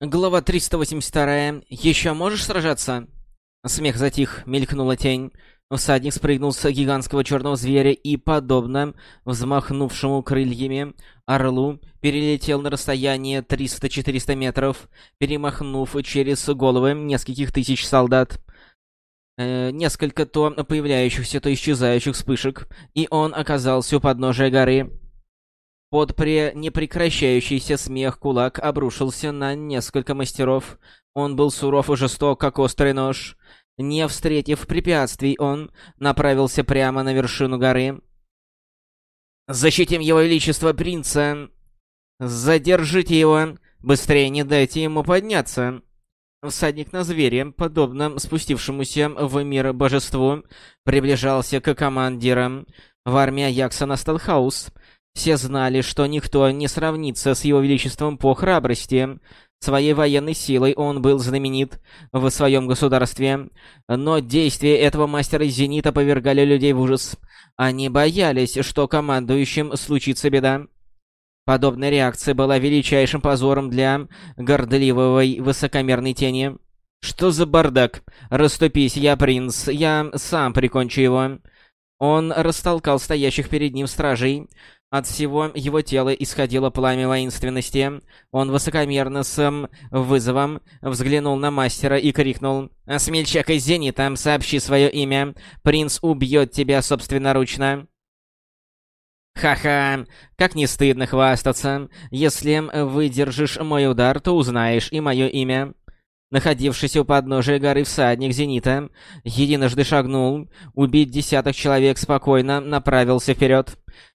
Глава 382. Еще можешь сражаться? Смех затих, мелькнула тень. Всадник спрыгнул с гигантского черного зверя и, подобно взмахнувшему крыльями, орлу перелетел на расстояние 300-400 метров, перемахнув через головы нескольких тысяч солдат. Э, несколько то появляющихся, то исчезающих вспышек, и он оказался у подножия горы. Под пре непрекращающийся смех кулак обрушился на несколько мастеров. Он был суров и жесток, как острый нож. Не встретив препятствий, он направился прямо на вершину горы. «Защитим его величество принца! Задержите его! Быстрее не дайте ему подняться!» Всадник на звере, подобно спустившемуся в мир божеству, приближался к командирам в армии Аякса на Сталхаус. Все знали, что никто не сравнится с его величеством по храбрости. Своей военной силой он был знаменит в своем государстве, но действия этого мастера Зенита повергали людей в ужас. Они боялись, что командующим случится беда. Подобная реакция была величайшим позором для гордливой высокомерной тени. «Что за бардак? Раступись, я принц, я сам прикончу его». Он растолкал стоящих перед ним стражей, от всего его тела исходило пламя воинственности. Он высокомерно с вызовом взглянул на мастера и крикнул «Смельчак из Зенита, сообщи свое имя. Принц убьет тебя собственноручно». «Ха-ха! Как не стыдно хвастаться. Если выдержишь мой удар, то узнаешь и мое имя». Находившийся у подножия горы всадник Зенита единожды шагнул, убить десяток человек спокойно направился вперед.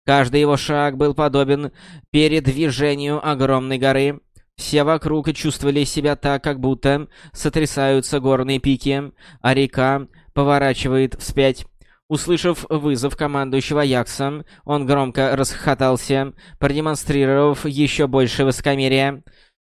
Каждый его шаг был подобен передвижению огромной горы. Все вокруг чувствовали себя так, как будто сотрясаются горные пики, а река поворачивает вспять. Услышав вызов командующего Якса, он громко расхохотался, продемонстрировав еще больше высокомерия.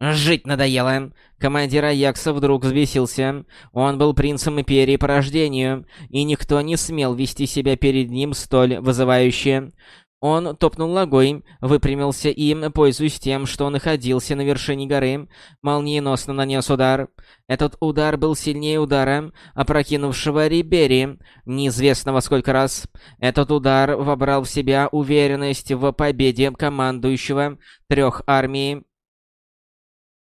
«Жить надоело!» Командир Аякса вдруг взвесился. Он был принцем Империи по рождению, и никто не смел вести себя перед ним столь вызывающе. Он топнул ногой, выпрямился и, пользуясь тем, что находился на вершине горы, молниеносно нанес удар. Этот удар был сильнее удара, опрокинувшего Рибери, неизвестно во сколько раз. Этот удар вобрал в себя уверенность в победе командующего трех армий.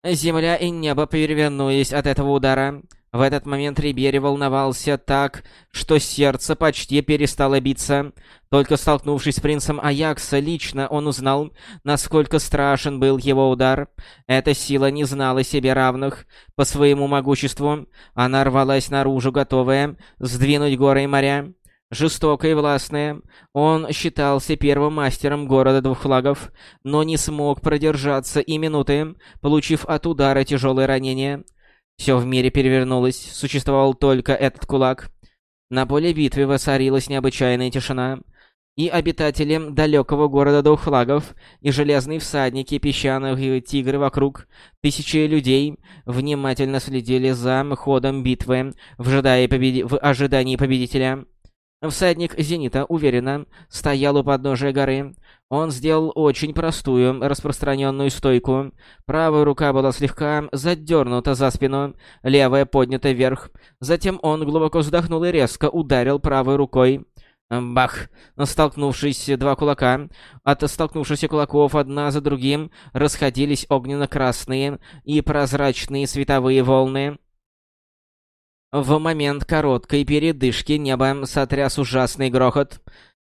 Земля и небо перевернулись от этого удара. В этот момент Рибери волновался так, что сердце почти перестало биться. Только столкнувшись с принцем Аякса лично, он узнал, насколько страшен был его удар. Эта сила не знала себе равных. По своему могуществу она рвалась наружу, готовая сдвинуть горы и моря. Жестокая и властная, он считался первым мастером города двух флагов, но не смог продержаться и минуты, получив от удара тяжелое ранение. Все в мире перевернулось, существовал только этот кулак. На поле битвы воцарилась необычайная тишина. И обитатели далекого города двух флагов, и железные всадники, песчаные тигры вокруг, тысячи людей внимательно следили за ходом битвы, в ожидании победителя. Всадник Зенита уверенно стоял у подножия горы. Он сделал очень простую, распространенную стойку. Правая рука была слегка задернута за спину, левая поднята вверх. Затем он глубоко вздохнул и резко ударил правой рукой. Бах! Столкнувшись два кулака, от столкнувшихся кулаков одна за другим расходились огненно-красные и прозрачные световые волны. В момент короткой передышки небо сотряс ужасный грохот.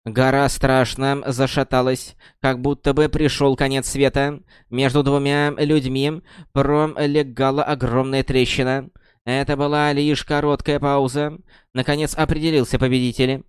Гора страшно зашаталась, как будто бы пришел конец света. Между двумя людьми пролегала огромная трещина. Это была лишь короткая пауза. Наконец определился победитель.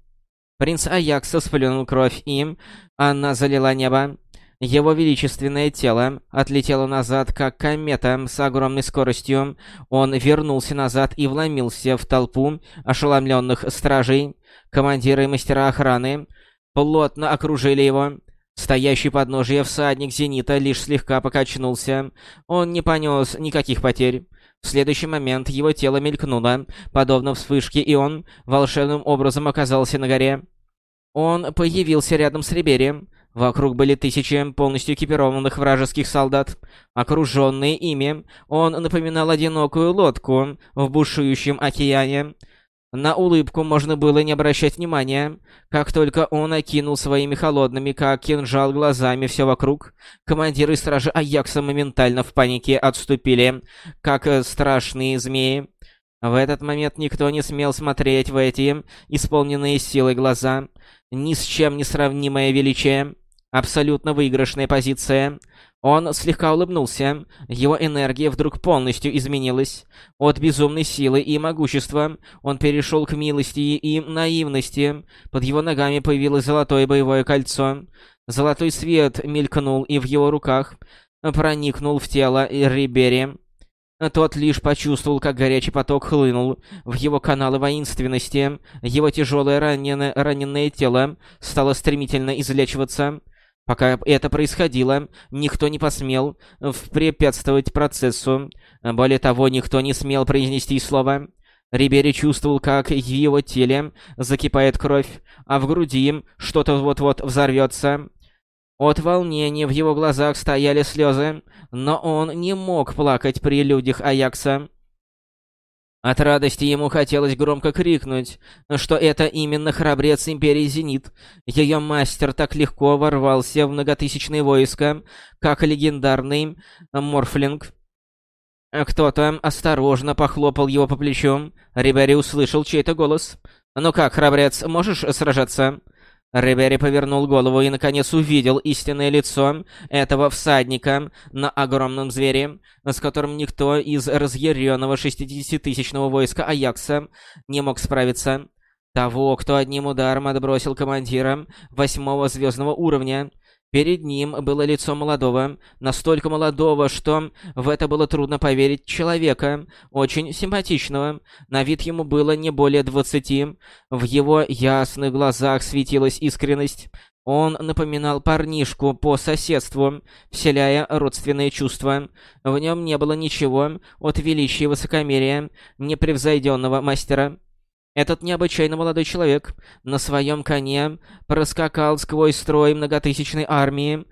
Принц Аякса сплюнул кровь им, она залила небо. Его величественное тело отлетело назад, как комета с огромной скоростью. Он вернулся назад и вломился в толпу ошеломленных стражей. Командиры и мастера охраны плотно окружили его. Стоящий подножие всадник Зенита лишь слегка покачнулся. Он не понес никаких потерь. В следующий момент его тело мелькнуло, подобно вспышке, и он волшебным образом оказался на горе. Он появился рядом с Рибери. Вокруг были тысячи полностью экипированных вражеских солдат. Окруженные ими, он напоминал одинокую лодку в бушующем океане. На улыбку можно было не обращать внимания. Как только он окинул своими холодными, как кинжал, глазами все вокруг, командиры стражи Аякса моментально в панике отступили, как страшные змеи. В этот момент никто не смел смотреть в эти исполненные силой глаза. Ни с чем не сравнимое величие. Абсолютно выигрышная позиция. Он слегка улыбнулся. Его энергия вдруг полностью изменилась. От безумной силы и могущества он перешел к милости и наивности. Под его ногами появилось золотое боевое кольцо. Золотой свет мелькнул и в его руках проникнул в тело Рибери. Тот лишь почувствовал, как горячий поток хлынул в его каналы воинственности. Его тяжелое раненое, раненое тело стало стремительно излечиваться. Пока это происходило, никто не посмел препятствовать процессу. Более того, никто не смел произнести слова. Рибери чувствовал, как в его теле закипает кровь, а в груди что-то вот-вот взорвется. От волнения в его глазах стояли слезы, но он не мог плакать при людях Аякса. От радости ему хотелось громко крикнуть, что это именно храбрец Империи Зенит. Ее мастер так легко ворвался в многотысячные войска, как легендарный Морфлинг. Кто-то осторожно похлопал его по плечу. Рибери услышал чей-то голос. «Ну как, храбрец, можешь сражаться?» Рибери повернул голову и, наконец, увидел истинное лицо этого всадника на огромном звере, с которым никто из разъяренного 60-тысячного войска Аякса не мог справиться. Того, кто одним ударом отбросил командира восьмого звездного уровня — Перед ним было лицо молодого, настолько молодого, что в это было трудно поверить человека, очень симпатичного. На вид ему было не более двадцати. В его ясных глазах светилась искренность. Он напоминал парнишку по соседству, вселяя родственные чувства. В нем не было ничего от величия и высокомерия непревзойденного мастера. Этот необычайно молодой человек на своем коне проскакал сквозь строй многотысячной армии,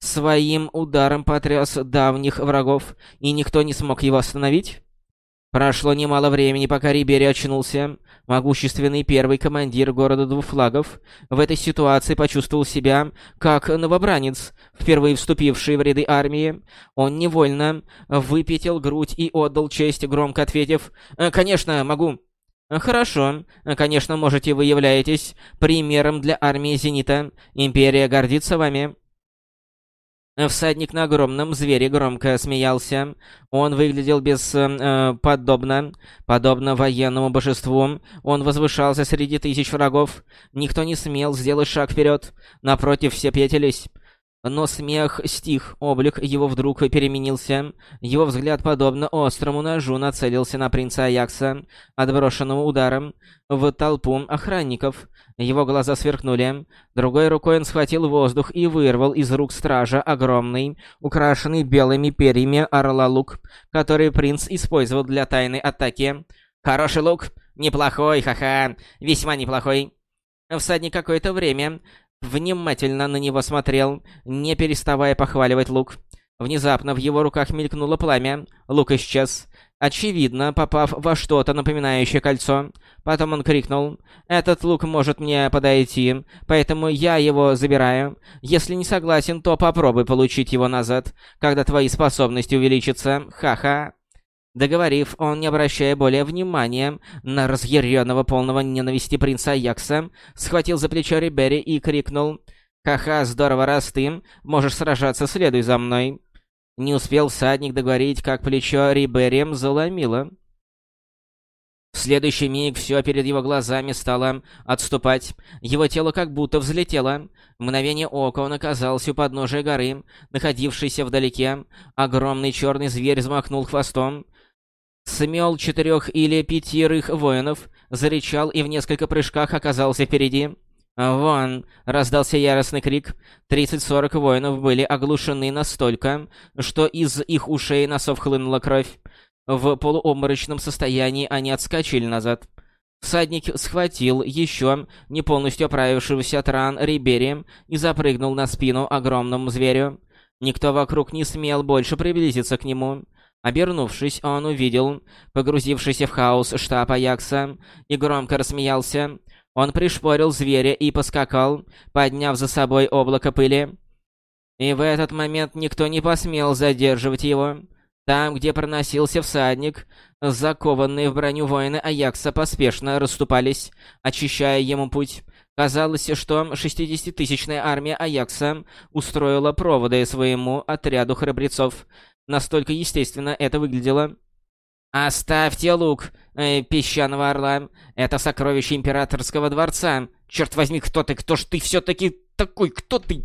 своим ударом потряс давних врагов, и никто не смог его остановить? Прошло немало времени, пока Рибери очнулся. Могущественный первый командир города двух флагов в этой ситуации почувствовал себя как новобранец, впервые вступивший в ряды армии. Он невольно выпятил грудь и отдал честь, громко ответив «Конечно, могу». Хорошо. Конечно, можете вы являетесь примером для армии Зенита. Империя гордится вами. Всадник на огромном звере громко смеялся. Он выглядел бесподобно, э, подобно военному божеству. Он возвышался среди тысяч врагов. Никто не смел сделать шаг вперед. Напротив, все петелись. Но смех стих, облик его вдруг переменился. Его взгляд, подобно острому ножу, нацелился на принца Аякса, отброшенного ударом в толпу охранников. Его глаза сверкнули. Другой рукой он схватил воздух и вырвал из рук стража огромный, украшенный белыми перьями орла лук, который принц использовал для тайной атаки. «Хороший лук! Неплохой, ха-ха! Весьма неплохой!» Всадник какое-то время внимательно на него смотрел, не переставая похваливать лук. Внезапно в его руках мелькнуло пламя, лук исчез, очевидно, попав во что-то напоминающее кольцо. Потом он крикнул, «Этот лук может мне подойти, поэтому я его забираю. Если не согласен, то попробуй получить его назад, когда твои способности увеличатся. Ха-ха!» Договорив, он, не обращая более внимания на разъяренного полного ненависти принца Аякса, схватил за плечо Рибери и крикнул «Ха-ха, здорово, раз ты можешь сражаться, следуй за мной!» Не успел всадник договорить, как плечо Рибери заломило. В следующий миг все перед его глазами стало отступать. Его тело как будто взлетело. В мгновение ока он оказался у подножия горы, находившейся вдалеке. Огромный черный зверь взмахнул хвостом смел четырех или пятерых воинов, зарычал и в несколько прыжках оказался впереди. «Вон!» — раздался яростный крик. Тридцать-сорок воинов были оглушены настолько, что из их ушей и носов хлынула кровь. В полуобморочном состоянии они отскочили назад. Всадник схватил еще не полностью оправившегося от ран Рибери и запрыгнул на спину огромному зверю. Никто вокруг не смел больше приблизиться к нему. Обернувшись, он увидел погрузившийся в хаос штаб Аякса и громко рассмеялся. Он пришпорил зверя и поскакал, подняв за собой облако пыли. И в этот момент никто не посмел задерживать его. Там, где проносился всадник, закованные в броню воины Аякса поспешно расступались, очищая ему путь. Казалось, что 60-тысячная армия Аякса устроила проводы своему отряду храбрецов. Настолько естественно это выглядело. «Оставьте лук, э, песчаного орла. Это сокровище императорского дворца. Черт возьми, кто ты? Кто ж ты все-таки такой? Кто ты?»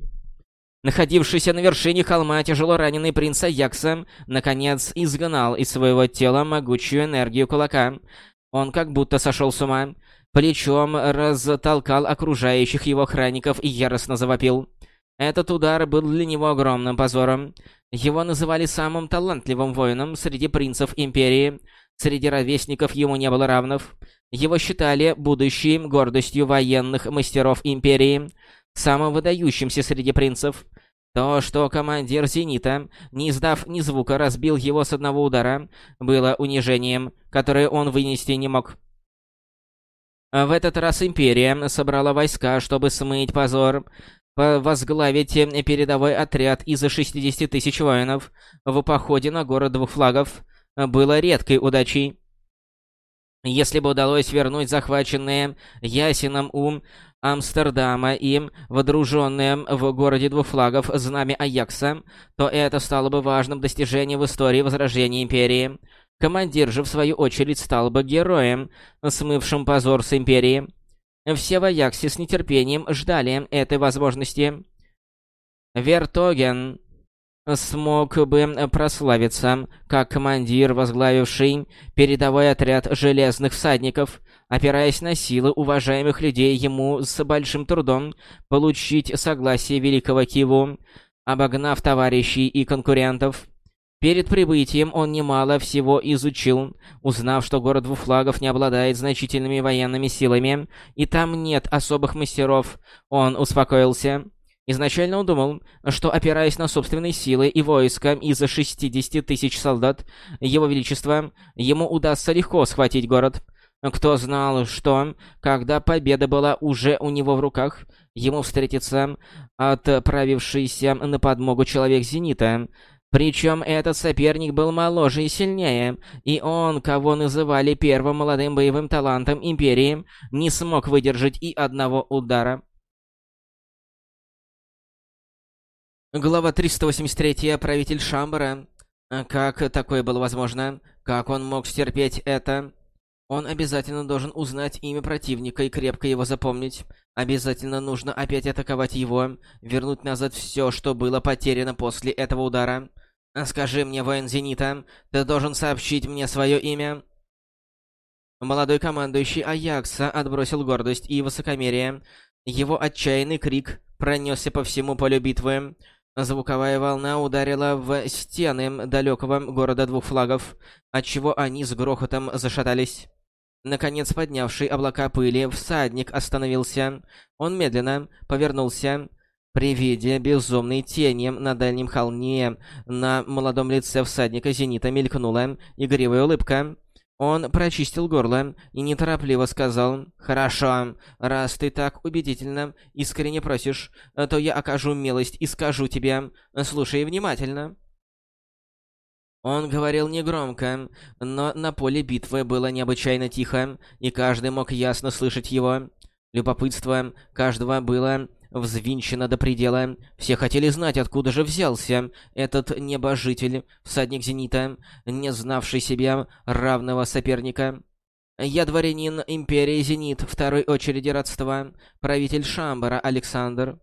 Находившийся на вершине холма тяжело раненый принц Аякса, наконец, изгнал из своего тела могучую энергию кулака. Он как будто сошел с ума. Плечом разтолкал окружающих его охранников и яростно завопил. Этот удар был для него огромным позором. Его называли самым талантливым воином среди принцев Империи. Среди ровесников ему не было равных. Его считали будущей гордостью военных мастеров Империи самым выдающимся среди принцев. То, что командир «Зенита», не издав ни звука, разбил его с одного удара, было унижением, которое он вынести не мог. В этот раз Империя собрала войска, чтобы смыть позор, возглавить передовой отряд из 60 тысяч воинов в походе на город двух флагов было редкой удачей. Если бы удалось вернуть захваченные Ясином ум Амстердама и водруженное в городе двух флагов знамя Аякса, то это стало бы важным достижением в истории возрождения Империи. Командир же, в свою очередь, стал бы героем, смывшим позор с Империи. Все в Аяксе с нетерпением ждали этой возможности. Вертоген смог бы прославиться как командир, возглавивший передовой отряд железных всадников – Опираясь на силы уважаемых людей, ему с большим трудом получить согласие великого Киву, обогнав товарищей и конкурентов. Перед прибытием он немало всего изучил, узнав, что город двух флагов не обладает значительными военными силами, и там нет особых мастеров, он успокоился. Изначально он думал, что, опираясь на собственные силы и войска из 60 тысяч солдат, его величество, ему удастся легко схватить город. Кто знал, что, когда победа была уже у него в руках, ему встретится отправившийся на подмогу человек Зенита. Причем этот соперник был моложе и сильнее, и он, кого называли первым молодым боевым талантом Империи, не смог выдержать и одного удара. Глава 383. Правитель Шамбара. Как такое было возможно? Как он мог стерпеть это? Он обязательно должен узнать имя противника и крепко его запомнить. Обязательно нужно опять атаковать его, вернуть назад все, что было потеряно после этого удара. Скажи мне, воин Зенита, ты должен сообщить мне свое имя. Молодой командующий Аякса отбросил гордость и высокомерие. Его отчаянный крик пронесся по всему полю битвы. Звуковая волна ударила в стены далекого города двух флагов, отчего они с грохотом зашатались. Наконец, поднявший облака пыли, всадник остановился. Он медленно повернулся. При виде безумной тени на дальнем холме на молодом лице всадника зенита мелькнула игривая улыбка. Он прочистил горло и неторопливо сказал «Хорошо, раз ты так убедительно искренне просишь, то я окажу милость и скажу тебе, слушай внимательно». Он говорил негромко, но на поле битвы было необычайно тихо, и каждый мог ясно слышать его. Любопытство каждого было взвинчено до предела. Все хотели знать, откуда же взялся этот небожитель, всадник Зенита, не знавший себя равного соперника. «Я дворянин Империи Зенит, второй очереди родства, правитель Шамбара Александр».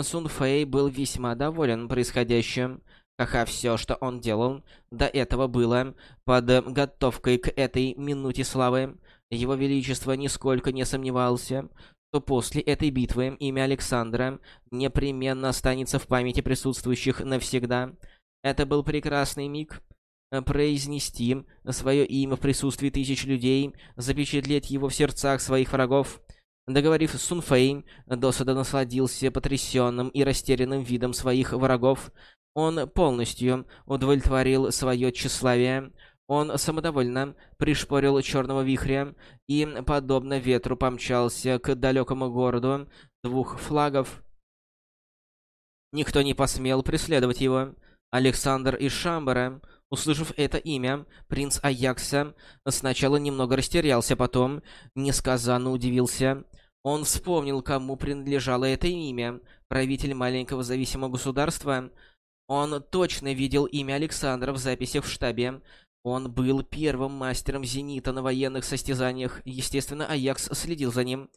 Сун Фэй был весьма доволен происходящим. Ха-ха, все, что он делал до этого было под готовкой к этой минуте славы. Его Величество нисколько не сомневался, что после этой битвы имя Александра непременно останется в памяти присутствующих навсегда. Это был прекрасный миг. произнести свое имя в присутствии тысяч людей, запечатлеть его в сердцах своих врагов. Договорив с Сунфэй, Досада насладился потрясенным и растерянным видом своих врагов. Он полностью удовлетворил свое тщеславие. Он самодовольно пришпорил черного вихря и, подобно ветру, помчался к далекому городу двух флагов. Никто не посмел преследовать его. Александр из Шамбара, услышав это имя, принц Аякса сначала немного растерялся, потом несказанно удивился. Он вспомнил, кому принадлежало это имя, правитель маленького зависимого государства. Он точно видел имя Александра в записях в штабе. Он был первым мастером «Зенита» на военных состязаниях. Естественно, Аякс следил за ним.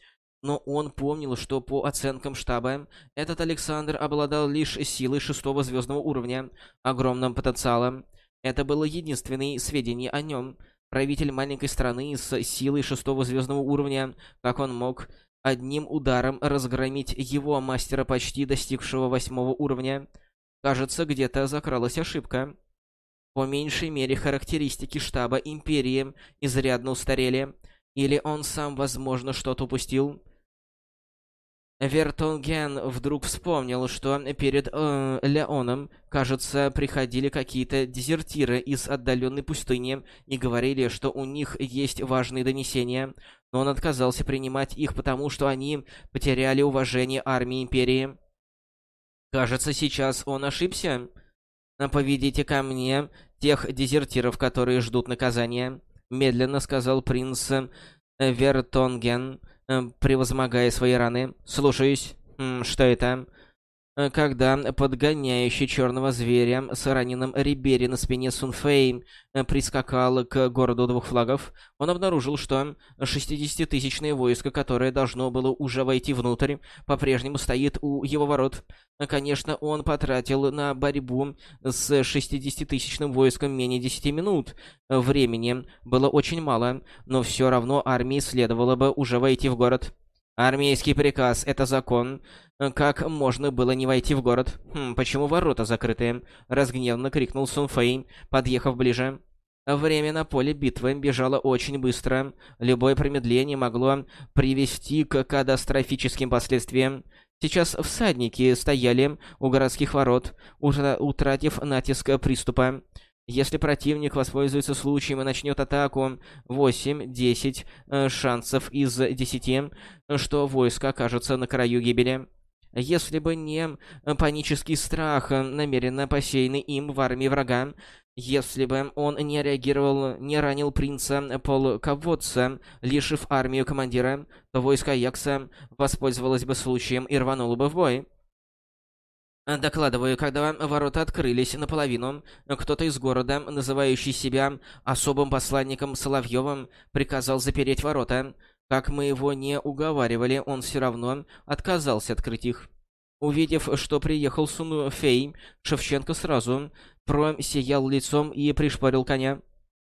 Но он помнил, что по оценкам штаба, этот Александр обладал лишь силой шестого звездного уровня, огромным потенциалом. Это было единственное сведение о нем. Правитель маленькой страны с силой шестого звездного уровня, как он мог одним ударом разгромить его мастера, почти достигшего восьмого уровня. Кажется, где-то закралась ошибка. По меньшей мере, характеристики штаба Империи изрядно устарели. Или он сам, возможно, что-то упустил. Вертонген вдруг вспомнил, что перед э, Леоном, кажется, приходили какие-то дезертиры из отдаленной пустыни и говорили, что у них есть важные донесения, но он отказался принимать их, потому что они потеряли уважение армии Империи. Кажется, сейчас он ошибся. «Поведите ко мне тех дезертиров, которые ждут наказания», — медленно сказал принц Вертонген. Э, превозмогая свои раны. «Слушаюсь. Что это?» Э, когда подгоняющий черного зверя с раненым Рибери на спине Сунфэй э, прискакал к городу двух флагов, он обнаружил, что 60-тысячное войско, которое должно было уже войти внутрь, по-прежнему стоит у его ворот. Конечно, он потратил на борьбу с 60-тысячным войском менее 10 минут. Времени было очень мало, но все равно армии следовало бы уже войти в город. Армейский приказ — это закон. Как можно было не войти в город? Хм, почему ворота закрыты? Разгневанно крикнул Сун Фэй, подъехав ближе. Время на поле битвы бежало очень быстро. Любое промедление могло привести к катастрофическим последствиям. Сейчас всадники стояли у городских ворот, утратив натиск приступа. Если противник воспользуется случаем и начнет атаку, 8-10 э, шансов из 10, что войско окажется на краю гибели. Если бы не панический страх, намеренно посеянный им в армии врага, если бы он не реагировал, не ранил принца полководца, лишив армию командира, то войско Аякса воспользовалось бы случаем и рвануло бы в бой. Докладываю, когда ворота открылись наполовину, кто-то из города, называющий себя особым посланником Соловьевым, приказал запереть ворота. Как мы его не уговаривали, он все равно отказался открыть их. Увидев, что приехал Сун Фей, Шевченко сразу просиял лицом и пришпорил коня.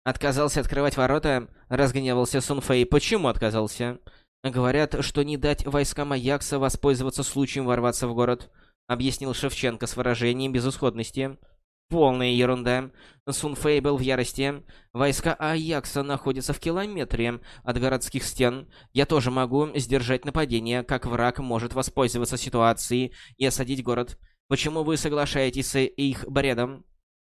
Отказался открывать ворота, разгневался Сун Фэй. Почему отказался? Говорят, что не дать войскам Аякса воспользоваться случаем ворваться в город. — объяснил Шевченко с выражением безысходности. «Полная ерунда. Сунфэй был в ярости. Войска Аякса находятся в километре от городских стен. Я тоже могу сдержать нападение, как враг может воспользоваться ситуацией и осадить город. Почему вы соглашаетесь с их бредом?»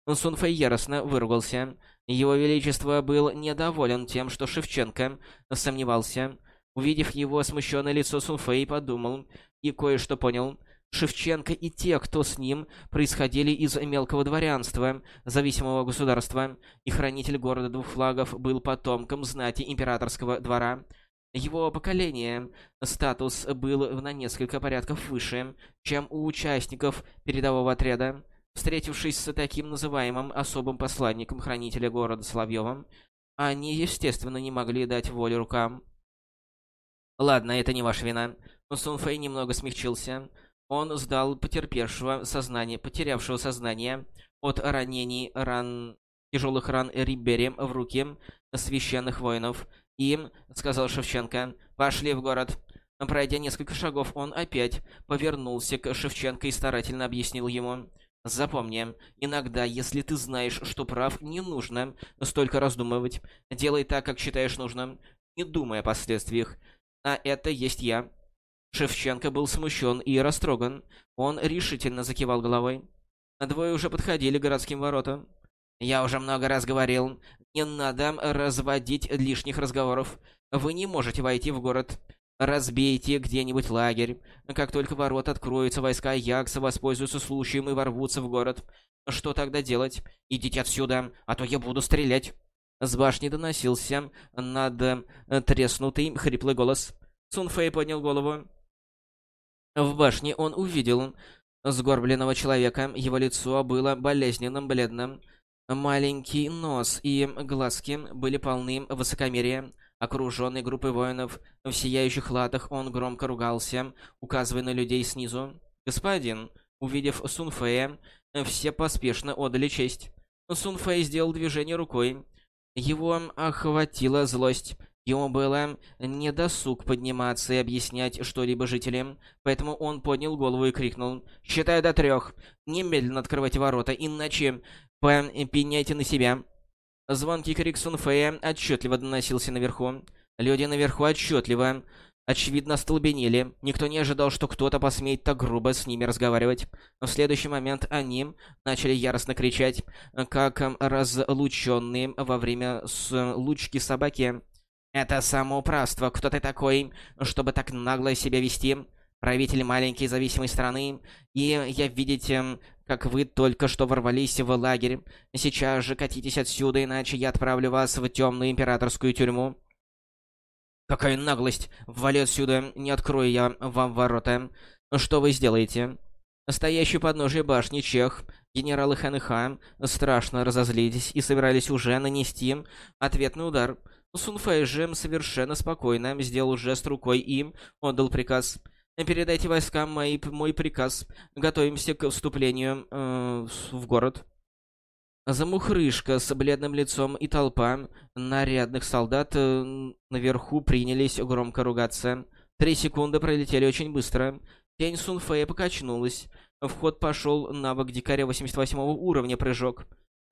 Сунфэй яростно выругался. Его Величество был недоволен тем, что Шевченко сомневался. Увидев его смущенное лицо, Сунфэй подумал и кое-что понял — Шевченко и те, кто с ним, происходили из мелкого дворянства, зависимого государства, и хранитель города двух флагов был потомком знати императорского двора. Его поколение, статус был на несколько порядков выше, чем у участников передового отряда. Встретившись с таким называемым особым посланником хранителя города Соловьевым, они, естественно, не могли дать волю рукам. Ладно, это не ваша вина. Но Сунфэй немного смягчился. Он сдал потерпевшего сознание, потерявшего сознание от ранений ран тяжелых ран Риббери в руки священных воинов и, сказал Шевченко, пошли в город. Пройдя несколько шагов, он опять повернулся к Шевченко и старательно объяснил ему. Запомни, иногда, если ты знаешь, что прав, не нужно столько раздумывать. Делай так, как считаешь нужным, не думай о последствиях. А это есть я. Шевченко был смущен и растроган. Он решительно закивал головой. Двое уже подходили к городским воротам. «Я уже много раз говорил, не надо разводить лишних разговоров. Вы не можете войти в город. Разбейте где-нибудь лагерь. Как только ворота откроются, войска Якса воспользуются случаем и ворвутся в город. Что тогда делать? Идите отсюда, а то я буду стрелять». С башни доносился над треснутый хриплый голос. Сунфэй поднял голову. В башне он увидел сгорбленного человека. Его лицо было болезненным, бледным. Маленький нос и глазки были полны высокомерия. Окруженный группой воинов в сияющих латах, он громко ругался, указывая на людей снизу. «Господин!» Увидев Сунфея, все поспешно отдали честь. Сунфэй сделал движение рукой. Его охватила злость. Ему было недосуг подниматься и объяснять что-либо жителям, поэтому он поднял голову и крикнул «Считаю до трех! Немедленно открывайте ворота, иначе пеняйте на себя!» Звонкий крик Сунфея отчетливо доносился наверху. Люди наверху отчетливо, очевидно, столбенели. Никто не ожидал, что кто-то посмеет так грубо с ними разговаривать. Но в следующий момент они начали яростно кричать, как разлученные во время лучки собаки. Это самоуправство. Кто ты такой, чтобы так нагло себя вести? Правитель маленькой зависимой страны. И я видите, как вы только что ворвались в лагерь. Сейчас же катитесь отсюда, иначе я отправлю вас в темную императорскую тюрьму. Какая наглость! Вали отсюда, не открою я вам ворота. Что вы сделаете? Стоящий подножие башни Чех, генералы Ха страшно разозлились и собирались уже нанести ответный удар. Сунфэй же совершенно спокойно сделал жест рукой и отдал приказ. «Передайте войскам мои, мой приказ. Готовимся к вступлению э, в город». Замухрышка с бледным лицом и толпа нарядных солдат э, наверху принялись громко ругаться. Три секунды пролетели очень быстро. Тень Сунфэя покачнулась. В ход пошел навык дикаря 88 уровня прыжок.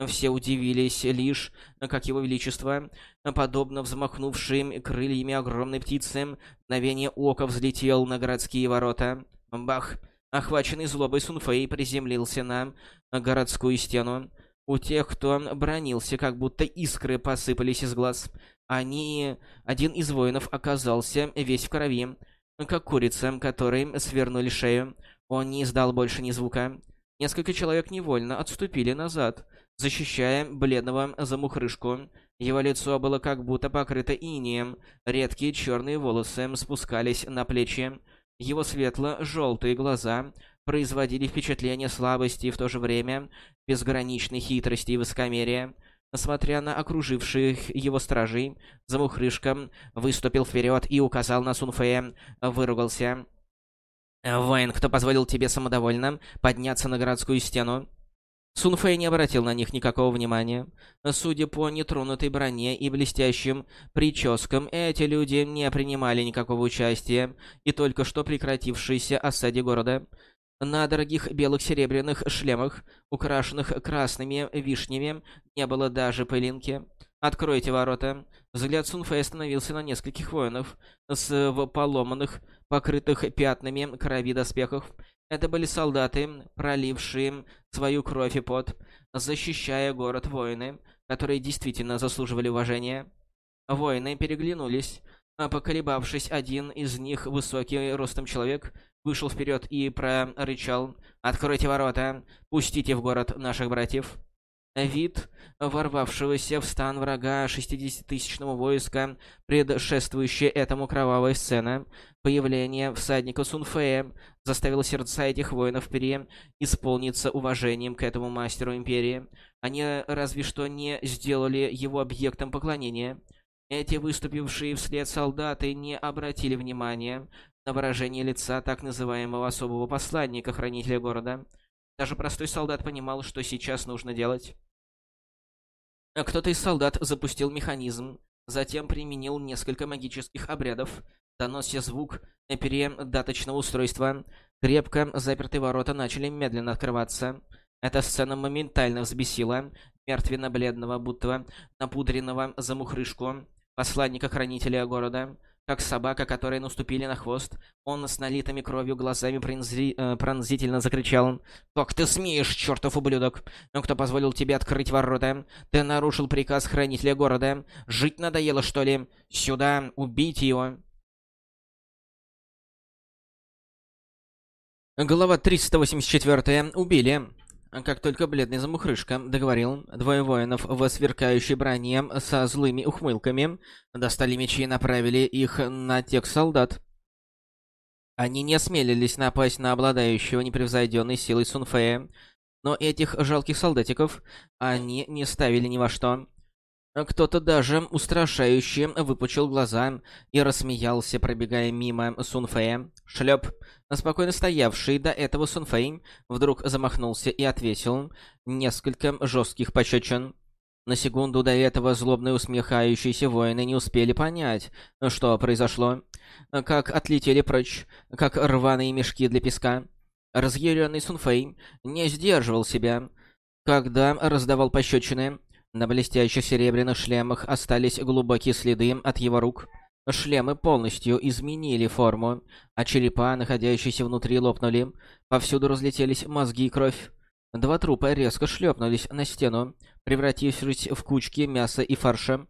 Все удивились лишь, как его величество, подобно взмахнувшим крыльями огромной птицы, мгновение ока взлетел на городские ворота. Бах! Охваченный злобой Сунфэй приземлился на городскую стену. У тех, кто бронился, как будто искры посыпались из глаз. Они... Один из воинов оказался весь в крови, как курица, которой свернули шею. Он не издал больше ни звука. Несколько человек невольно отступили назад — защищая бледного замухрышку. Его лицо было как будто покрыто инеем, редкие черные волосы спускались на плечи. Его светло-желтые глаза производили впечатление слабости и в то же время безграничной хитрости и высокомерия. Смотря на окруживших его стражей, замухрышка выступил вперед и указал на Сунфея, выругался. «Воин, кто позволил тебе самодовольно подняться на городскую стену?» Сунфэй не обратил на них никакого внимания. Судя по нетронутой броне и блестящим прическам, эти люди не принимали никакого участия и только что прекратившейся осаде города. На дорогих белых серебряных шлемах, украшенных красными вишнями, не было даже пылинки. «Откройте ворота!» Взгляд Сунфэй остановился на нескольких воинов с поломанных, покрытых пятнами крови доспехах. Это были солдаты, пролившие свою кровь и пот, защищая город воины, которые действительно заслуживали уважения. Воины переглянулись. А поколебавшись, один из них, высокий ростом человек, вышел вперед и прорычал «Откройте ворота! Пустите в город наших братьев!» Вид ворвавшегося в стан врага 60-тысячного войска, предшествующая этому кровавая сцена, появление всадника Сунфея, заставило сердца этих воинов исполниться уважением к этому мастеру Империи. Они разве что не сделали его объектом поклонения. Эти выступившие вслед солдаты не обратили внимания на выражение лица так называемого особого посланника, хранителя города. Даже простой солдат понимал, что сейчас нужно делать. Кто-то из солдат запустил механизм, затем применил несколько магических обрядов, донося звук передаточного устройства. Крепко запертые ворота начали медленно открываться. Эта сцена моментально взбесила мертвенно-бледного, будто напудренного замухрышку, посланника-хранителя города. Как собака, которой наступили на хвост, он с налитыми кровью глазами пронзи... э, пронзительно закричал. «Как ты смеешь, чертов ублюдок! Ну кто позволил тебе открыть ворота? Ты нарушил приказ хранителя города. Жить надоело, что ли? Сюда! Убить его!» Глава 384. Убили. Как только бледный замухрышка договорил, двое воинов в сверкающей броне со злыми ухмылками достали мечи и направили их на тех солдат. Они не осмелились напасть на обладающего непревзойденной силой Сунфея, но этих жалких солдатиков они не ставили ни во что. Кто-то даже устрашающе выпучил глаза и рассмеялся, пробегая мимо Сунфея. Шлеп, спокойно стоявший до этого Сунфей, вдруг замахнулся и ответил несколько жестких пощечин. На секунду до этого злобно усмехающиеся воины не успели понять, что произошло. Как отлетели прочь, как рваные мешки для песка. Разъяренный Сунфей не сдерживал себя, когда раздавал пощечины. На блестящих серебряных шлемах остались глубокие следы от его рук. Шлемы полностью изменили форму, а черепа, находящиеся внутри, лопнули. Повсюду разлетелись мозги и кровь. Два трупа резко шлепнулись на стену, превратившись в кучки мяса и фарша.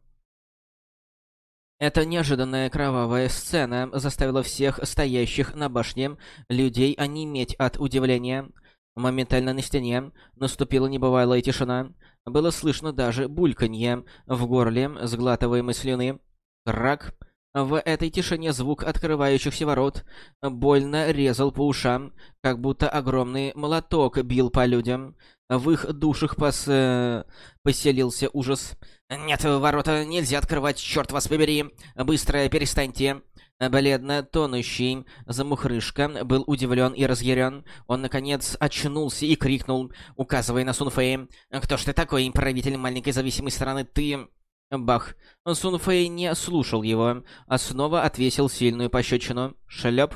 Эта неожиданная кровавая сцена заставила всех стоящих на башне людей онеметь от удивления. Моментально на стене наступила небывалая тишина. Было слышно даже бульканье в горле сглатываемой слюны. Крак. В этой тишине звук открывающихся ворот больно резал по ушам, как будто огромный молоток бил по людям. В их душах пос... Э, поселился ужас. «Нет, ворота нельзя открывать, черт вас побери! Быстро перестаньте!» Бледно тонущий замухрышка был удивлен и разъярен. Он, наконец, очнулся и крикнул, указывая на Сунфэй. «Кто ж ты такой, правитель маленькой зависимой страны? Ты...» Бах. Сунфэй не слушал его, а снова отвесил сильную пощечину. Шлеп.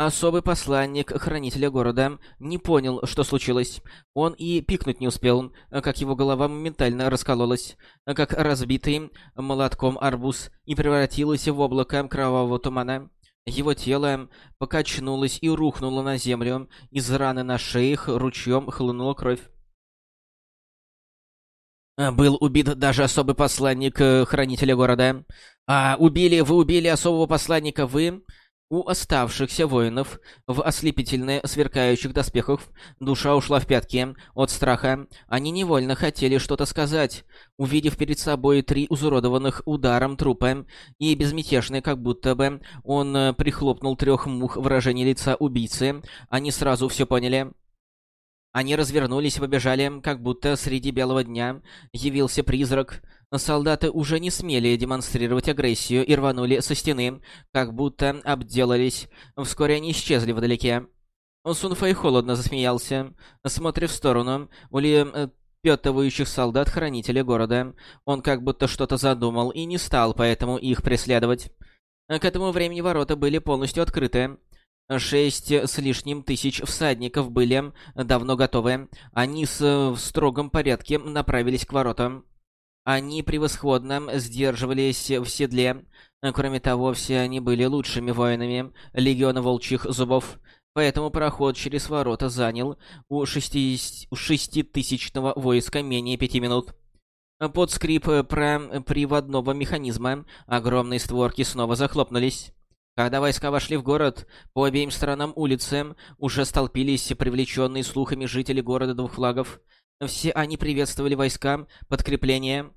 Особый посланник хранителя города не понял, что случилось. Он и пикнуть не успел, как его голова моментально раскололась, как разбитый молотком арбуз, и превратилась в облако кровавого тумана. Его тело покачнулось и рухнуло на землю, из раны на шее ручьем хлынула кровь. Был убит даже особый посланник э, хранителя города. А убили, вы убили особого посланника, вы... У оставшихся воинов в ослепительно сверкающих доспехах душа ушла в пятки от страха. Они невольно хотели что-то сказать, увидев перед собой три изуродованных ударом трупа и безмятежный, как будто бы он э, прихлопнул трех мух выражение лица убийцы. Они сразу все поняли. Они развернулись и побежали, как будто среди белого дня явился призрак. Солдаты уже не смели демонстрировать агрессию и рванули со стены, как будто обделались. Вскоре они исчезли вдалеке. Сунфэй холодно засмеялся, смотря в сторону улепетывающих солдат-хранителей города. Он как будто что-то задумал и не стал поэтому их преследовать. К этому времени ворота были полностью открыты. Шесть с лишним тысяч всадников были давно готовы. Они с, в строгом порядке направились к воротам. Они превосходно сдерживались в седле. Кроме того, все они были лучшими воинами Легиона Волчьих Зубов. Поэтому проход через ворота занял у шеститысячного войска менее пяти минут. Под скрип приводного механизма огромные створки снова захлопнулись. Когда войска вошли в город, по обеим сторонам улицы уже столпились привлеченные слухами жители города двух флагов. Все они приветствовали войска, подкрепления.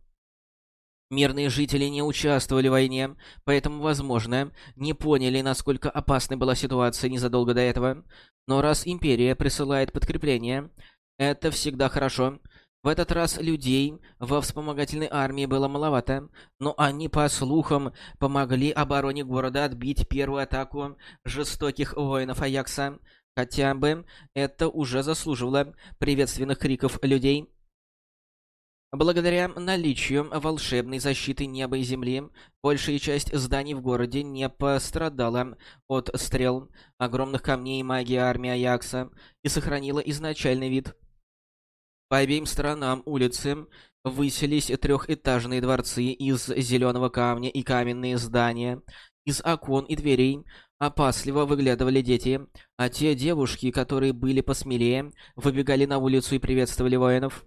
Мирные жители не участвовали в войне, поэтому, возможно, не поняли, насколько опасной была ситуация незадолго до этого. Но раз Империя присылает подкрепление, это всегда хорошо. В этот раз людей во вспомогательной армии было маловато, но они, по слухам, помогли обороне города отбить первую атаку жестоких воинов Аякса. Хотя бы это уже заслуживало приветственных криков людей. Благодаря наличию волшебной защиты неба и земли, большая часть зданий в городе не пострадала от стрел, огромных камней магии армии Аякса и сохранила изначальный вид – По обеим сторонам улицы высились трехэтажные дворцы из зеленого камня и каменные здания. Из окон и дверей опасливо выглядывали дети, а те девушки, которые были посмелее, выбегали на улицу и приветствовали воинов.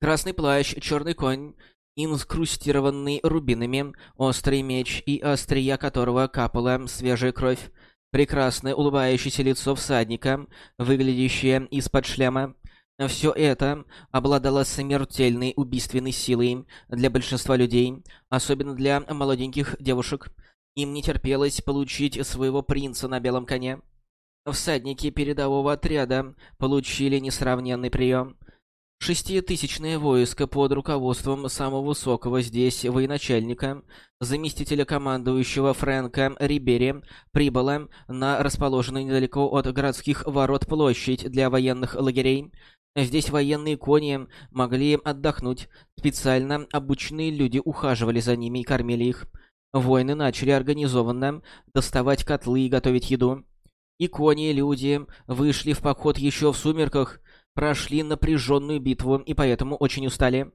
Красный плащ, черный конь, инкрустированный рубинами, острый меч и острия которого капала свежая кровь, прекрасное улыбающееся лицо всадника, выглядящее из-под шлема, все это обладало смертельной убийственной силой для большинства людей, особенно для молоденьких девушек. Им не терпелось получить своего принца на белом коне. Всадники передового отряда получили несравненный прием. Шеститысячное войско под руководством самого высокого здесь военачальника, заместителя командующего Фрэнка Рибери, прибыло на расположенную недалеко от городских ворот площадь для военных лагерей, Здесь военные кони могли отдохнуть. Специально обученные люди ухаживали за ними и кормили их. Воины начали организованно доставать котлы и готовить еду. И кони, и люди вышли в поход еще в сумерках, прошли напряженную битву и поэтому очень устали.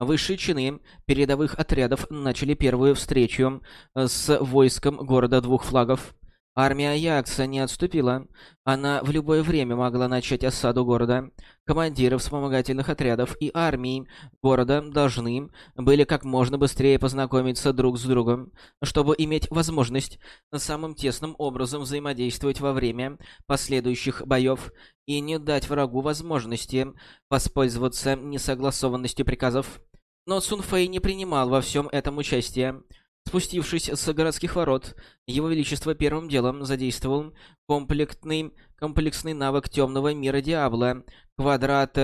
Высшие чины передовых отрядов начали первую встречу с войском города двух флагов. Армия Аякса не отступила. Она в любое время могла начать осаду города. Командиры вспомогательных отрядов и армии города должны были как можно быстрее познакомиться друг с другом, чтобы иметь возможность самым тесным образом взаимодействовать во время последующих боев и не дать врагу возможности воспользоваться несогласованностью приказов. Но Цунфэй не принимал во всем этом участия. Спустившись с городских ворот, Его Величество первым делом задействовал комплексный, комплексный навык темного мира Диабло, квадрат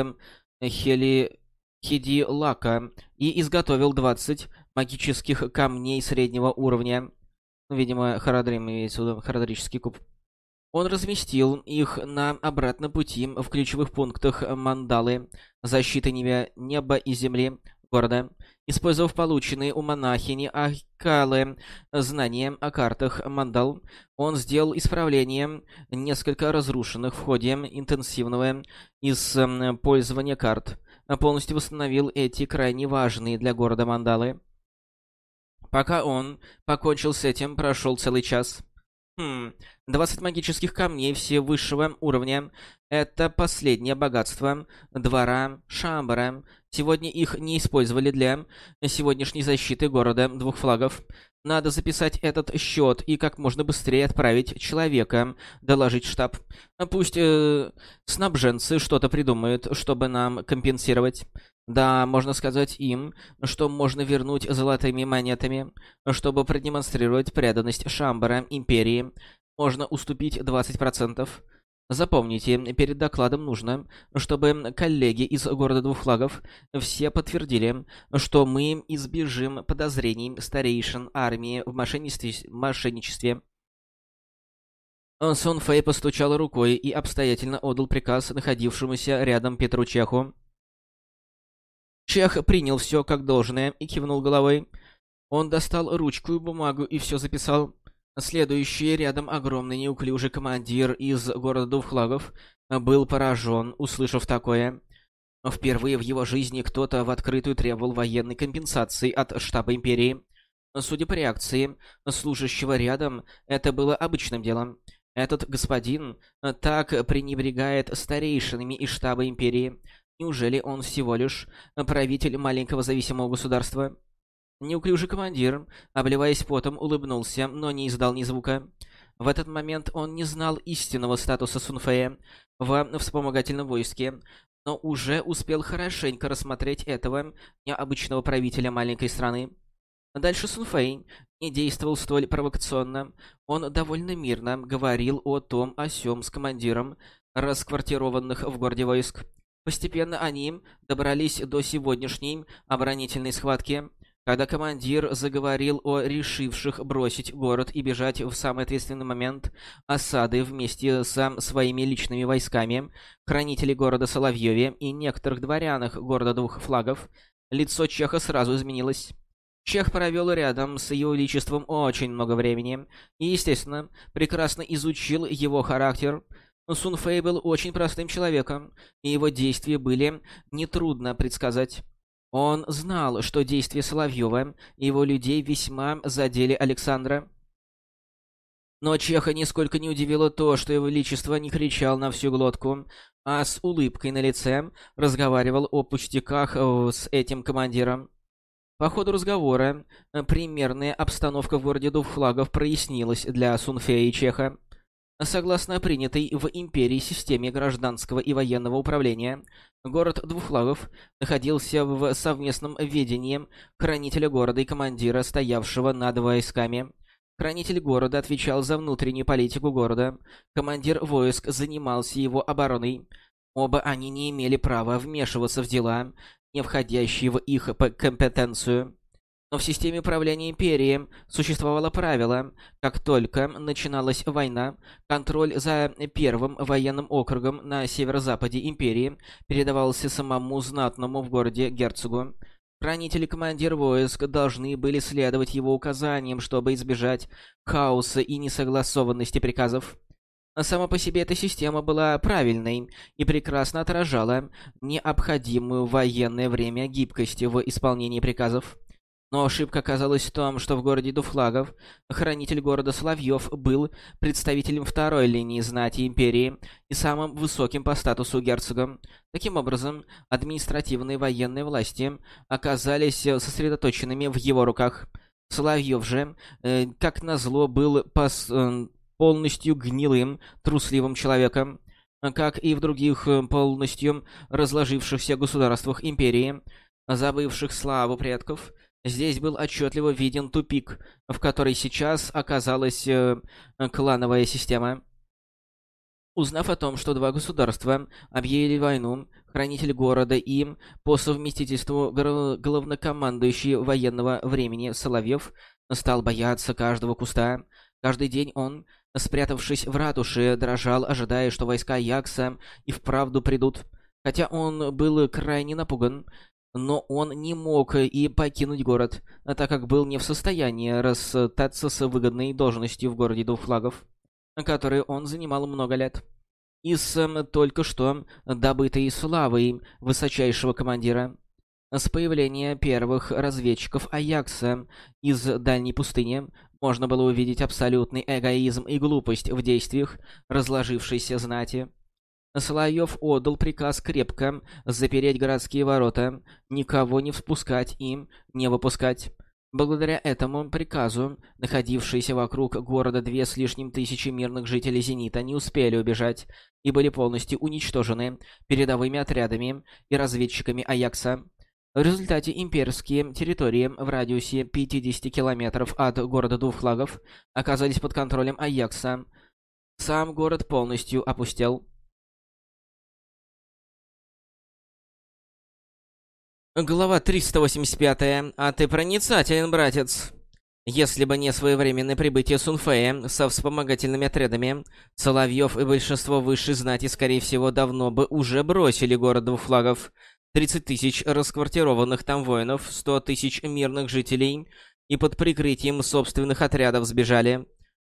Хели... Хидилака, и изготовил 20 магических камней среднего уровня. Видимо, Харадрим имеется в Харадрический куб. Он разместил их на обратном пути в ключевых пунктах мандалы, защиты неба и земли, города. Использовав полученные у монахини Акалы знания о картах Мандал, он сделал исправление несколько разрушенных в ходе интенсивного использования карт, полностью восстановил эти крайне важные для города Мандалы. Пока он покончил с этим, прошел целый час. Хм, 20 магических камней все высшего уровня. Это последнее богатство двора Шамбара. Сегодня их не использовали для сегодняшней защиты города двух флагов. Надо записать этот счет и как можно быстрее отправить человека доложить штаб. Пусть э, снабженцы что-то придумают, чтобы нам компенсировать. Да, можно сказать им, что можно вернуть золотыми монетами, чтобы продемонстрировать преданность Шамбара Империи. Можно уступить 20%. Запомните, перед докладом нужно, чтобы коллеги из города двух флагов все подтвердили, что мы избежим подозрений старейшин армии в мошенничестве. мошенничестве. Сон Фэй постучал рукой и обстоятельно отдал приказ находившемуся рядом Петру Чеху. Чех принял все как должное и кивнул головой. Он достал ручку и бумагу и все записал. Следующий рядом огромный неуклюжий командир из города Двухфлагов был поражен, услышав такое. Впервые в его жизни кто-то в открытую требовал военной компенсации от штаба Империи. Судя по реакции служащего рядом, это было обычным делом. Этот господин так пренебрегает старейшинами из штаба Империи. Неужели он всего лишь правитель маленького зависимого государства? Неуклюжий командир, обливаясь потом, улыбнулся, но не издал ни звука. В этот момент он не знал истинного статуса Сунфея в вспомогательном войске, но уже успел хорошенько рассмотреть этого необычного правителя маленькой страны. Дальше Сунфэй не действовал столь провокационно. Он довольно мирно говорил о том о сём с командиром расквартированных в городе войск. Постепенно они добрались до сегодняшней оборонительной схватки. Когда командир заговорил о решивших бросить город и бежать в самый ответственный момент осады вместе со своими личными войсками, хранители города Соловьеве и некоторых дворянах города двух флагов, лицо Чеха сразу изменилось. Чех провел рядом с его величеством очень много времени и, естественно, прекрасно изучил его характер. Сун Фэй был очень простым человеком, и его действия были нетрудно предсказать. Он знал, что действия Соловьева и его людей весьма задели Александра. Но Чеха нисколько не удивило то, что его величество не кричал на всю глотку, а с улыбкой на лице разговаривал о пустяках с этим командиром. По ходу разговора э, примерная обстановка в городе двух флагов прояснилась для Сунфея и Чеха. Согласно принятой в Империи системе гражданского и военного управления, город двух флагов находился в совместном ведении хранителя города и командира, стоявшего над войсками. Хранитель города отвечал за внутреннюю политику города, командир войск занимался его обороной. Оба они не имели права вмешиваться в дела, не входящие в их компетенцию. Но в системе управления империи существовало правило, как только начиналась война, контроль за первым военным округом на северо-западе империи передавался самому знатному в городе герцогу. Хранитель и командир войск должны были следовать его указаниям, чтобы избежать хаоса и несогласованности приказов. Сама по себе эта система была правильной и прекрасно отражала необходимую военное время гибкость в исполнении приказов. Но ошибка оказалась в том, что в городе Дуфлагов хранитель города Соловьев был представителем второй линии знати империи и самым высоким по статусу герцогом. Таким образом, административные военные власти оказались сосредоточенными в его руках. Соловьев же, э, как назло, был пос э, полностью гнилым, трусливым человеком. Как и в других э, полностью разложившихся государствах империи, забывших славу предков, Здесь был отчетливо виден тупик, в который сейчас оказалась э, клановая система. Узнав о том, что два государства объявили войну, хранитель города и, по совместительству главнокомандующий военного времени Соловьев, стал бояться каждого куста. Каждый день он, спрятавшись в ратуше, дрожал, ожидая, что войска Якса и вправду придут. Хотя он был крайне напуган, но он не мог и покинуть город, так как был не в состоянии расстаться с выгодной должностью в городе двух флагов, которую он занимал много лет. И с только что добытой славой высочайшего командира. С появления первых разведчиков Аякса из дальней пустыни можно было увидеть абсолютный эгоизм и глупость в действиях разложившейся знати. Соловьев отдал приказ крепко запереть городские ворота, никого не впускать и не выпускать. Благодаря этому приказу, находившиеся вокруг города две с лишним тысячи мирных жителей Зенита не успели убежать и были полностью уничтожены передовыми отрядами и разведчиками Аякса. В результате имперские территории в радиусе 50 километров от города Двух Флагов оказались под контролем Аякса. Сам город полностью опустел. Глава 385. А ты проницателен, братец. Если бы не своевременное прибытие Сунфея со вспомогательными отрядами, Соловьев и большинство высшей знати, скорее всего, давно бы уже бросили город двух флагов. 30 тысяч расквартированных там воинов, 100 тысяч мирных жителей и под прикрытием собственных отрядов сбежали.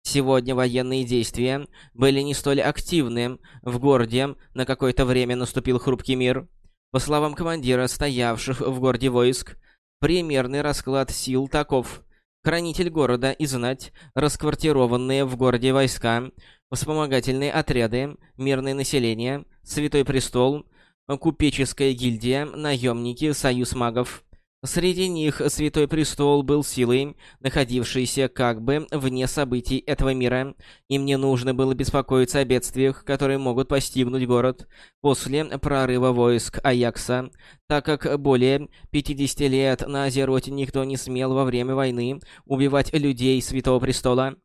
Сегодня военные действия были не столь активны. В городе на какое-то время наступил хрупкий мир. По словам командира, стоявших в городе войск, примерный расклад сил таков. Хранитель города и знать, расквартированные в городе войска, вспомогательные отряды, мирное население, Святой Престол, купеческая гильдия, наемники, союз магов. Среди них Святой Престол был силой, находившейся как бы вне событий этого мира. Им не нужно было беспокоиться о бедствиях, которые могут постигнуть город после прорыва войск Аякса, так как более 50 лет на Азероте никто не смел во время войны убивать людей Святого Престола.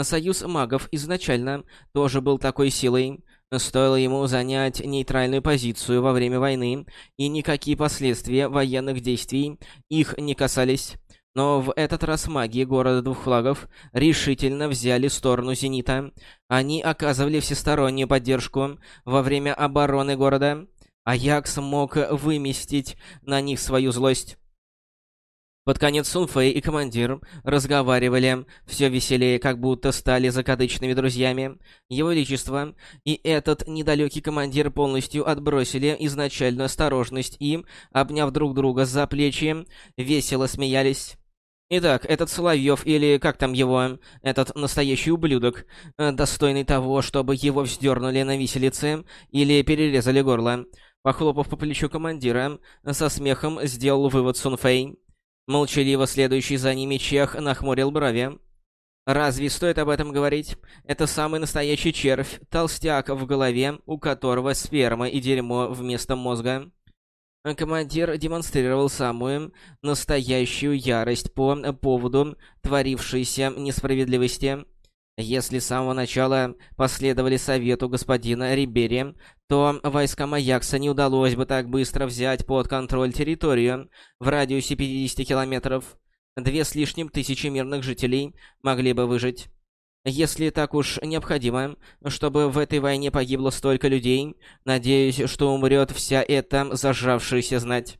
Союз магов изначально тоже был такой силой, Стоило ему занять нейтральную позицию во время войны, и никакие последствия военных действий их не касались. Но в этот раз маги города двух флагов решительно взяли сторону Зенита. Они оказывали всестороннюю поддержку во время обороны города. Аякс мог выместить на них свою злость. Под конец Сунфэй и командир разговаривали все веселее, как будто стали закадычными друзьями. Его Величество и этот недалекий командир полностью отбросили изначальную осторожность и, обняв друг друга за плечи, весело смеялись. Итак, этот Соловьев, или как там его, этот настоящий ублюдок, э, достойный того, чтобы его вздернули на виселице или перерезали горло. Похлопав по плечу командира, со смехом сделал вывод Сунфэй. Молчаливо следующий за ними Чех нахмурил брови. Разве стоит об этом говорить? Это самый настоящий червь, толстяк в голове, у которого сперма и дерьмо вместо мозга. Командир демонстрировал самую настоящую ярость по поводу творившейся несправедливости. Если с самого начала последовали совету господина Рибери, то войскам Аякса не удалось бы так быстро взять под контроль территорию в радиусе 50 километров. Две с лишним тысячи мирных жителей могли бы выжить. Если так уж необходимо, чтобы в этой войне погибло столько людей, надеюсь, что умрет вся эта зажравшаяся знать.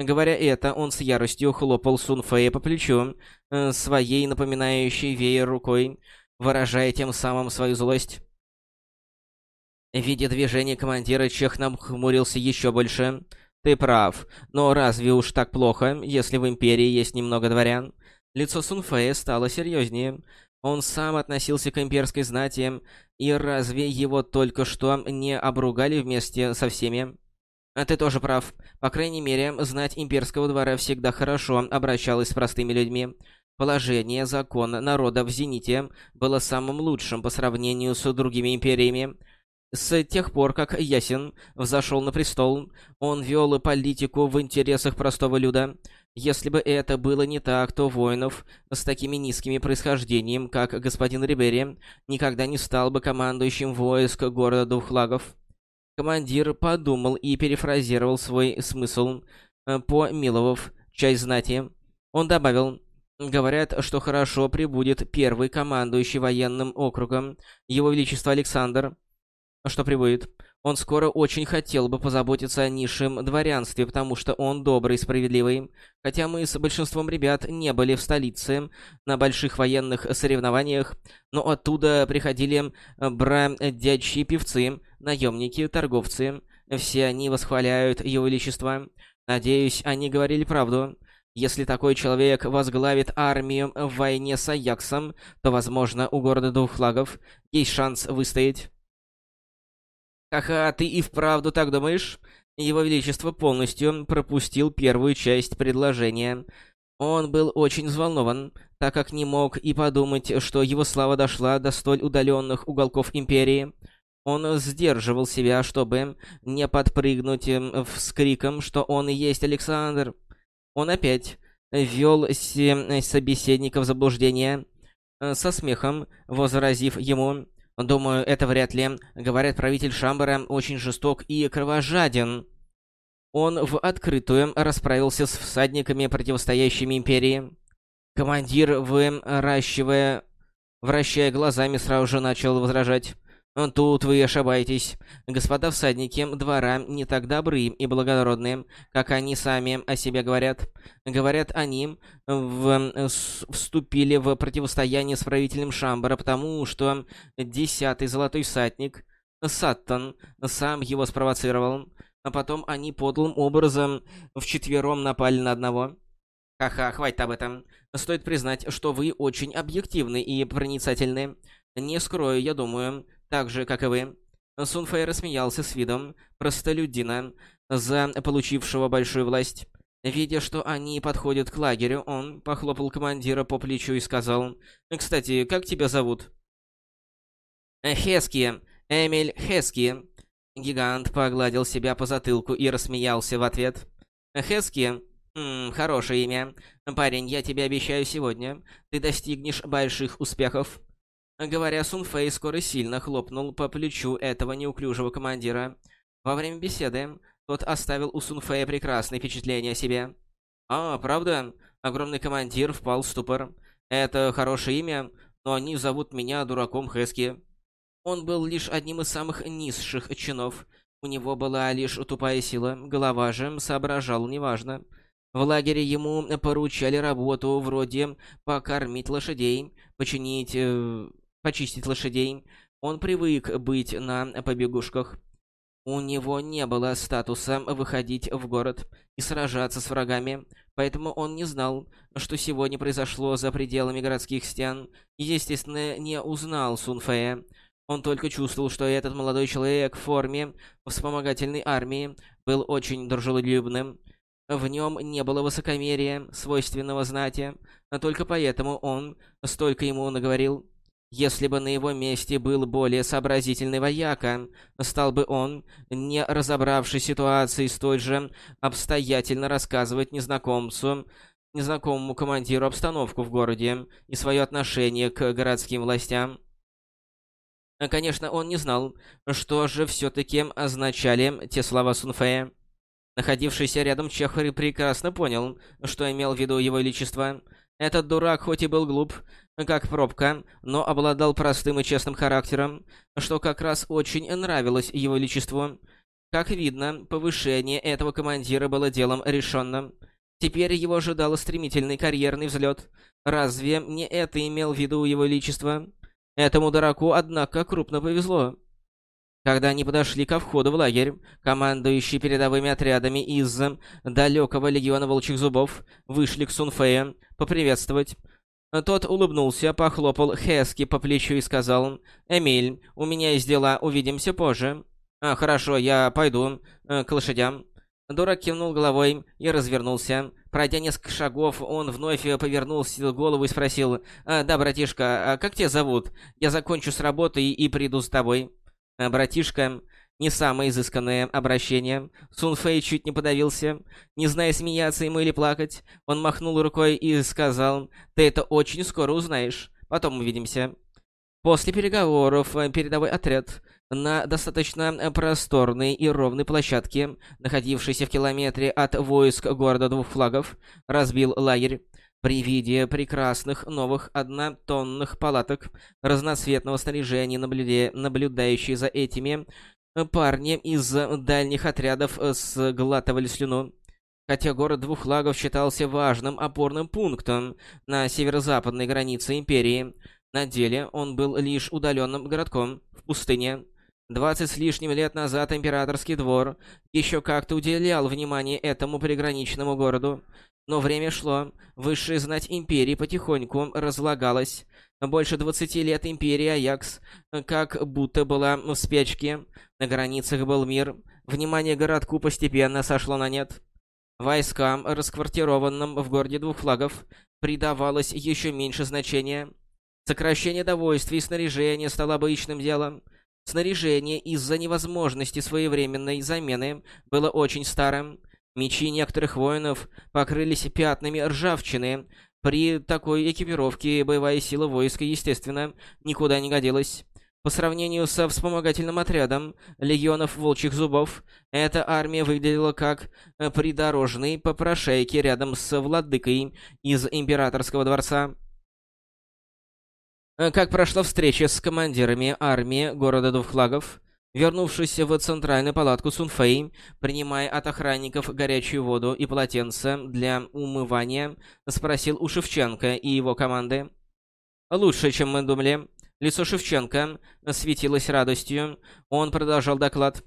Говоря это, он с яростью хлопал Сунфея по плечу, э, своей напоминающей веер рукой, выражая тем самым свою злость. Видя движение командира, Чех хмурился еще больше. «Ты прав, но разве уж так плохо, если в Империи есть немного дворян?» Лицо Сунфея стало серьезнее. Он сам относился к имперской знати, и разве его только что не обругали вместе со всеми? А ты тоже прав. По крайней мере, знать имперского двора всегда хорошо обращалась с простыми людьми. Положение закона народа в Зените было самым лучшим по сравнению с другими империями. С тех пор, как Ясен взошел на престол, он вел политику в интересах простого люда. Если бы это было не так, то воинов с такими низкими происхождением, как господин Рибери, никогда не стал бы командующим войск города Двухлагов. Командир подумал и перефразировал свой смысл, э, помиловав часть знати. Он добавил... Говорят, что хорошо прибудет первый командующий военным округом, Его Величество Александр. Что прибудет? Он скоро очень хотел бы позаботиться о низшем дворянстве, потому что он добрый и справедливый. Хотя мы с большинством ребят не были в столице на больших военных соревнованиях, но оттуда приходили бродячие певцы, наемники, торговцы. Все они восхваляют Его Величество. Надеюсь, они говорили правду. Если такой человек возглавит армию в войне с Аяксом, то, возможно, у города двух флагов есть шанс выстоять. Ха-ха, ты и вправду так думаешь? Его Величество полностью пропустил первую часть предложения. Он был очень взволнован, так как не мог и подумать, что его слава дошла до столь удаленных уголков Империи. Он сдерживал себя, чтобы не подпрыгнуть с криком, что он и есть Александр. Он опять ввел собеседника в заблуждение, э, со смехом возразив ему, «Думаю, это вряд ли. Говорят, правитель Шамбара очень жесток и кровожаден». Он в открытую расправился с всадниками, противостоящими Империи. Командир, выращивая, вращая глазами, сразу же начал возражать. Тут вы ошибаетесь. Господа всадники двора не так добры и благородны, как они сами о себе говорят. Говорят, они в... вступили в противостояние с правителем Шамбара, потому что десятый золотой всадник, Саттон, сам его спровоцировал. А потом они подлым образом вчетвером напали на одного. Ха-ха, хватит об этом. Стоит признать, что вы очень объективны и проницательны. Не скрою, я думаю, так же, как и вы. Сунфэй рассмеялся с видом простолюдина, за получившего большую власть. Видя, что они подходят к лагерю, он похлопал командира по плечу и сказал, «Кстати, как тебя зовут?» «Хески. Эмиль Хески». Гигант погладил себя по затылку и рассмеялся в ответ. «Хески? М хорошее имя. Парень, я тебе обещаю сегодня, ты достигнешь больших успехов. Говоря, Сунфэй скоро сильно хлопнул по плечу этого неуклюжего командира. Во время беседы тот оставил у Сунфэя прекрасное впечатление о себе. «А, правда?» Огромный командир впал в ступор. «Это хорошее имя, но они зовут меня дураком Хэски». Он был лишь одним из самых низших чинов. У него была лишь тупая сила, голова же соображала неважно. В лагере ему поручали работу вроде покормить лошадей, починить, э, почистить лошадей. Он привык быть на побегушках. У него не было статуса выходить в город и сражаться с врагами, поэтому он не знал, что сегодня произошло за пределами городских стен, и, естественно, не узнал Сунфея. Он только чувствовал, что этот молодой человек в форме вспомогательной армии был очень дружелюбным. В нем не было высокомерия, свойственного знати, а только поэтому он столько ему наговорил. Если бы на его месте был более сообразительный вояка, стал бы он, не разобравшись ситуации, столь же обстоятельно рассказывать незнакомцу, незнакомому командиру обстановку в городе и свое отношение к городским властям. Конечно, он не знал, что же все-таки означали те слова Сунфея. Находившийся рядом Чехари прекрасно понял, что имел в виду его величество. Этот дурак хоть и был глуп, как пробка, но обладал простым и честным характером, что как раз очень нравилось его величеству. Как видно, повышение этого командира было делом решенным. Теперь его ожидал стремительный карьерный взлет. Разве не это имел в виду его величество? Этому дураку, однако, крупно повезло. Когда они подошли ко входу в лагерь, командующие передовыми отрядами из далекого легиона Волчьих Зубов вышли к Сунфея поприветствовать. Тот улыбнулся, похлопал Хески по плечу и сказал, «Эмиль, у меня есть дела, увидимся позже». «А, хорошо, я пойду э, к лошадям». Дурак кивнул головой и развернулся. Пройдя несколько шагов, он вновь повернулся голову и спросил, «А, «Да, братишка, а как тебя зовут? Я закончу с работой и приду с тобой». А, братишка, не самое изысканное обращение. Сун Фэй чуть не подавился. Не зная, смеяться ему или плакать, он махнул рукой и сказал, «Ты это очень скоро узнаешь. Потом увидимся». После переговоров э, передовой отряд на достаточно просторной и ровной площадке, находившейся в километре от войск города двух флагов, разбил лагерь. При виде прекрасных новых однотонных палаток, разноцветного снаряжения, наблюдя... наблюдающие за этими, парни из дальних отрядов сглатывали слюну. Хотя город двух флагов считался важным опорным пунктом на северо-западной границе Империи, на деле он был лишь удаленным городком в пустыне. Двадцать с лишним лет назад императорский двор еще как-то уделял внимание этому приграничному городу. Но время шло, высшая знать Империи потихоньку разлагалась. Больше двадцати лет Империи Аякс как будто была в спячке. На границах был мир. Внимание городку постепенно сошло на нет. Войскам, расквартированным в городе двух флагов, придавалось еще меньше значения. Сокращение довольствия и снаряжения стало обычным делом. Снаряжение из-за невозможности своевременной замены было очень старым. Мечи некоторых воинов покрылись пятнами ржавчины. При такой экипировке боевая сила войска, естественно, никуда не годилась. По сравнению со вспомогательным отрядом легионов волчьих зубов, эта армия выглядела как придорожный попрошайки рядом с владыкой из императорского дворца. Как прошла встреча с командирами армии города двух флагов? Вернувшись в центральную палатку Сунфэй, принимая от охранников горячую воду и полотенце для умывания, спросил у Шевченко и его команды. «Лучше, чем мы думали». Лицо Шевченко светилось радостью. Он продолжал доклад.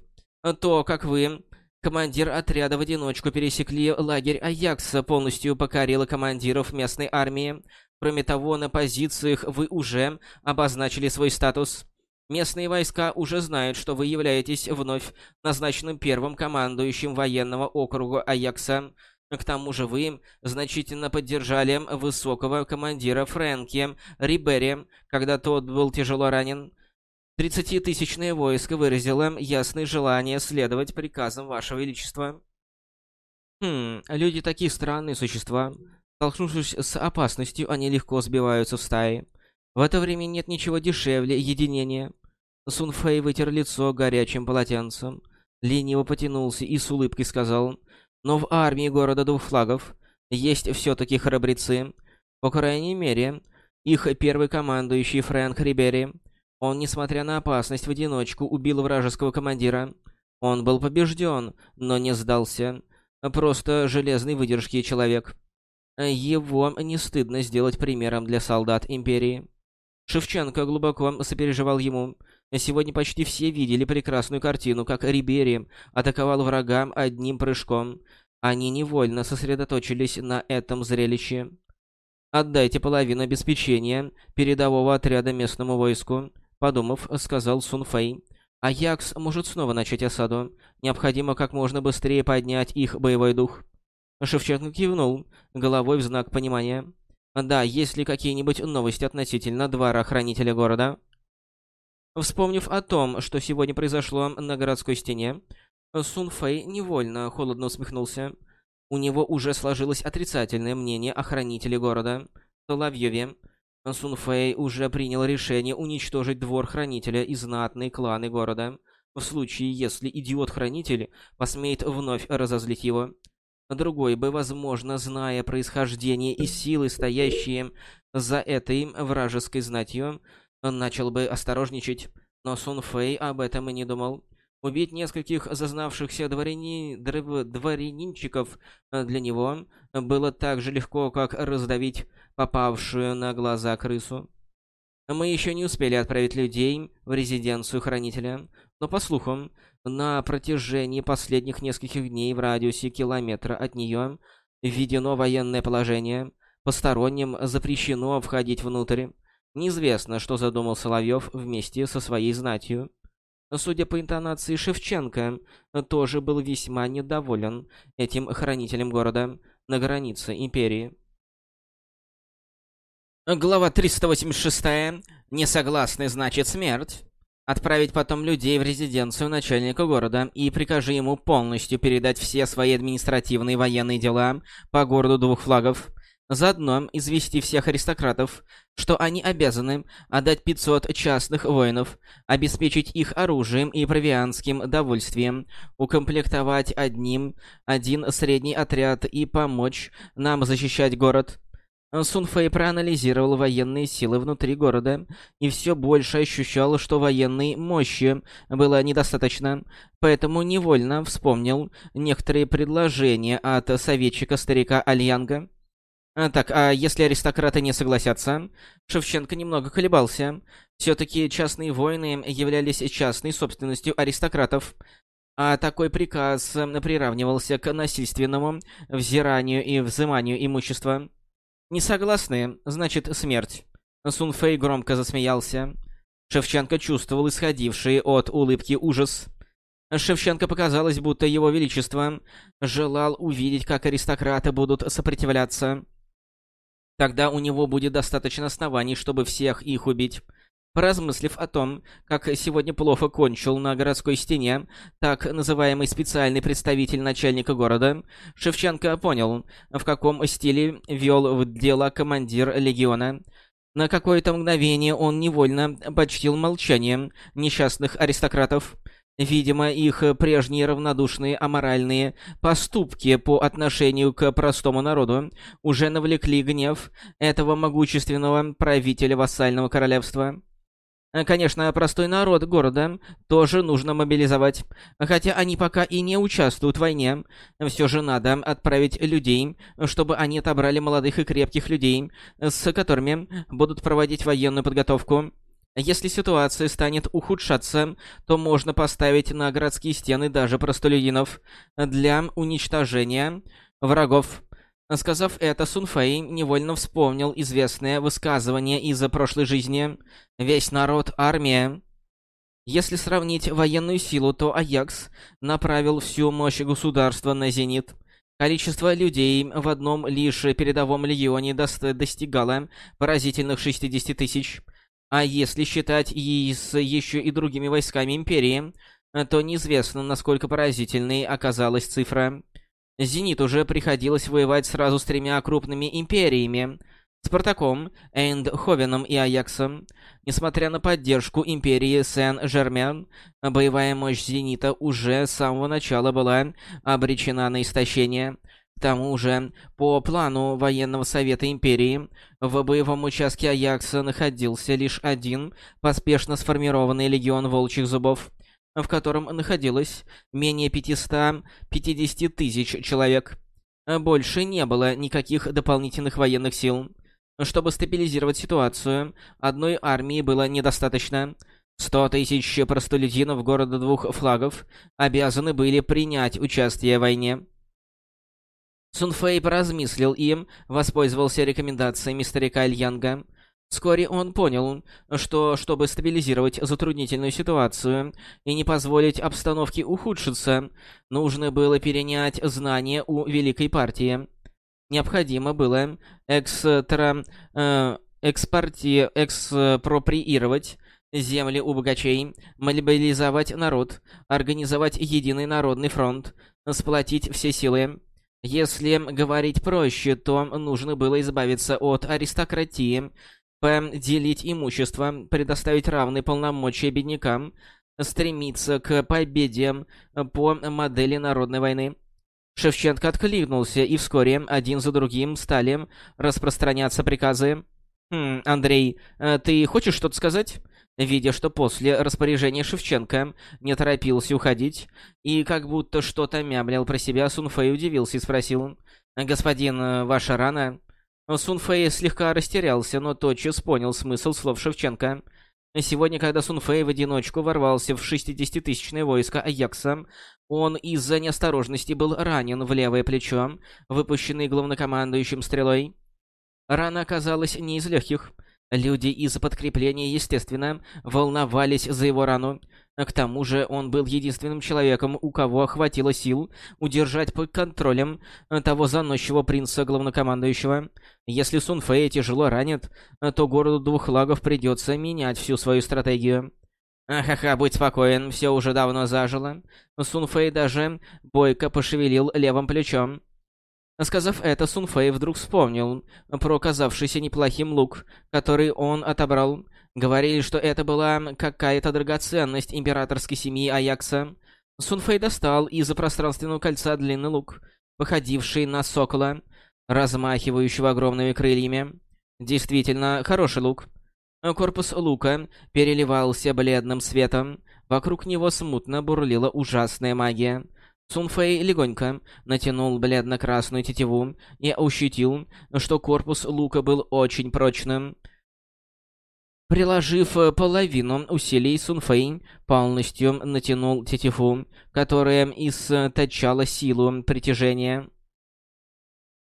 «То, как вы, командир отряда в одиночку, пересекли лагерь Аякса, полностью покорило командиров местной армии. Кроме того, на позициях вы уже обозначили свой статус». Местные войска уже знают, что вы являетесь вновь назначенным первым командующим военного округа Аякса. К тому же вы значительно поддержали высокого командира Фрэнки Рибери, когда тот был тяжело ранен. Тридцатитысячное войско выразило ясное желание следовать приказам Вашего Величества. Хм, люди такие странные существа. Столкнувшись с опасностью, они легко сбиваются в стаи. В это время нет ничего дешевле единения. Сунфэй вытер лицо горячим полотенцем, лениво потянулся и с улыбкой сказал, «Но в армии города двух флагов есть все-таки храбрецы. По крайней мере, их первый командующий Фрэнк Рибери. Он, несмотря на опасность, в одиночку убил вражеского командира. Он был побежден, но не сдался. просто железной выдержки человек. Его не стыдно сделать примером для солдат Империи. Шевченко глубоко сопереживал ему. Сегодня почти все видели прекрасную картину, как Рибери атаковал врага одним прыжком. Они невольно сосредоточились на этом зрелище. «Отдайте половину обеспечения передового отряда местному войску», — подумав, сказал Сун Фэй. «Аякс может снова начать осаду. Необходимо как можно быстрее поднять их боевой дух». Шевченко кивнул, головой в знак понимания. «Да, есть ли какие-нибудь новости относительно двора хранителя города?» Вспомнив о том, что сегодня произошло на городской стене, Сун Фэй невольно холодно усмехнулся. У него уже сложилось отрицательное мнение о хранителе города, Соловьеве. Сун Фэй уже принял решение уничтожить двор хранителя и знатные кланы города, в случае, если идиот-хранитель посмеет вновь разозлить его. Другой бы, возможно, зная происхождение и силы, стоящие за этой вражеской знатью, начал бы осторожничать, но Сун Фэй об этом и не думал. Убить нескольких зазнавшихся дворяни... дрв... дворянинчиков для него было так же легко, как раздавить попавшую на глаза крысу. Мы еще не успели отправить людей в резиденцию Хранителя, но, по слухам, на протяжении последних нескольких дней в радиусе километра от нее введено военное положение, посторонним запрещено входить внутрь. Неизвестно, что задумал Соловьев вместе со своей знатью. Судя по интонации Шевченко, тоже был весьма недоволен этим хранителем города на границе империи. Глава 386. Несогласный значит смерть. Отправить потом людей в резиденцию начальника города и прикажи ему полностью передать все свои административные военные дела по городу двух флагов. Заодно извести всех аристократов, что они обязаны отдать 500 частных воинов, обеспечить их оружием и провианским довольствием, укомплектовать одним один средний отряд и помочь нам защищать город. Сунфэй проанализировал военные силы внутри города и все больше ощущал, что военной мощи было недостаточно, поэтому невольно вспомнил некоторые предложения от советчика-старика Альянга. А, так, а если аристократы не согласятся? Шевченко немного колебался. Все-таки частные войны являлись частной собственностью аристократов. А такой приказ приравнивался к насильственному взиранию и взыманию имущества. Не согласны, значит смерть. Сунфэй громко засмеялся. Шевченко чувствовал исходивший от улыбки ужас. Шевченко показалось, будто его величество желал увидеть, как аристократы будут сопротивляться. Тогда у него будет достаточно оснований, чтобы всех их убить. Поразмыслив о том, как сегодня плохо кончил на городской стене так называемый специальный представитель начальника города, Шевченко понял, в каком стиле вел в дело командир легиона. На какое-то мгновение он невольно почтил молчание несчастных аристократов. Видимо, их прежние равнодушные аморальные поступки по отношению к простому народу уже навлекли гнев этого могущественного правителя вассального королевства. Конечно, простой народ города тоже нужно мобилизовать. Хотя они пока и не участвуют в войне, все же надо отправить людей, чтобы они отобрали молодых и крепких людей, с которыми будут проводить военную подготовку. Если ситуация станет ухудшаться, то можно поставить на городские стены даже простолюдинов для уничтожения врагов. Сказав это, Сунфэй невольно вспомнил известное высказывание из прошлой жизни «Весь народ — армия». Если сравнить военную силу, то Аякс направил всю мощь государства на зенит. Количество людей в одном лишь передовом легионе достигало поразительных 60 тысяч. А если считать и с еще и другими войсками Империи, то неизвестно, насколько поразительной оказалась цифра. Зенит уже приходилось воевать сразу с тремя крупными империями — Спартаком, Эйндховеном и Аяксом. Несмотря на поддержку империи Сен-Жермен, боевая мощь Зенита уже с самого начала была обречена на истощение — к тому же, по плану военного совета империи, в боевом участке Аякса находился лишь один поспешно сформированный легион волчьих зубов. В котором находилось менее 550 тысяч человек. Больше не было никаких дополнительных военных сил. Чтобы стабилизировать ситуацию, одной армии было недостаточно. Сто тысяч простолюдинов города двух флагов обязаны были принять участие в войне. Сунфэй поразмыслил и воспользовался рекомендациями старика Ильянга. Вскоре он понял, что, чтобы стабилизировать затруднительную ситуацию и не позволить обстановке ухудшиться, нужно было перенять знания у Великой Партии. Необходимо было экстра, э, экспорти, экспроприировать земли у богачей, мобилизовать народ, организовать единый народный фронт, сплотить все силы. Если говорить проще, то нужно было избавиться от аристократии, поделить имущество, предоставить равные полномочия беднякам, стремиться к победе по модели народной войны. Шевченко откликнулся, и вскоре один за другим стали распространяться приказы. «Хм, Андрей, э, ты хочешь что-то сказать?» Видя, что после распоряжения Шевченко не торопился уходить, и как будто что-то мямлил про себя, Сунфэй удивился и спросил, «Господин, э, ваша рана?» Сунфэй слегка растерялся, но тотчас понял смысл слов Шевченко. Сегодня, когда Сунфэй в одиночку ворвался в 60-тысячное войско Аякса, он из-за неосторожности был ранен в левое плечо, выпущенный главнокомандующим стрелой. Рана оказалась не из легких. Люди из подкрепления, естественно, волновались за его рану. К тому же он был единственным человеком, у кого хватило сил удержать под контролем того заносчивого принца-главнокомандующего. Если Сун Фэй тяжело ранит, то городу двух лагов придется менять всю свою стратегию. Ахаха, будь спокоен, все уже давно зажило. Сун Фэй даже бойко пошевелил левым плечом. Сказав это, Сун Фэй вдруг вспомнил про оказавшийся неплохим лук, который он отобрал. Говорили, что это была какая-то драгоценность императорской семьи Аякса. Сун Фэй достал из-за пространственного кольца длинный лук, походивший на сокола, размахивающего огромными крыльями. Действительно, хороший лук. Корпус лука переливался бледным светом. Вокруг него смутно бурлила ужасная магия. Сунфэй легонько натянул бледно-красную тетиву и ощутил, что корпус лука был очень прочным. Приложив половину усилий, Сунфэй полностью натянул тетиву, которая источала силу притяжения.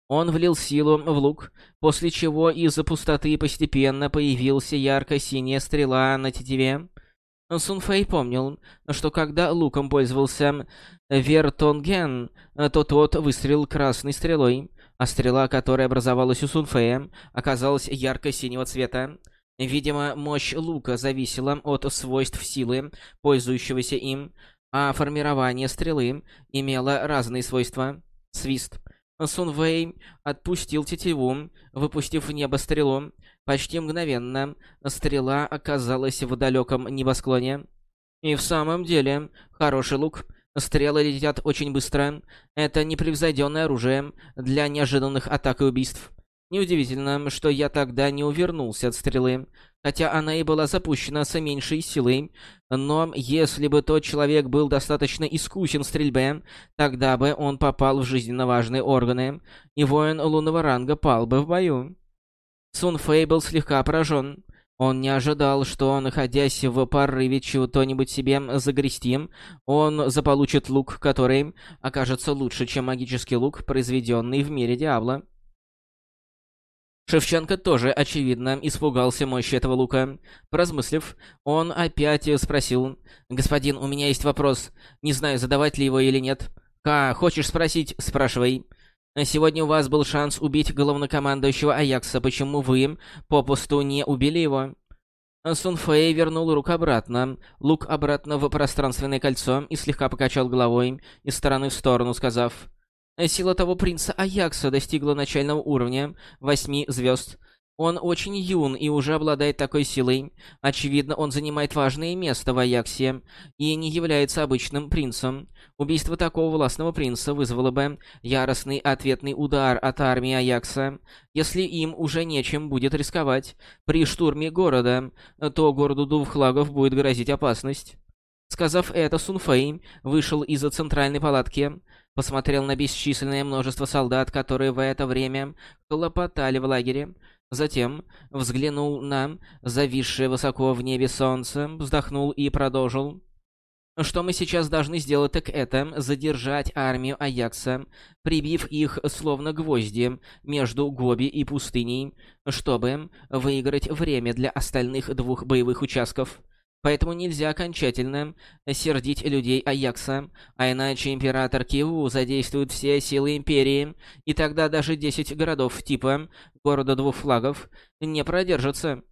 Он влил силу в лук, после чего из-за пустоты постепенно появился ярко-синяя стрела на тетиве. Сунфэй помнил, что когда луком пользовался Вертонген, то тот выстрелил красной стрелой, а стрела, которая образовалась у Сунфэя, оказалась ярко-синего цвета. Видимо, мощь лука зависела от свойств силы, пользующегося им, а формирование стрелы имело разные свойства. Свист. Сунвэй отпустил тетиву, выпустив в небо стрелу. Почти мгновенно стрела оказалась в далеком небосклоне. И в самом деле, хороший лук. Стрелы летят очень быстро. Это непревзойденное оружие для неожиданных атак и убийств. Неудивительно, что я тогда не увернулся от стрелы, хотя она и была запущена с меньшей силой. Но если бы тот человек был достаточно искусен в стрельбе, тогда бы он попал в жизненно важные органы, и воин лунного ранга пал бы в бою. Сун Фэй был слегка поражен. Он не ожидал, что, находясь в порыве чего-нибудь себе загрести, он заполучит лук, который окажется лучше, чем магический лук, произведенный в мире Диабло. Шевченко тоже, очевидно, испугался мощи этого лука. Поразмыслив, он опять спросил, «Господин, у меня есть вопрос. Не знаю, задавать ли его или нет». «Ка, хочешь спросить? Спрашивай». Сегодня у вас был шанс убить главнокомандующего Аякса. Почему вы попусту не убили его? Сун Фэй вернул рук обратно, лук обратно в пространственное кольцо и слегка покачал головой из стороны в сторону, сказав... Сила того принца Аякса достигла начального уровня восьми звезд. Он очень юн и уже обладает такой силой. Очевидно, он занимает важное место в Аяксе и не является обычным принцем. Убийство такого властного принца вызвало бы яростный ответный удар от армии Аякса. Если им уже нечем будет рисковать при штурме города, то городу двух лагов будет грозить опасность. Сказав это, Сунфэй вышел из-за центральной палатки, посмотрел на бесчисленное множество солдат, которые в это время хлопотали в лагере, затем взглянул на зависшее высоко в небе солнце, вздохнул и продолжил. Что мы сейчас должны сделать, так это задержать армию Аякса, прибив их словно гвозди между Гоби и пустыней, чтобы выиграть время для остальных двух боевых участков. Поэтому нельзя окончательно сердить людей Аякса, а иначе император Киву задействует все силы Империи, и тогда даже 10 городов типа города двух флагов не продержатся.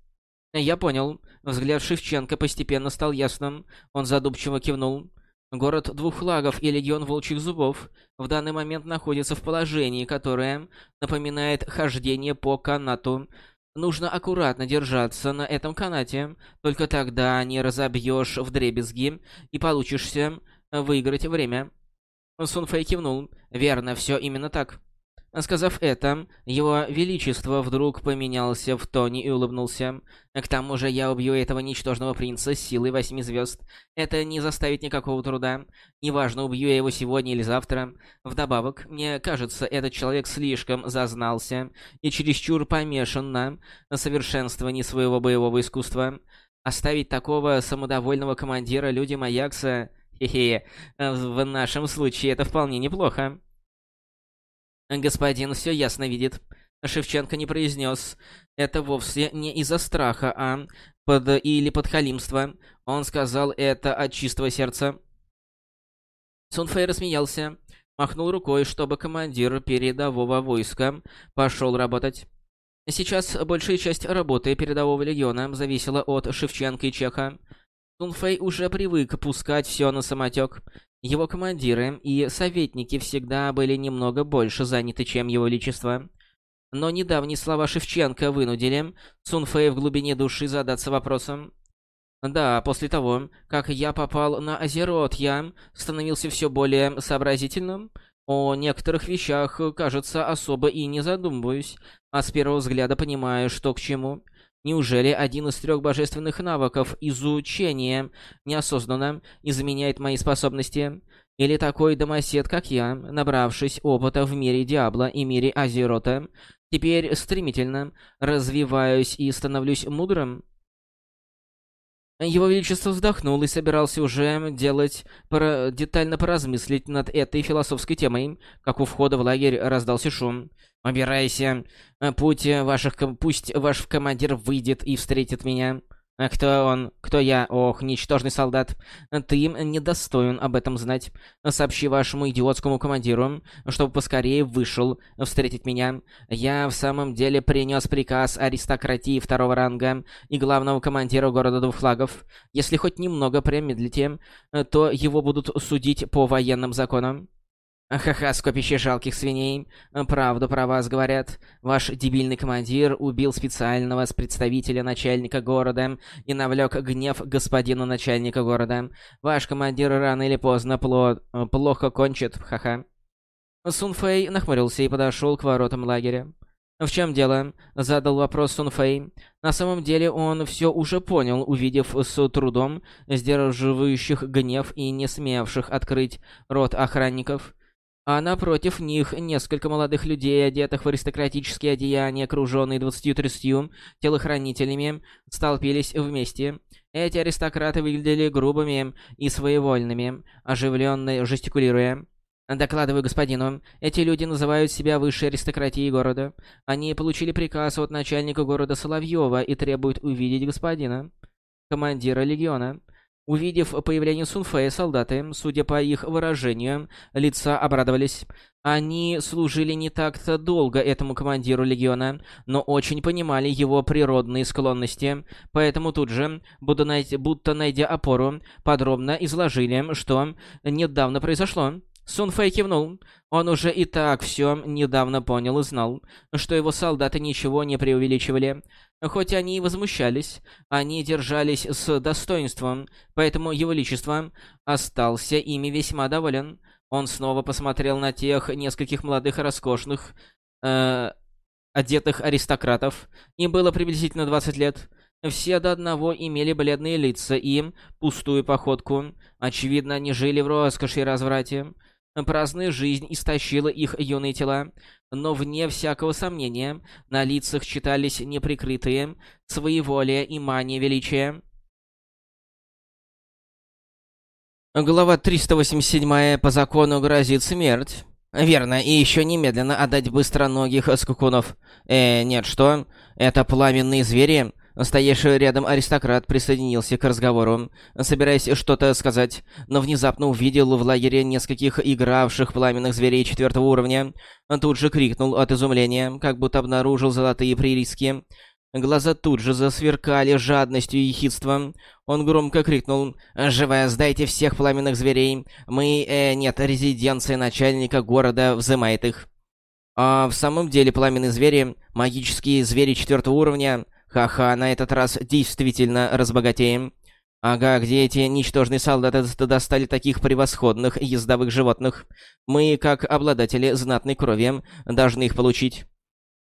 «Я понял». Взгляд Шевченко постепенно стал ясным. Он задумчиво кивнул. Город двух флагов и легион волчьих зубов в данный момент находится в положении, которое напоминает хождение по канату. Нужно аккуратно держаться на этом канате, только тогда не разобьешь вдребезги и получишься выиграть время. Сунфэй кивнул. «Верно, все именно так». Сказав это, его величество вдруг поменялся в тоне и улыбнулся. К тому же я убью этого ничтожного принца силой восьми звезд. Это не заставит никакого труда. Неважно, убью я его сегодня или завтра. Вдобавок, мне кажется, этот человек слишком зазнался и чересчур помешан на совершенствовании своего боевого искусства. Оставить такого самодовольного командира людям Аякса... Хе-хе, в нашем случае это вполне неплохо. Господин все ясно видит. Шевченко не произнес это вовсе не из-за страха, а под или под халимство. Он сказал это от чистого сердца. Сунфэй рассмеялся, махнул рукой, чтобы командир передового войска пошел работать. Сейчас большая часть работы передового легиона зависела от Шевченко и Чеха. Сунфэй уже привык пускать все на самотек. Его командиры и советники всегда были немного больше заняты, чем его величество. Но недавние слова Шевченко вынудили Сунфэя в глубине души задаться вопросом. Да, после того, как я попал на Азерот, я становился все более сообразительным. О некоторых вещах, кажется, особо и не задумываюсь, а с первого взгляда понимаю, что к чему. Неужели один из трех божественных навыков изучения неосознанно изменяет мои способности? Или такой домосед, как я, набравшись опыта в мире Диабло и мире Азерота, теперь стремительно развиваюсь и становлюсь мудрым? Его Величество вздохнул и собирался уже делать, пора, детально поразмыслить над этой философской темой, как у входа в лагерь раздался шум. «Убирайся. Путь ваших, пусть ваш командир выйдет и встретит меня». А кто он? Кто я? Ох, ничтожный солдат. Ты недостоин об этом знать. Сообщи вашему идиотскому командиру, чтобы поскорее вышел встретить меня. Я в самом деле принес приказ аристократии второго ранга и главного командира города двух флагов. Если хоть немного промедлите, то его будут судить по военным законам. Ха-ха, скопище жалких свиней. Правду про вас говорят. Ваш дебильный командир убил специального представителя начальника города и навлек гнев господина начальника города. Ваш командир рано или поздно пло... плохо кончит, ха-ха. Сунфэй нахмурился и подошел к воротам лагеря. «В чем дело?» — задал вопрос Сунфэй. На самом деле он все уже понял, увидев с трудом сдерживающих гнев и не смевших открыть рот охранников а напротив них несколько молодых людей, одетых в аристократические одеяния, окруженные двадцатью-тридцатью телохранителями, столпились вместе. Эти аристократы выглядели грубыми и своевольными, оживленно жестикулируя. «Докладываю господину, эти люди называют себя высшей аристократией города. Они получили приказ от начальника города Соловьева и требуют увидеть господина, командира легиона». Увидев появление Сунфея, солдаты, судя по их выражению, лица обрадовались. Они служили не так-то долго этому командиру легиона, но очень понимали его природные склонности, поэтому тут же, будто найдя, будто найдя опору, подробно изложили, что недавно произошло. Сун Фэй кивнул. Он уже и так все недавно понял и знал, что его солдаты ничего не преувеличивали. Хоть они и возмущались, они держались с достоинством, поэтому его личество остался ими весьма доволен. Он снова посмотрел на тех нескольких молодых роскошных, э, одетых аристократов. Им было приблизительно 20 лет. Все до одного имели бледные лица и пустую походку. Очевидно, они жили в роскоши и разврате. Праздная жизнь истощила их юные тела, но вне всякого сомнения на лицах читались неприкрытые своеволие и мания величия. Глава 387 по закону грозит смерть. Верно, и еще немедленно отдать быстроногих скукунов. Э, нет, что? Это пламенные звери? Стоявший рядом аристократ присоединился к разговору, собираясь что-то сказать, но внезапно увидел в лагере нескольких игравших пламенных зверей четвертого уровня. Тут же крикнул от изумления, как будто обнаружил золотые пририски. Глаза тут же засверкали жадностью и ехидством. Он громко крикнул «Живо, сдайте всех пламенных зверей! Мы, э, нет, резиденция начальника города взымает их!» А в самом деле пламенные звери, магические звери четвертого уровня, Ха-ха, на этот раз действительно разбогатеем. Ага, где эти ничтожные солдаты достали таких превосходных ездовых животных? Мы, как обладатели знатной крови, должны их получить.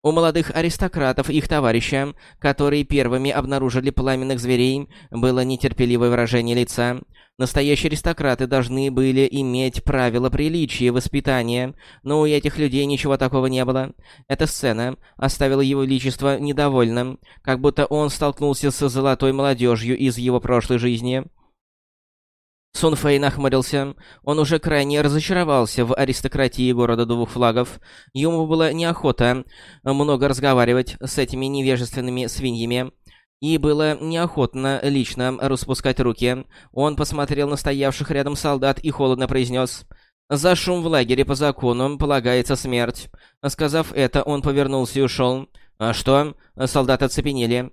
У молодых аристократов их товарища, которые первыми обнаружили пламенных зверей, было нетерпеливое выражение лица. Настоящие аристократы должны были иметь правила приличия и воспитания, но у этих людей ничего такого не было. Эта сцена оставила его величество недовольным, как будто он столкнулся с золотой молодежью из его прошлой жизни. Сун Фэй нахмурился. Он уже крайне разочаровался в аристократии города двух флагов. Ему было неохота много разговаривать с этими невежественными свиньями и было неохотно лично распускать руки. Он посмотрел на стоявших рядом солдат и холодно произнес «За шум в лагере по закону полагается смерть». Сказав это, он повернулся и ушел. «А что?» Солдаты оцепенели.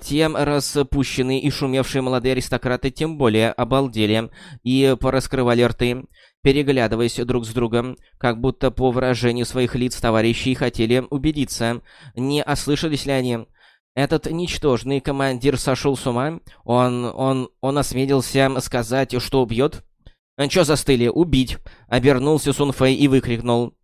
Тем распущенные и шумевшие молодые аристократы тем более обалдели и пораскрывали рты, переглядываясь друг с другом, как будто по выражению своих лиц товарищей хотели убедиться, не ослышались ли они. Этот ничтожный командир сошел с ума? Он... он... он осмелился сказать, что убьет? «Чё застыли? Убить!» Обернулся Сунфэй и выкрикнул.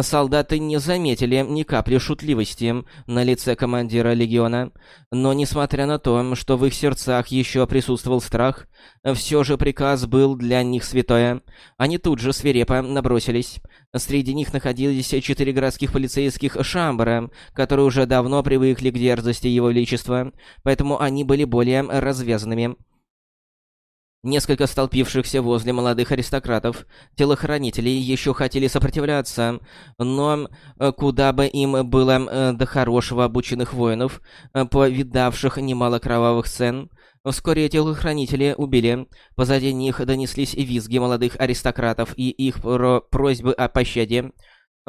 Солдаты не заметили ни капли шутливости на лице командира легиона, но несмотря на то, что в их сердцах еще присутствовал страх, все же приказ был для них святое. Они тут же свирепо набросились. Среди них находились четыре городских полицейских Шамбара, которые уже давно привыкли к дерзости его величества, поэтому они были более развязанными. Несколько столпившихся возле молодых аристократов, телохранителей, еще хотели сопротивляться, но э, куда бы им было э, до хорошего обученных воинов, э, повидавших немало кровавых сцен, вскоре телохранители убили. Позади них донеслись визги молодых аристократов и их про просьбы о пощаде.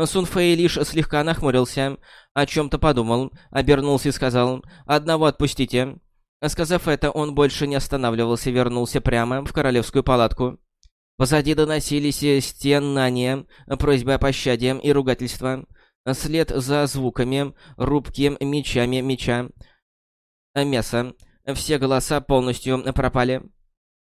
Сун Фэй лишь слегка нахмурился, о чем-то подумал, обернулся и сказал «Одного отпустите». Сказав это, он больше не останавливался вернулся прямо в королевскую палатку. Позади доносились стенания, просьбы о пощаде и ругательства. След за звуками, рубки мечами меча. Мясо. Все голоса полностью пропали.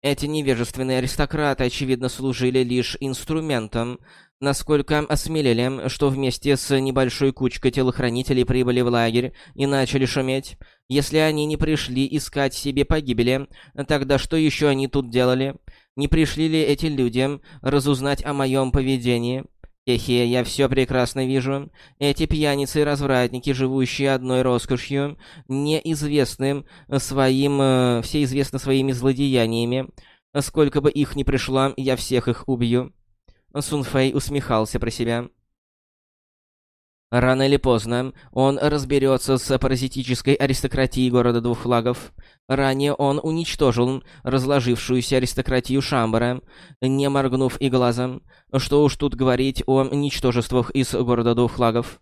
Эти невежественные аристократы, очевидно, служили лишь инструментом, насколько осмелели, что вместе с небольшой кучкой телохранителей прибыли в лагерь и начали шуметь. Если они не пришли искать себе погибели, тогда что еще они тут делали? Не пришли ли эти люди разузнать о моем поведении? Хе-хе, я все прекрасно вижу. Эти пьяницы и развратники, живущие одной роскошью, неизвестным своим... Э, все известны своими злодеяниями. Сколько бы их ни пришло, я всех их убью. Сунфэй усмехался про себя. Рано или поздно он разберется с паразитической аристократией города двух флагов. Ранее он уничтожил разложившуюся аристократию Шамбара, не моргнув и глазом. Что уж тут говорить о ничтожествах из города двух флагов.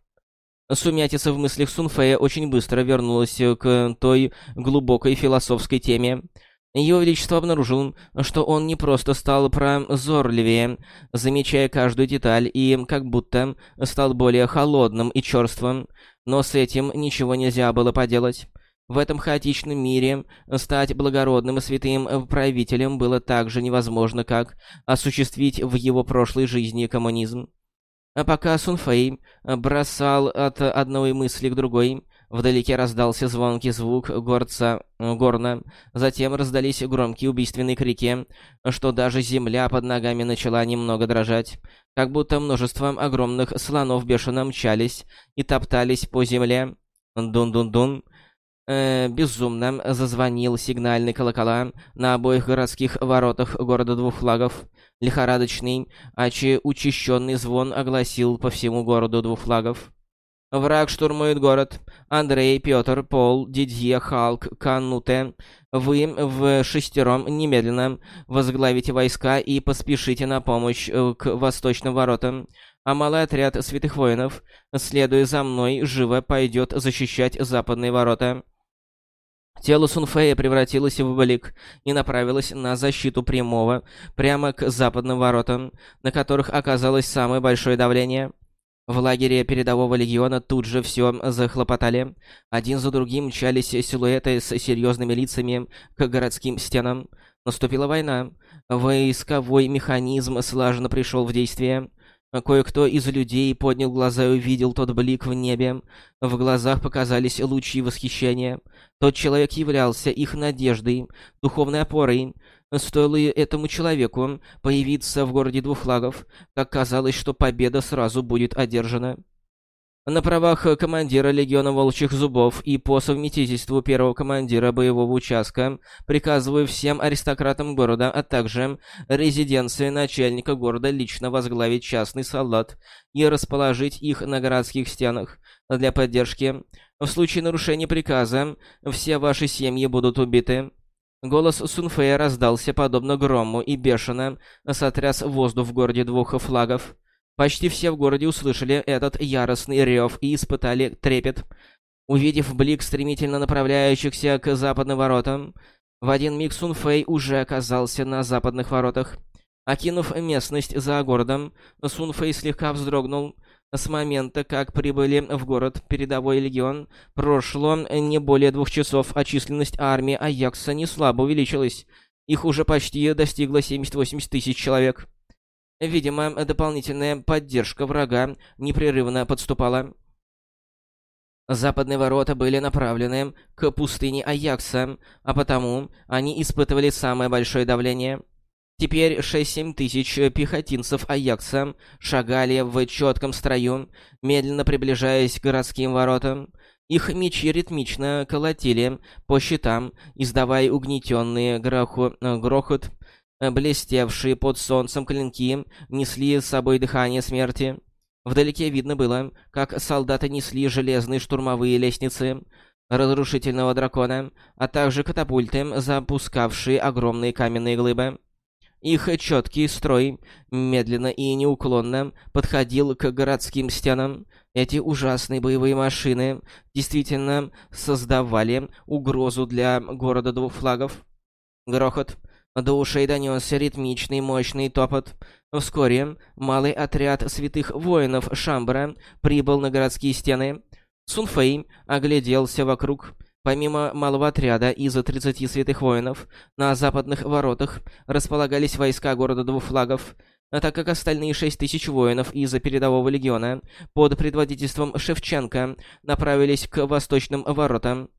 Сумятица в мыслях Сунфея очень быстро вернулась к той глубокой философской теме, его Величество обнаружил, что он не просто стал прозорливее, замечая каждую деталь, и как будто стал более холодным и черствым, но с этим ничего нельзя было поделать. В этом хаотичном мире стать благородным и святым правителем было так же невозможно, как осуществить в его прошлой жизни коммунизм. А пока Сунфэй бросал от одной мысли к другой, Вдалеке раздался звонкий звук горца, горна, затем раздались громкие убийственные крики, что даже земля под ногами начала немного дрожать, как будто множеством огромных слонов бешено мчались и топтались по земле. Дун-дун-дун. Э, безумно зазвонил сигнальный колокола на обоих городских воротах города двух флагов. Лихорадочный, ачи учащенный звон огласил по всему городу двух флагов. Враг штурмует город. Андрей, Пётр, Пол, Дидье, Халк, Кануте. Вы в шестером немедленно возглавите войска и поспешите на помощь э, к восточным воротам. А малый отряд святых воинов, следуя за мной, живо пойдет защищать западные ворота. Тело Сунфея превратилось в блик и направилось на защиту прямого, прямо к западным воротам, на которых оказалось самое большое давление. В лагере передового легиона тут же все захлопотали. Один за другим мчались силуэты с серьезными лицами к городским стенам. Наступила война. Войсковой механизм слаженно пришел в действие. Кое-кто из людей поднял глаза и увидел тот блик в небе. В глазах показались лучи восхищения. Тот человек являлся их надеждой, духовной опорой. Стоило этому человеку появиться в городе двух флагов, как казалось, что победа сразу будет одержана. На правах командира Легиона Волчьих Зубов и по совместительству первого командира боевого участка приказываю всем аристократам города, а также резиденции начальника города лично возглавить частный солдат и расположить их на городских стенах для поддержки. В случае нарушения приказа все ваши семьи будут убиты. Голос Сунфея раздался подобно грому и бешено сотряс воздух в городе двух флагов. Почти все в городе услышали этот яростный рев и испытали трепет. Увидев блик стремительно направляющихся к западным воротам, в один миг Сунфэй уже оказался на западных воротах. Окинув местность за городом, Сунфэй слегка вздрогнул, с момента, как прибыли в город передовой легион, прошло не более двух часов, а численность армии Аякса не слабо увеличилась. Их уже почти достигло 70-80 тысяч человек. Видимо, дополнительная поддержка врага непрерывно подступала. Западные ворота были направлены к пустыне Аякса, а потому они испытывали самое большое давление — Теперь 6-7 тысяч пехотинцев Аякса шагали в четком строю, медленно приближаясь к городским воротам. Их мечи ритмично колотили по щитам, издавая угнетенный гроху... грохот. Блестевшие под солнцем клинки несли с собой дыхание смерти. Вдалеке видно было, как солдаты несли железные штурмовые лестницы разрушительного дракона, а также катапульты, запускавшие огромные каменные глыбы. Их четкий строй медленно и неуклонно подходил к городским стенам. Эти ужасные боевые машины действительно создавали угрозу для города двух флагов. Грохот. До ушей донесся ритмичный мощный топот. Вскоре малый отряд святых воинов Шамбара прибыл на городские стены. Сунфэй огляделся вокруг. Помимо малого отряда из 30 святых воинов, на западных воротах располагались войска города двух флагов, а так как остальные 6 тысяч воинов из передового легиона под предводительством Шевченко направились к восточным воротам.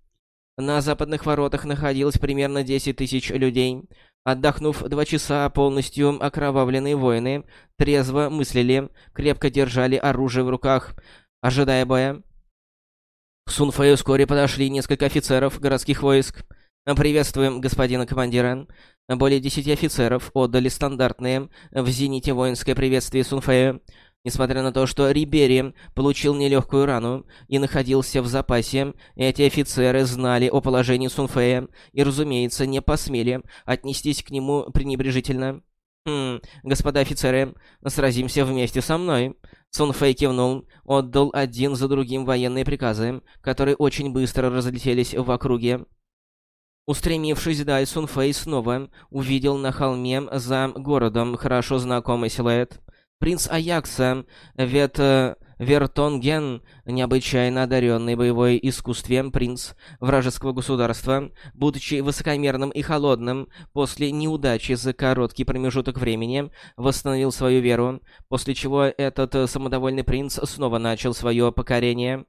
На западных воротах находилось примерно 10 тысяч людей. Отдохнув два часа, полностью окровавленные воины трезво мыслили, крепко держали оружие в руках, ожидая боя. К Сунфэю вскоре подошли несколько офицеров городских войск. «Приветствуем, господина командира». Более десяти офицеров отдали стандартные в «Зените» воинское приветствие Сунфэю. Несмотря на то, что Рибери получил нелегкую рану и находился в запасе, эти офицеры знали о положении Сунфея и, разумеется, не посмели отнестись к нему пренебрежительно. «Хм, господа офицеры, сразимся вместе со мной». Сун Фэй кивнул, отдал один за другим военные приказы, которые очень быстро разлетелись в округе. Устремившись далее, Сун Фэй снова увидел на холме за городом хорошо знакомый силуэт. Принц Аякса, Вет... Вертонген, необычайно одаренный боевой искусством принц вражеского государства, будучи высокомерным и холодным, после неудачи за короткий промежуток времени восстановил свою веру, после чего этот самодовольный принц снова начал свое покорение.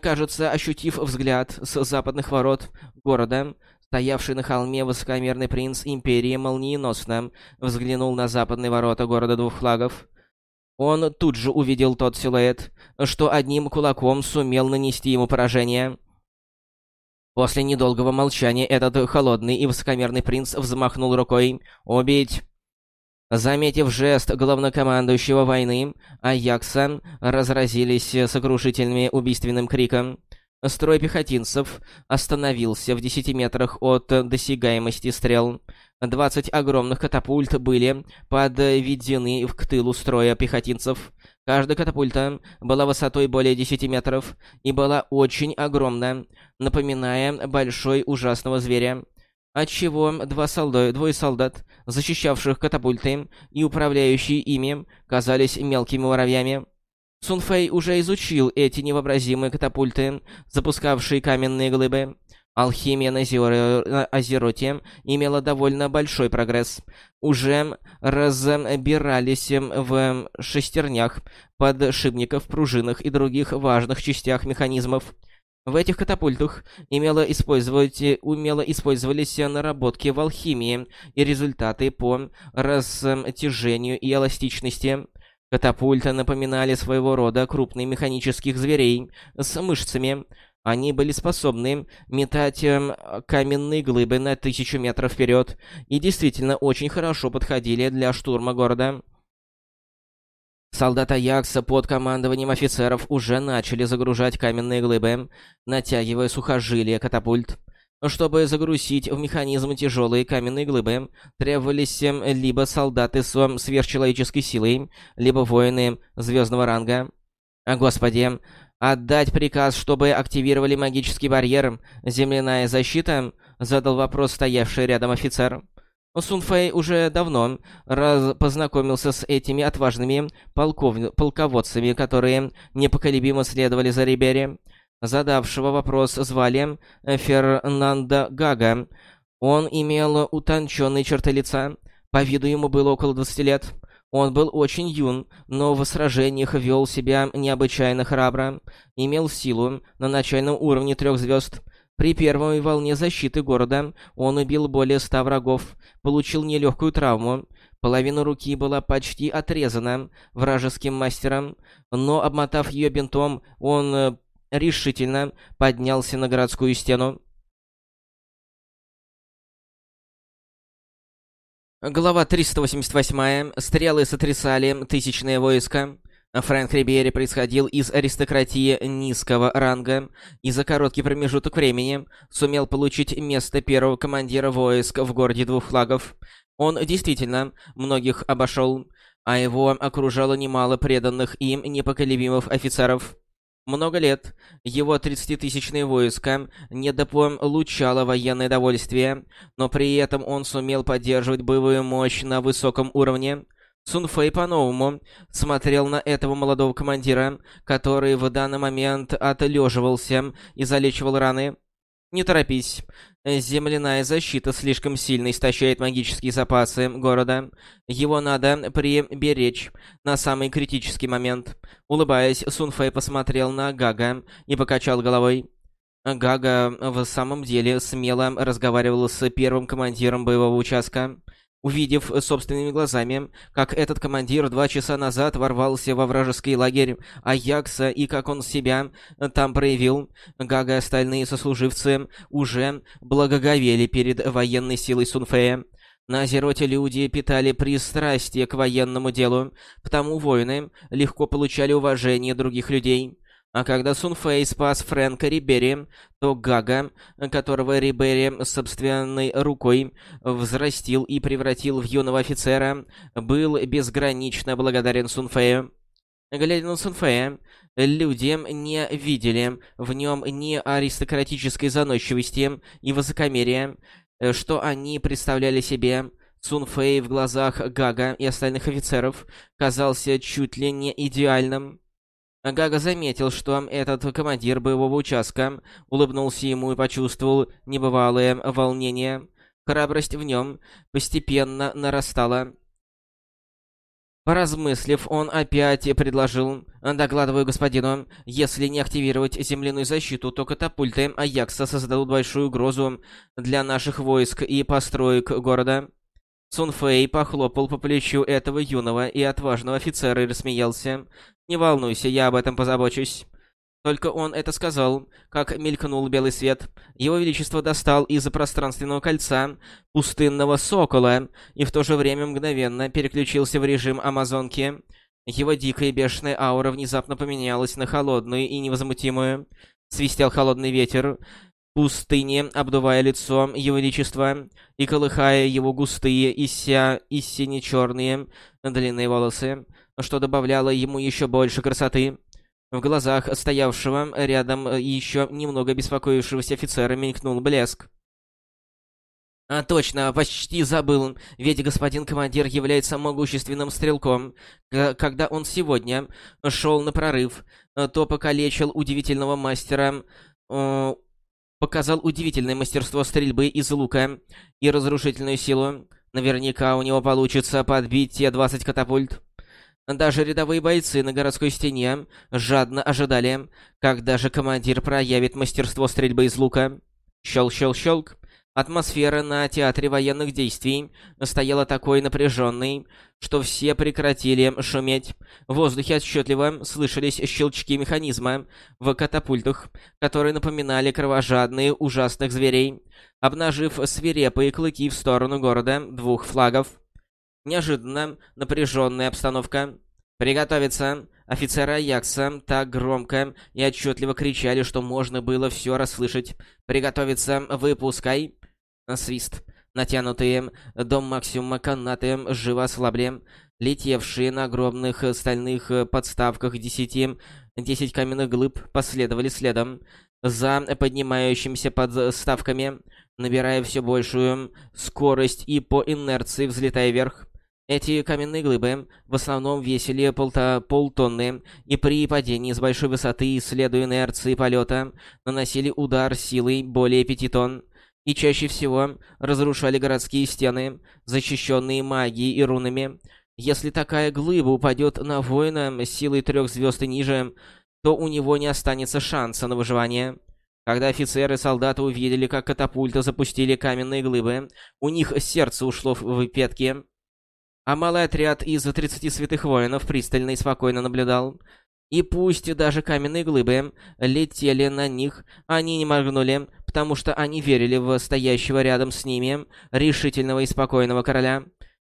Кажется, ощутив взгляд с западных ворот города, стоявший на холме высокомерный принц Империи молниеносно взглянул на западные ворота города двух флагов. Он тут же увидел тот силуэт, что одним кулаком сумел нанести ему поражение. После недолгого молчания этот холодный и высокомерный принц взмахнул рукой «Убить!». Заметив жест главнокомандующего войны, Аякса разразились сокрушительным убийственным криком. Строй пехотинцев остановился в десяти метрах от досягаемости стрел. Двадцать огромных катапульт были подведены к тылу строя пехотинцев. Каждая катапульта была высотой более 10 метров и была очень огромна, напоминая большой ужасного зверя. Отчего два солда... двое солдат, защищавших катапульты и управляющие ими, казались мелкими муравьями. Сунфэй уже изучил эти невообразимые катапульты, запускавшие каменные глыбы. Алхимия на, на Азероте имела довольно большой прогресс. Уже разбирались в шестернях, подшипниках, пружинах и других важных частях механизмов. В этих катапультах имело использовать, умело использовались наработки в алхимии и результаты по растяжению и эластичности. Катапульты напоминали своего рода крупных механических зверей с мышцами. Они были способны метать эм, каменные глыбы на тысячу метров вперед и действительно очень хорошо подходили для штурма города. Солдаты Аякса под командованием офицеров уже начали загружать каменные глыбы, натягивая сухожилия катапульт. Чтобы загрузить в механизм тяжелые каменные глыбы, требовались либо солдаты с сверхчеловеческой силой, либо воины звездного ранга. Господи, отдать приказ, чтобы активировали магический барьер, земляная защита, задал вопрос стоявший рядом офицер. Сунфэй уже давно раз познакомился с этими отважными полков... полководцами, которые непоколебимо следовали за Рибери. Задавшего вопрос звали Фернандо Гага. Он имел утонченные черты лица. По виду ему было около 20 лет. Он был очень юн, но в сражениях вел себя необычайно храбро. Имел силу на начальном уровне трех звезд — при первой волне защиты города он убил более ста врагов, получил нелегкую травму. Половина руки была почти отрезана вражеским мастером, но, обмотав ее бинтом, он э, решительно поднялся на городскую стену. Глава 388. Стрелы сотрясали тысячное войско. Фрэнк Рибери происходил из аристократии низкого ранга и за короткий промежуток времени сумел получить место первого командира войск в городе двух флагов. Он действительно многих обошел, а его окружало немало преданных им непоколебимых офицеров. Много лет его 30-тысячное войско не дополучало военное довольствие, но при этом он сумел поддерживать боевую мощь на высоком уровне. Сун Фэй по-новому смотрел на этого молодого командира, который в данный момент отлеживался и залечивал раны. «Не торопись. Земляная защита слишком сильно истощает магические запасы города. Его надо приберечь на самый критический момент». Улыбаясь, Сун Фэй посмотрел на Гага и покачал головой. Гага в самом деле смело разговаривал с первым командиром боевого участка. Увидев собственными глазами, как этот командир два часа назад ворвался во вражеский лагерь Аякса и как он себя там проявил, Гага и остальные сослуживцы уже благоговели перед военной силой Сунфея. На Азероте люди питали пристрастие к военному делу, потому воины легко получали уважение других людей. А когда Сунфэй спас Фрэнка Рибери, то Гага, которого Рибери собственной рукой взрастил и превратил в юного офицера, был безгранично благодарен Сунфэю. Глядя на Сунфэя, люди не видели в нем ни аристократической заносчивости и высокомерия, что они представляли себе. Сунфэй в глазах Гага и остальных офицеров казался чуть ли не идеальным. Гага заметил, что этот командир боевого участка улыбнулся ему и почувствовал небывалое волнение. Храбрость в нем постепенно нарастала. Поразмыслив, он опять предложил, докладываю господину, если не активировать земляную защиту, то катапульты Аякса создадут большую угрозу для наших войск и построек города. Сунфэй похлопал по плечу этого юного и отважного офицера и рассмеялся. «Не волнуйся, я об этом позабочусь». Только он это сказал, как мелькнул белый свет. Его Величество достал из пространственного кольца пустынного сокола и в то же время мгновенно переключился в режим Амазонки. Его дикая бешеная аура внезапно поменялась на холодную и невозмутимую. Свистел холодный ветер пустыне, обдувая лицо Его Величества и колыхая его густые и, ся... и сине-черные длинные волосы, что добавляло ему еще больше красоты. В глазах стоявшего рядом еще немного беспокоившегося офицера мелькнул блеск. А точно, почти забыл, ведь господин командир является могущественным стрелком. Когда он сегодня шел на прорыв, то покалечил удивительного мастера, э, показал удивительное мастерство стрельбы из лука и разрушительную силу. Наверняка у него получится подбить те 20 катапульт. Даже рядовые бойцы на городской стене жадно ожидали, когда же командир проявит мастерство стрельбы из лука. Щелк-щелк-щелк. Атмосфера на театре военных действий стояла такой напряженной, что все прекратили шуметь. В воздухе отчетливо слышались щелчки механизма в катапультах, которые напоминали кровожадные ужасных зверей, обнажив свирепые клыки в сторону города двух флагов. Неожиданно напряженная обстановка. «Приготовиться!» Офицеры Аякса так громко и отчетливо кричали, что можно было все расслышать. «Приготовиться! Выпускай!» Свист. Натянутые до максимума канаты живо ослабли. Летевшие на огромных стальных подставках десяти... Десять каменных глыб последовали следом. За поднимающимися подставками, набирая все большую скорость и по инерции взлетая вверх. Эти каменные глыбы в основном весили полта полтонны, и при падении с большой высоты, следуя инерции полета, наносили удар силой более пяти тонн, и чаще всего разрушали городские стены, защищенные магией и рунами. Если такая глыба упадет на воина силой трех звезд и ниже, то у него не останется шанса на выживание. Когда офицеры и солдаты увидели, как катапульты запустили каменные глыбы, у них сердце ушло в пятки. А малый отряд из 30 святых воинов пристально и спокойно наблюдал. И пусть даже каменные глыбы летели на них, они не моргнули, потому что они верили в стоящего рядом с ними решительного и спокойного короля.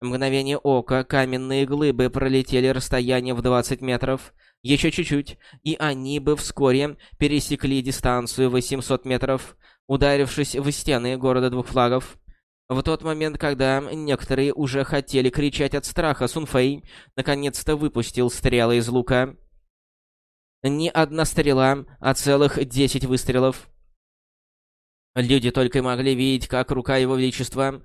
мгновение ока каменные глыбы пролетели расстояние в 20 метров. Еще чуть-чуть, и они бы вскоре пересекли дистанцию 800 метров, ударившись в стены города двух флагов. В тот момент, когда некоторые уже хотели кричать от страха, Сунфэй наконец-то выпустил стрелы из лука. Не одна стрела, а целых десять выстрелов. Люди только и могли видеть, как рука его величества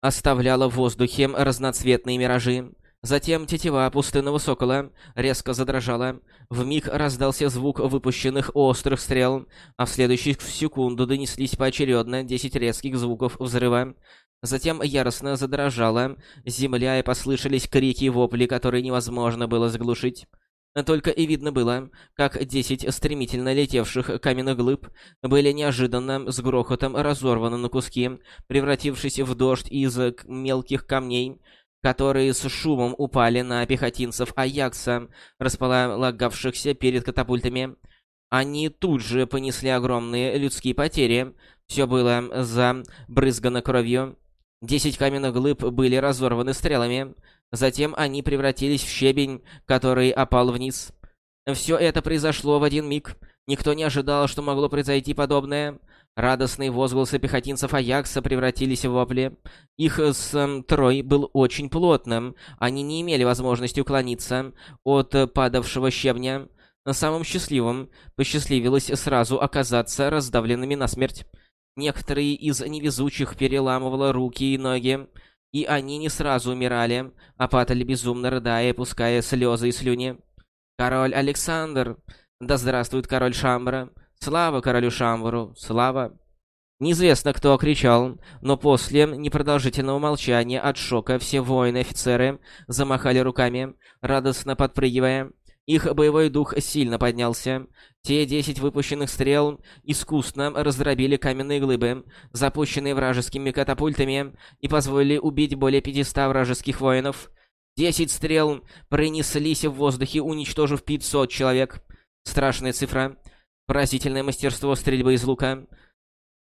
оставляла в воздухе разноцветные миражи. Затем тетива пустынного сокола резко задрожала. В миг раздался звук выпущенных острых стрел, а в следующую секунду донеслись поочередно десять резких звуков взрыва. Затем яростно задрожала земля, и послышались крики и вопли, которые невозможно было заглушить. Только и видно было, как десять стремительно летевших каменных глыб были неожиданно с грохотом разорваны на куски, превратившись в дождь из мелких камней, которые с шумом упали на пехотинцев Аякса, располагавшихся перед катапультами. Они тут же понесли огромные людские потери. Все было забрызгано кровью. Десять каменных глыб были разорваны стрелами. Затем они превратились в щебень, который опал вниз. Все это произошло в один миг. Никто не ожидал, что могло произойти подобное. Радостные возгласы пехотинцев Аякса превратились в вопли. Их строй был очень плотным. Они не имели возможности уклониться от падавшего щебня. Самым счастливым посчастливилось сразу оказаться раздавленными насмерть. Некоторые из невезучих переламывало руки и ноги, и они не сразу умирали, а падали безумно рыдая, пуская слезы и слюни. «Король Александр! Да здравствует король Шамбара! Слава королю Шамбару! Слава!» Неизвестно, кто кричал, но после непродолжительного молчания от шока все воины-офицеры замахали руками, радостно подпрыгивая. Их боевой дух сильно поднялся. Те десять выпущенных стрел искусно раздробили каменные глыбы, запущенные вражескими катапультами, и позволили убить более 500 вражеских воинов. Десять стрел пронеслись в воздухе, уничтожив 500 человек. Страшная цифра. Поразительное мастерство стрельбы из лука.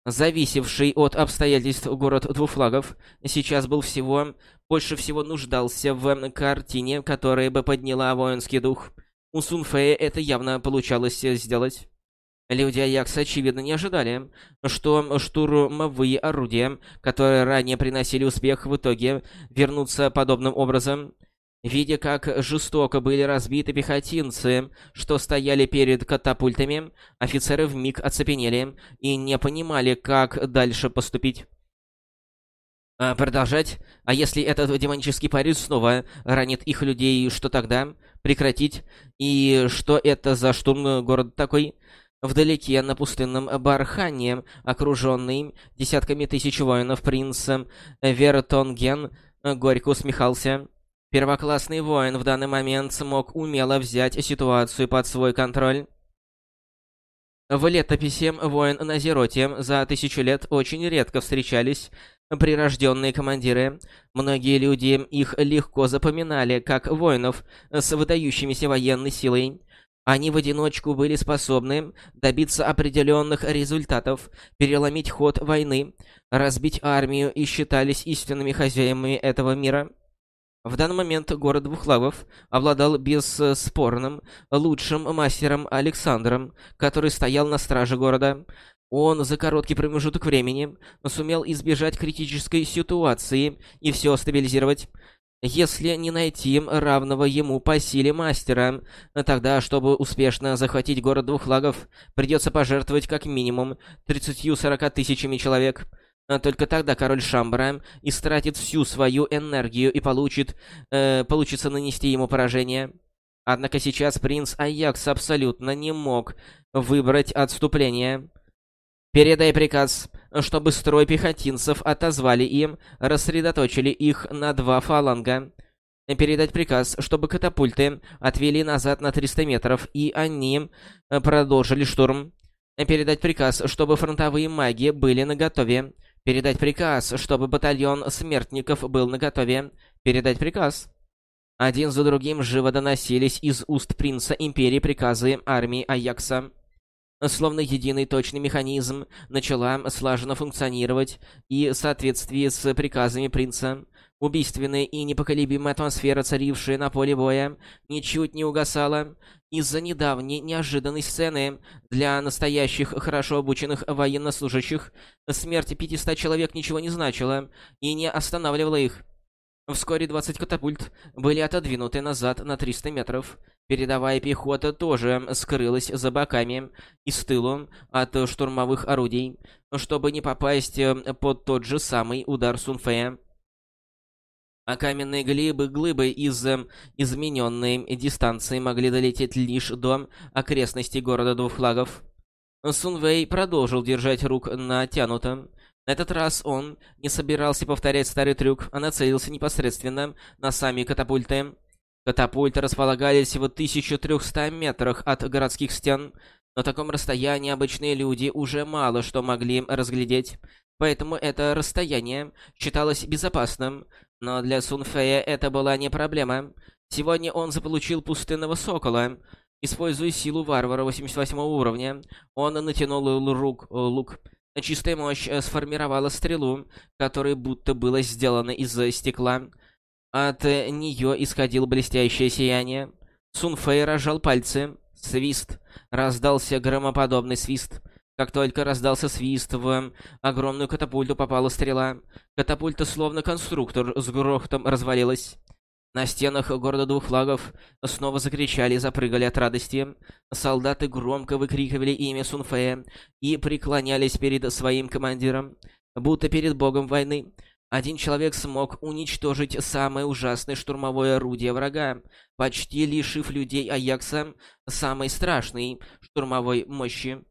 Зависевший от обстоятельств город двух флагов сейчас был всего, больше всего нуждался в картине, которая бы подняла воинский дух. У Сунфея это явно получалось сделать. Люди Аякса, очевидно, не ожидали, что штурмовые орудия, которые ранее приносили успех, в итоге вернутся подобным образом. Видя, как жестоко были разбиты пехотинцы, что стояли перед катапультами, офицеры вмиг оцепенели и не понимали, как дальше поступить. А продолжать? А если этот демонический парень снова ранит их людей, что тогда? Прекратить? И что это за штурм город такой? Вдалеке, на пустынном Бархане, окруженный десятками тысяч воинов, принц Вертонген горько усмехался. Первоклассный воин в данный момент смог умело взять ситуацию под свой контроль. В летописи «Воин на Зероте» за тысячу лет очень редко встречались прирожденные командиры. Многие люди их легко запоминали как воинов с выдающимися военной силой. Они в одиночку были способны добиться определенных результатов, переломить ход войны, разбить армию и считались истинными хозяевами этого мира. В данный момент город Двухлавов обладал бесспорным лучшим мастером Александром, который стоял на страже города. Он за короткий промежуток времени сумел избежать критической ситуации и все стабилизировать. Если не найти равного ему по силе мастера, тогда, чтобы успешно захватить город Двухлагов, придется пожертвовать как минимум 30-40 тысячами человек. Только тогда король Шамбара истратит всю свою энергию и получит... Э, получится нанести ему поражение. Однако сейчас принц Аякс абсолютно не мог выбрать отступление. «Передай приказ, чтобы строй пехотинцев отозвали им, рассредоточили их на два фаланга. Передать приказ, чтобы катапульты отвели назад на 300 метров, и они продолжили штурм. Передать приказ, чтобы фронтовые маги были наготове. Передать приказ, чтобы батальон смертников был наготове. Передать приказ. Один за другим живо доносились из уст принца Империи приказы армии Аякса. Словно единый точный механизм начала слаженно функционировать, и в соответствии с приказами принца, убийственная и непоколебимая атмосфера, царившая на поле боя, ничуть не угасала. Из-за недавней неожиданной сцены для настоящих хорошо обученных военнослужащих смерть 500 человек ничего не значила и не останавливала их. Вскоре 20 катапульт были отодвинуты назад на 300 метров. Передовая пехота тоже скрылась за боками и с тылу от штурмовых орудий, чтобы не попасть под тот же самый удар Сунфея а каменные глыбы, глыбы из э, измененной дистанции могли долететь лишь до окрестностей города двух флагов. Сунвей продолжил держать рук натянуто. На этот раз он не собирался повторять старый трюк, а нацелился непосредственно на сами катапульты. Катапульты располагались в 1300 метрах от городских стен. На таком расстоянии обычные люди уже мало что могли разглядеть, поэтому это расстояние считалось безопасным. Но для Сунфея это была не проблема. Сегодня он заполучил пустынного сокола. Используя силу варвара 88 уровня, он натянул рук, лук. Чистая мощь сформировала стрелу, которая будто была сделана из стекла. От нее исходило блестящее сияние. Сунфэй разжал пальцы. Свист. Раздался громоподобный свист. Как только раздался свист, в огромную катапульту попала стрела. Катапульта, словно конструктор, с грохотом развалилась. На стенах города двух флагов снова закричали и запрыгали от радости. Солдаты громко выкрикивали имя Сунфея и преклонялись перед своим командиром, будто перед богом войны. Один человек смог уничтожить самое ужасное штурмовое орудие врага, почти лишив людей Аякса самой страшной штурмовой мощи.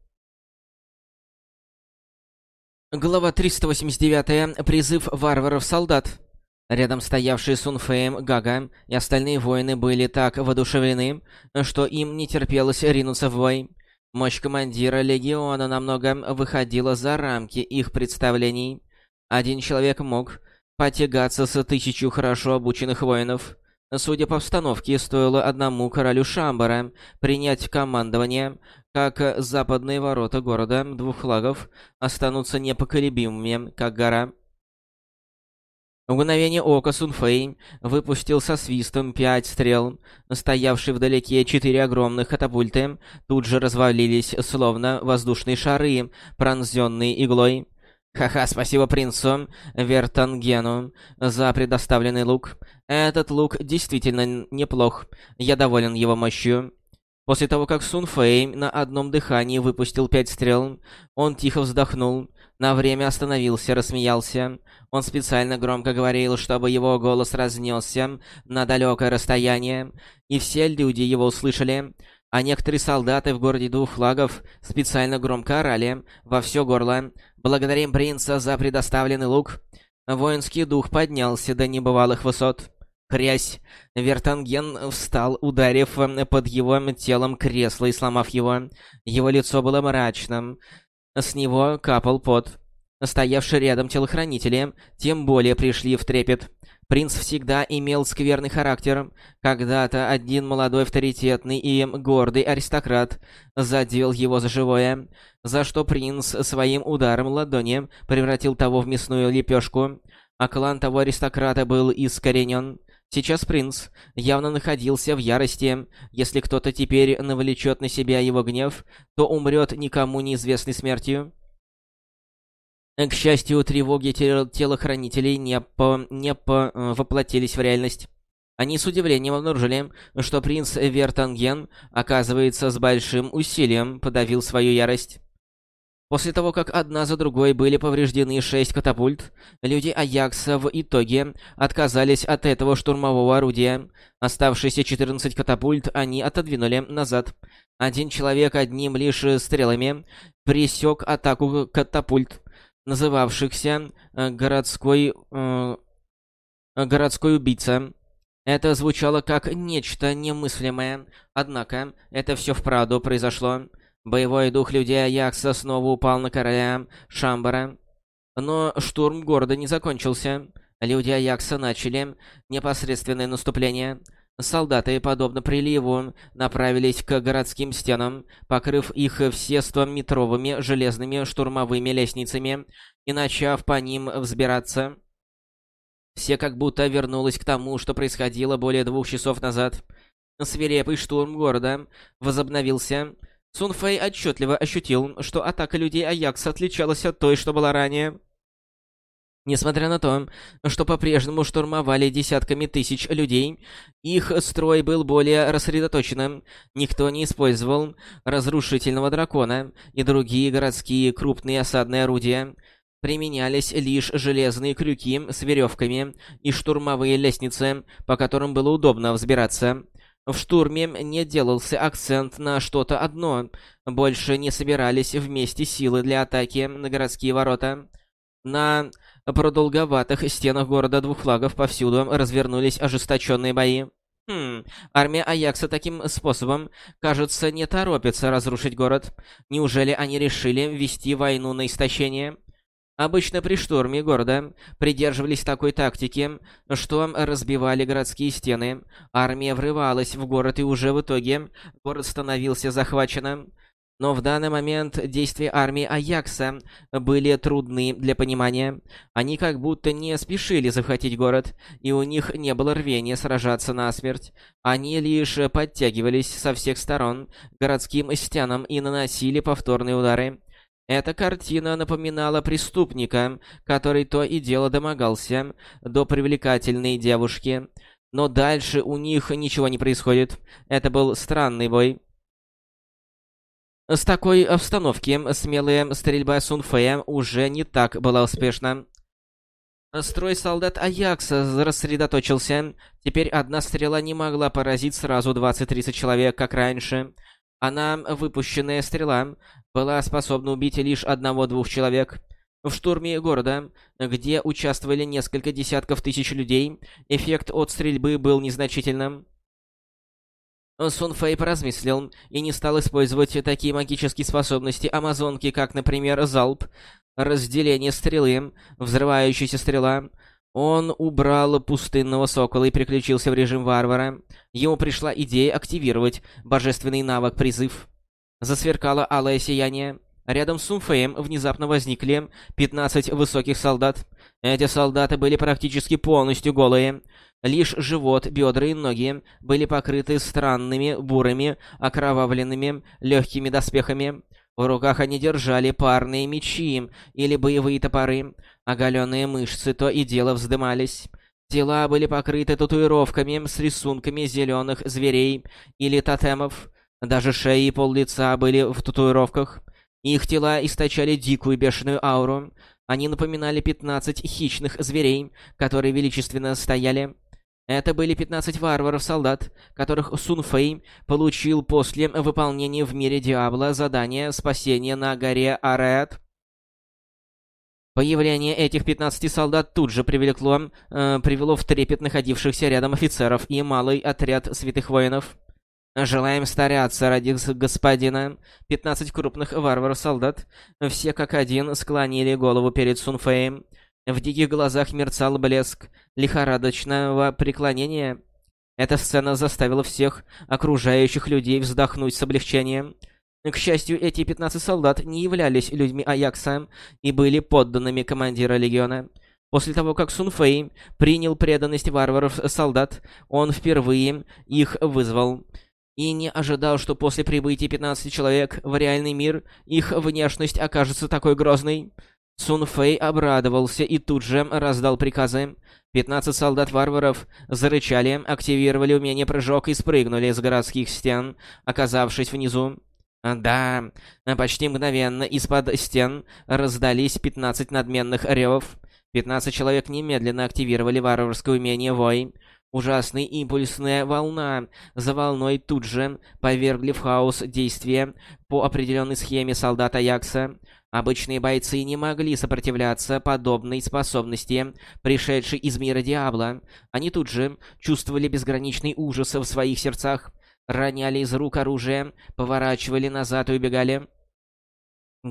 Глава 389. Призыв варваров-солдат. Рядом стоявшие Сунфеем, Гага и остальные воины были так воодушевлены, что им не терпелось ринуться в бой. Мощь командира легиона намного выходила за рамки их представлений. Один человек мог потягаться с тысячу хорошо обученных воинов. Судя по обстановке, стоило одному королю Шамбара принять командование, как западные ворота города двух флагов останутся непоколебимыми, как гора. В мгновение ока Сунфэй выпустил со свистом пять стрел. Стоявшие вдалеке четыре огромных катапульты тут же развалились, словно воздушные шары, пронзенные иглой. Ха-ха, спасибо принцу Вертангену за предоставленный лук. Этот лук действительно неплох. Я доволен его мощью. После того, как Сун Фэй на одном дыхании выпустил пять стрел, он тихо вздохнул, на время остановился, рассмеялся. Он специально громко говорил, чтобы его голос разнесся на далекое расстояние, и все люди его услышали. А некоторые солдаты в городе двух флагов специально громко орали во все горло «Благодарим принца за предоставленный лук». Воинский дух поднялся до небывалых высот. Хрясь! Вертанген встал, ударив под его телом кресло и сломав его. Его лицо было мрачным. С него капал пот. Стоявшие рядом телохранители тем более пришли в трепет. Принц всегда имел скверный характер. Когда-то один молодой авторитетный и гордый аристократ задел его за живое, за что принц своим ударом ладони превратил того в мясную лепешку, а клан того аристократа был искоренен. Сейчас принц явно находился в ярости. Если кто-то теперь навлечет на себя его гнев, то умрет никому неизвестной смертью. К счастью, тревоги телохранителей не, по, не по, э, воплотились в реальность. Они с удивлением обнаружили, что принц Вертанген, оказывается, с большим усилием подавил свою ярость. После того, как одна за другой были повреждены шесть катапульт, люди Аякса в итоге отказались от этого штурмового орудия. Оставшиеся 14 катапульт они отодвинули назад. Один человек одним лишь стрелами пресек атаку катапульт, называвшихся э, городской... Э, городской убийца. Это звучало как нечто немыслимое, однако это все вправду произошло. Боевой дух людей Аякса снова упал на короля Шамбара. Но штурм города не закончился. Люди Аякса начали непосредственное наступление. Солдаты, подобно приливу, направились к городским стенам, покрыв их все стометровыми железными штурмовыми лестницами и начав по ним взбираться. Все как будто вернулось к тому, что происходило более двух часов назад. Свирепый штурм города возобновился, Сун Фэй отчетливо ощутил, что атака людей Аякса отличалась от той, что была ранее. Несмотря на то, что по-прежнему штурмовали десятками тысяч людей, их строй был более рассредоточенным. Никто не использовал разрушительного дракона и другие городские крупные осадные орудия. Применялись лишь железные крюки с веревками и штурмовые лестницы, по которым было удобно взбираться. В штурме не делался акцент на что-то одно. Больше не собирались вместе силы для атаки на городские ворота. На продолговатых стенах города двух флагов повсюду развернулись ожесточенные бои. Хм, армия Аякса таким способом, кажется, не торопится разрушить город. Неужели они решили ввести войну на истощение? Обычно при штурме города придерживались такой тактики, что разбивали городские стены, армия врывалась в город и уже в итоге город становился захваченным. Но в данный момент действия армии Аякса были трудны для понимания. Они как будто не спешили захватить город, и у них не было рвения сражаться насмерть. Они лишь подтягивались со всех сторон городским стенам и наносили повторные удары. Эта картина напоминала преступника, который то и дело домогался до привлекательной девушки. Но дальше у них ничего не происходит. Это был странный бой. С такой обстановки смелая стрельба Сунфея уже не так была успешна. Строй солдат Аякса рассредоточился. Теперь одна стрела не могла поразить сразу 20-30 человек, как раньше. Она, выпущенная стрела, была способна убить лишь одного-двух человек. В штурме города, где участвовали несколько десятков тысяч людей, эффект от стрельбы был незначительным. Сун Фэй поразмыслил и не стал использовать такие магические способности Амазонки, как, например, залп, разделение стрелы, взрывающаяся стрела. Он убрал пустынного сокола и переключился в режим варвара. Ему пришла идея активировать божественный навык призыв. Засверкало алое сияние. Рядом с Сунфеем внезапно возникли 15 высоких солдат. Эти солдаты были практически полностью голые. Лишь живот, бедра и ноги были покрыты странными, бурыми, окровавленными, легкими доспехами. В руках они держали парные мечи или боевые топоры. Оголенные мышцы то и дело вздымались. Тела были покрыты татуировками с рисунками зеленых зверей или тотемов. Даже шеи и пол лица были в татуировках. Их тела источали дикую бешеную ауру. Они напоминали 15 хищных зверей, которые величественно стояли. Это были 15 варваров-солдат, которых Сун Фэй получил после выполнения в мире Диабла задания спасения на горе Арет. Появление этих 15 солдат тут же привлекло, э, привело в трепет находившихся рядом офицеров и малый отряд святых воинов. Желаем старяться ради господина. Пятнадцать крупных варваров-солдат, все как один, склонили голову перед Сунфеем. В диких глазах мерцал блеск лихорадочного преклонения. Эта сцена заставила всех окружающих людей вздохнуть с облегчением. К счастью, эти 15 солдат не являлись людьми Аякса и были подданными командира легиона. После того, как Сун Фэй принял преданность варваров-солдат, он впервые их вызвал и не ожидал, что после прибытия 15 человек в реальный мир их внешность окажется такой грозной. Сун Фэй обрадовался и тут же раздал приказы. 15 солдат-варваров зарычали, активировали умение прыжок и спрыгнули с городских стен, оказавшись внизу. Да, почти мгновенно из-под стен раздались 15 надменных ревов. 15 человек немедленно активировали варварское умение «Вой». Ужасная импульсная волна за волной тут же повергли в хаос действия по определенной схеме солдата Аякса. Обычные бойцы не могли сопротивляться подобной способности, пришедшей из мира Диабла. Они тут же чувствовали безграничный ужас в своих сердцах, роняли из рук оружие, поворачивали назад и убегали.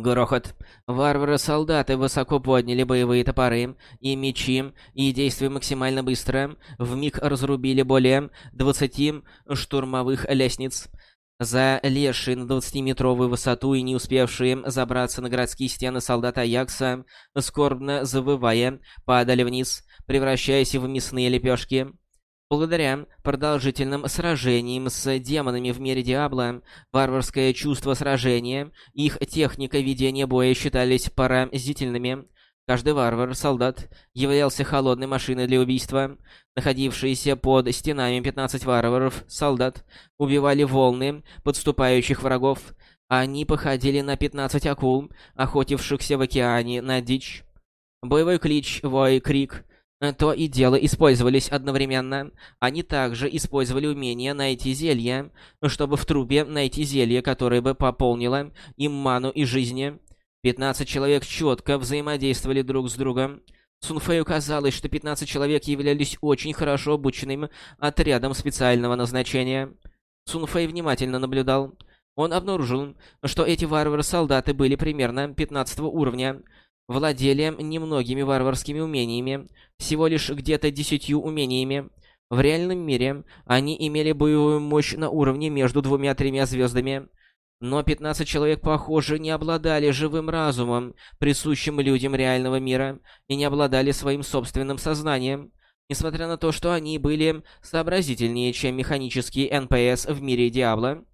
Грохот. Варвары-солдаты высоко подняли боевые топоры и мечи, и, действуя максимально быстро, вмиг разрубили более 20 штурмовых лестниц. Залезшие на 20-метровую высоту и не успевшие забраться на городские стены солдата Аякса, скорбно завывая, падали вниз, превращаясь в мясные лепешки. Благодаря продолжительным сражениям с демонами в мире Диабло, варварское чувство сражения, их техника ведения боя считались поразительными. Каждый варвар-солдат являлся холодной машиной для убийства. Находившиеся под стенами 15 варваров-солдат убивали волны подступающих врагов. Они походили на 15 акул, охотившихся в океане на дичь. Боевой клич, вой, крик — то и дело использовались одновременно. Они также использовали умение найти зелье, чтобы в трубе найти зелье, которое бы пополнило им ману и жизни. 15 человек четко взаимодействовали друг с другом. Сунфею казалось, что 15 человек являлись очень хорошо обученным отрядом специального назначения. Сунфэй внимательно наблюдал. Он обнаружил, что эти варвары-солдаты были примерно 15 уровня, владели немногими варварскими умениями, всего лишь где-то десятью умениями. В реальном мире они имели боевую мощь на уровне между двумя-тремя звездами. Но 15 человек, похоже, не обладали живым разумом, присущим людям реального мира, и не обладали своим собственным сознанием. Несмотря на то, что они были сообразительнее, чем механические НПС в мире Диабло.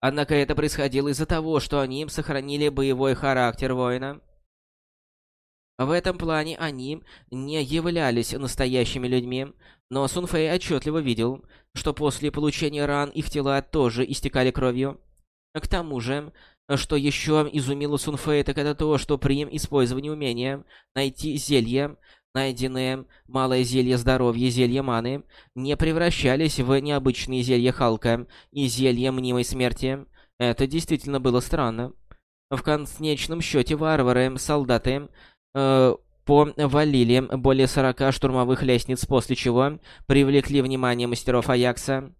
Однако это происходило из-за того, что они сохранили боевой характер воина. В этом плане они не являлись настоящими людьми, но Сун Фэй отчетливо видел, что после получения ран их тела тоже истекали кровью. К тому же, что еще изумило Сун Фэй, так это то, что при использовании умения найти зелье, найденное малое зелье здоровья зелье маны, не превращались в необычные зелья Халка и зелье мнимой смерти. Это действительно было странно. В конечном счете варвары, солдаты, э, повалили более 40 штурмовых лестниц, после чего привлекли внимание мастеров Аякса.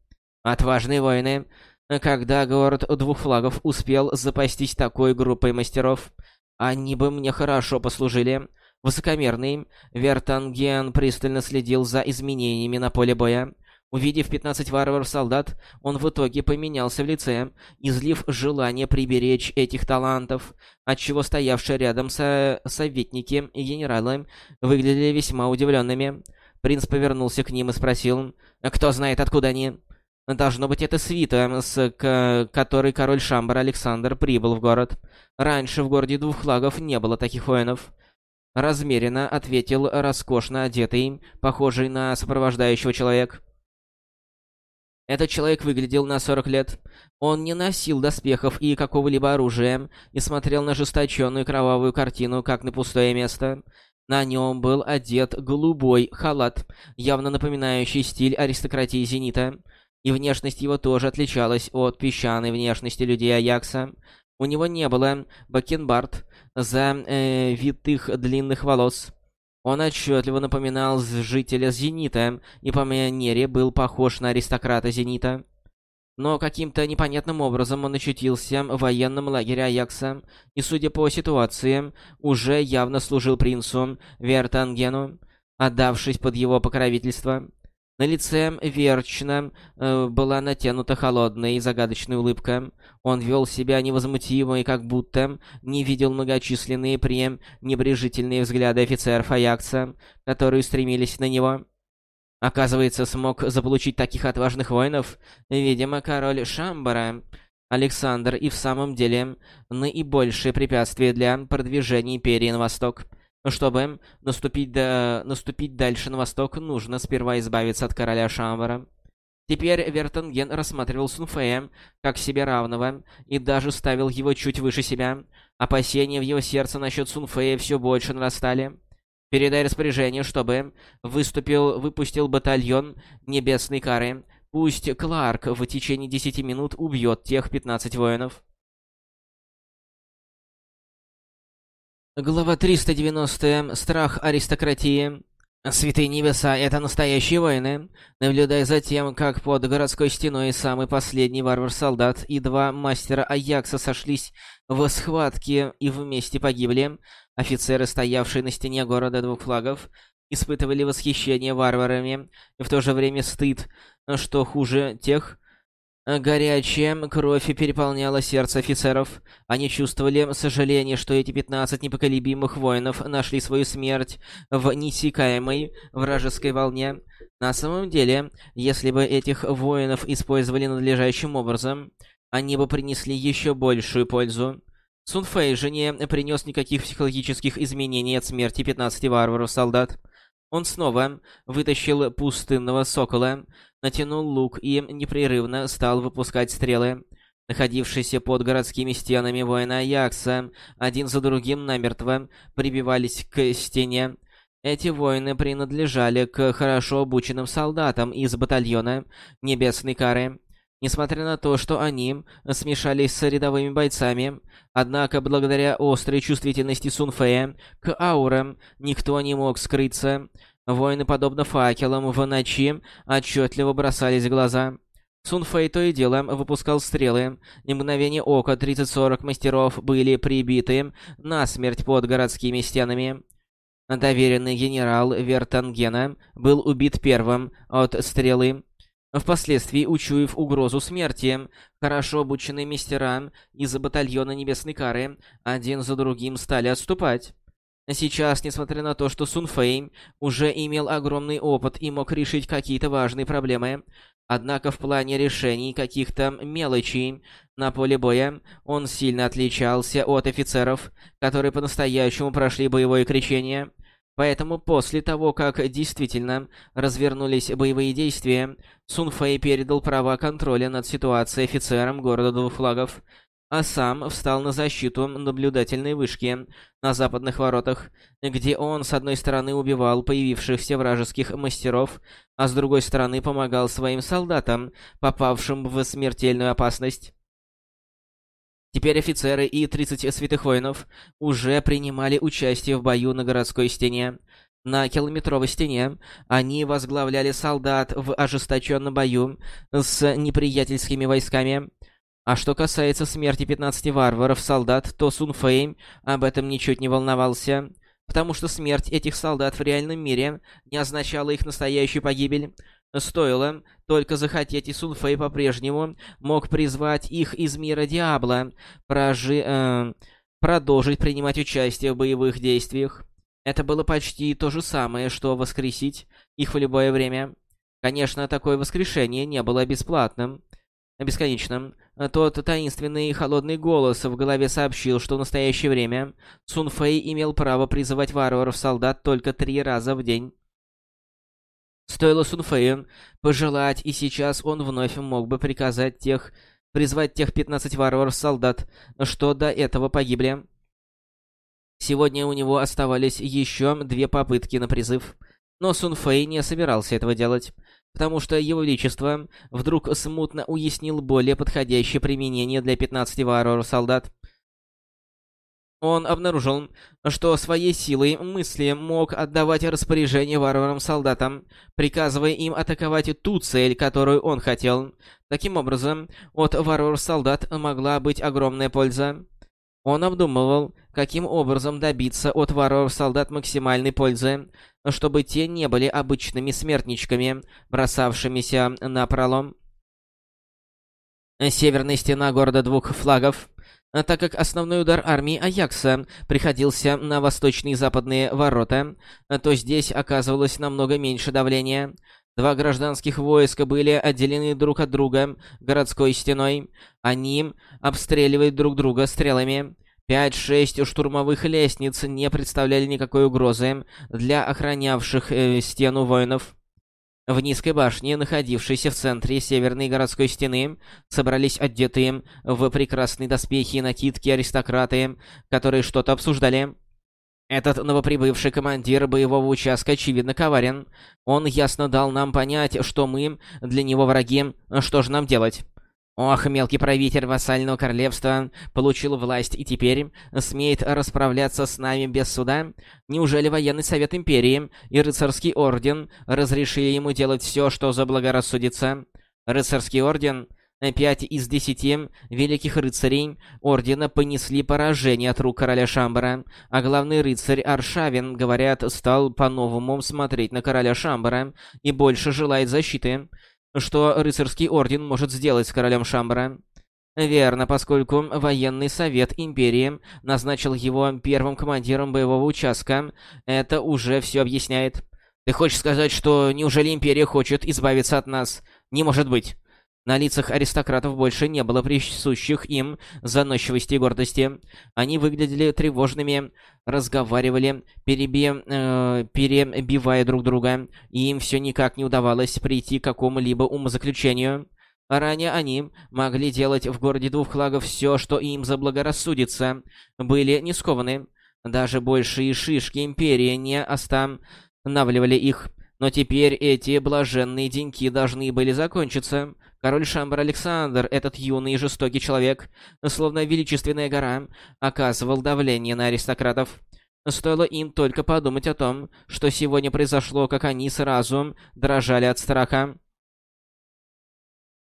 Отважные воины. Когда город двух флагов успел запастись такой группой мастеров, они бы мне хорошо послужили. Высокомерный Вертанген пристально следил за изменениями на поле боя. Увидев 15 варваров-солдат, он в итоге поменялся в лице, излив желание приберечь этих талантов, отчего стоявшие рядом со советники и генералы выглядели весьма удивленными. Принц повернулся к ним и спросил, «Кто знает, откуда они?» Должно быть, это свита, с к которой король Шамбар Александр прибыл в город. Раньше в городе двух флагов не было таких воинов. Размеренно ответил роскошно одетый, похожий на сопровождающего человек. Этот человек выглядел на 40 лет. Он не носил доспехов и какого-либо оружия и смотрел на жесточенную кровавую картину, как на пустое место. На нем был одет голубой халат, явно напоминающий стиль аристократии Зенита, и внешность его тоже отличалась от песчаной внешности людей Аякса. У него не было бакенбард за э, витых длинных волос. Он отчетливо напоминал жителя Зенита и по манере был похож на аристократа Зенита. Но каким-то непонятным образом он очутился в военном лагере Аякса и, судя по ситуации, уже явно служил принцу Вертангену, отдавшись под его покровительство. На лице Верчна э, была натянута холодная и загадочная улыбка. Он вел себя невозмутимо и как будто не видел многочисленные пренебрежительные взгляды офицеров Аякса, которые стремились на него. Оказывается, смог заполучить таких отважных воинов, видимо, король Шамбара. Александр и в самом деле наибольшее препятствие для продвижения империи на восток — чтобы наступить, до... наступить дальше на восток, нужно сперва избавиться от короля Шамбара. Теперь Вертенген рассматривал Сунфея как себе равного и даже ставил его чуть выше себя. Опасения в его сердце насчет Сунфея все больше нарастали. Передай распоряжение, чтобы выступил, выпустил батальон Небесной Кары. Пусть Кларк в течение 10 минут убьет тех 15 воинов. Глава 390. Страх аристократии. Святые небеса — это настоящие воины. Наблюдая за тем, как под городской стеной самый последний варвар-солдат и два мастера Аякса сошлись в схватке и вместе погибли, офицеры, стоявшие на стене города двух флагов, испытывали восхищение варварами и в то же время стыд, что хуже тех, Горячая кровь переполняла сердце офицеров. Они чувствовали сожаление, что эти 15 непоколебимых воинов нашли свою смерть в несекаемой вражеской волне. На самом деле, если бы этих воинов использовали надлежащим образом, они бы принесли еще большую пользу. Сунфэй же не принес никаких психологических изменений от смерти 15 варваров-солдат. Он снова вытащил пустынного сокола, натянул лук и непрерывно стал выпускать стрелы. Находившиеся под городскими стенами воины Аякса один за другим намертво прибивались к стене. Эти воины принадлежали к хорошо обученным солдатам из батальона Небесной Кары. Несмотря на то, что они смешались с рядовыми бойцами, однако благодаря острой чувствительности Сунфея к аурам никто не мог скрыться. Воины, подобно факелам, в ночи отчетливо бросались в глаза. Сунфэй то и дело выпускал стрелы, и мгновение ока 30-40 мастеров были прибиты насмерть под городскими стенами. Доверенный генерал Вертангена был убит первым от стрелы. Впоследствии, учуяв угрозу смерти, хорошо обученные мастера из батальона Небесной Кары один за другим стали отступать. Сейчас, несмотря на то, что Сун Фэй уже имел огромный опыт и мог решить какие-то важные проблемы, однако в плане решений каких-то мелочей на поле боя он сильно отличался от офицеров, которые по-настоящему прошли боевое крещение. Поэтому после того, как действительно развернулись боевые действия, Сун Фэй передал права контроля над ситуацией офицерам города двух флагов, а сам встал на защиту наблюдательной вышки на западных воротах, где он с одной стороны убивал появившихся вражеских мастеров, а с другой стороны помогал своим солдатам, попавшим в смертельную опасность. Теперь офицеры и 30 святых воинов уже принимали участие в бою на городской стене. На километровой стене они возглавляли солдат в ожесточенном бою с неприятельскими войсками. А что касается смерти 15 варваров-солдат, то Сун Фэй об этом ничуть не волновался, потому что смерть этих солдат в реальном мире не означала их настоящую погибель. Стоило только захотеть, и Сун Фэй по-прежнему мог призвать их из мира Диабло, прожи... Э, продолжить принимать участие в боевых действиях. Это было почти то же самое, что воскресить их в любое время. Конечно, такое воскрешение не было бесплатным, бесконечным. Тот таинственный и холодный голос в голове сообщил, что в настоящее время Сун Фэй имел право призывать варваров-солдат только три раза в день. Стоило Сун Фэю пожелать, и сейчас он вновь мог бы приказать тех, призвать тех 15 варваров-солдат, что до этого погибли. Сегодня у него оставались еще две попытки на призыв, но Сун Фэй не собирался этого делать, потому что Его Величество вдруг смутно уяснил более подходящее применение для 15 варваров-солдат. Он обнаружил, что своей силой мысли мог отдавать распоряжение варварам-солдатам, приказывая им атаковать ту цель, которую он хотел. Таким образом, от варваров-солдат могла быть огромная польза. Он обдумывал, каким образом добиться от варваров-солдат максимальной пользы, чтобы те не были обычными смертничками, бросавшимися на пролом. Северная стена города двух флагов. Так как основной удар армии Аякса приходился на восточные и западные ворота, то здесь оказывалось намного меньше давления. Два гражданских войска были отделены друг от друга городской стеной. Они обстреливают друг друга стрелами. Пять-шесть штурмовых лестниц не представляли никакой угрозы для охранявших э, стену воинов. В низкой башне, находившейся в центре северной городской стены, собрались одетые в прекрасные доспехи и накидки аристократы, которые что-то обсуждали. Этот новоприбывший командир боевого участка очевидно коварен. Он ясно дал нам понять, что мы для него враги. Что же нам делать? Ох, мелкий правитель вассального королевства получил власть и теперь смеет расправляться с нами без суда? Неужели военный совет империи и рыцарский орден разрешили ему делать все, что заблагорассудится? Рыцарский орден... Пять из десяти великих рыцарей Ордена понесли поражение от рук короля Шамбара, а главный рыцарь Аршавин, говорят, стал по-новому смотреть на короля Шамбара и больше желает защиты. Что рыцарский орден может сделать с королем Шамбара? Верно, поскольку военный совет империи назначил его первым командиром боевого участка, это уже все объясняет. Ты хочешь сказать, что неужели империя хочет избавиться от нас? Не может быть. На лицах аристократов больше не было присущих им заносчивости и гордости. Они выглядели тревожными, разговаривали, переби... э, перебивая друг друга, и им все никак не удавалось прийти к какому-либо умозаключению. Ранее они могли делать в городе двух флагов все, что им заблагорассудится, были не скованы. Даже большие шишки Империи не останавливали их. Но теперь эти блаженные деньки должны были закончиться. Король Шамбар Александр, этот юный и жестокий человек, словно величественная гора, оказывал давление на аристократов. Стоило им только подумать о том, что сегодня произошло, как они сразу дрожали от страха.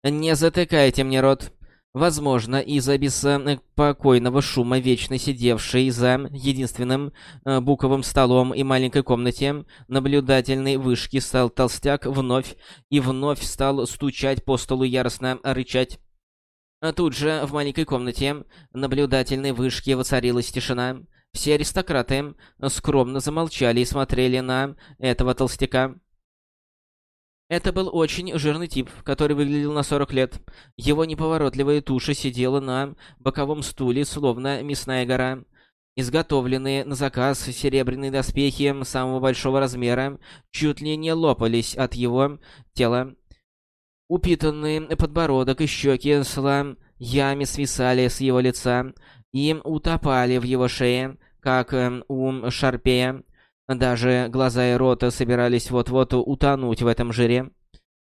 «Не затыкайте мне рот!» Возможно, из-за беспокойного шума, вечно сидевшей за единственным э, буковым столом и маленькой комнате, наблюдательной вышки стал толстяк вновь и вновь стал стучать по столу яростно рычать. А тут же в маленькой комнате наблюдательной вышки воцарилась тишина. Все аристократы скромно замолчали и смотрели на этого толстяка. Это был очень жирный тип, который выглядел на 40 лет. Его неповоротливая туша сидела на боковом стуле, словно мясная гора. Изготовленные на заказ серебряные доспехи самого большого размера чуть ли не лопались от его тела. Упитанный подбородок и щеки слоями свисали с его лица и утопали в его шее, как э, у шарпея. Даже глаза и рота собирались вот-вот утонуть в этом жире.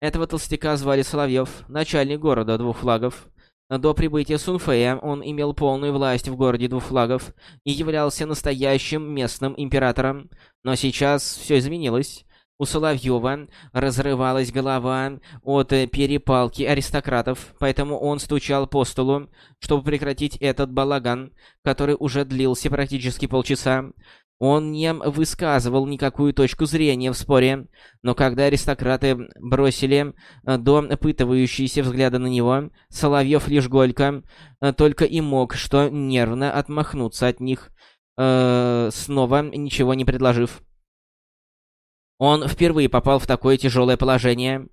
Этого толстяка звали Соловьев, начальник города двух флагов. До прибытия Сунфея он имел полную власть в городе двух флагов и являлся настоящим местным императором. Но сейчас все изменилось. У Соловьева разрывалась голова от перепалки аристократов, поэтому он стучал по столу, чтобы прекратить этот балаган, который уже длился практически полчаса. Он не высказывал никакую точку зрения в споре, но когда аристократы бросили э, до пытывающиеся взгляда на него, Соловьев лишь горько э, только и мог что нервно отмахнуться от них, э, снова ничего не предложив. Он впервые попал в такое тяжелое положение.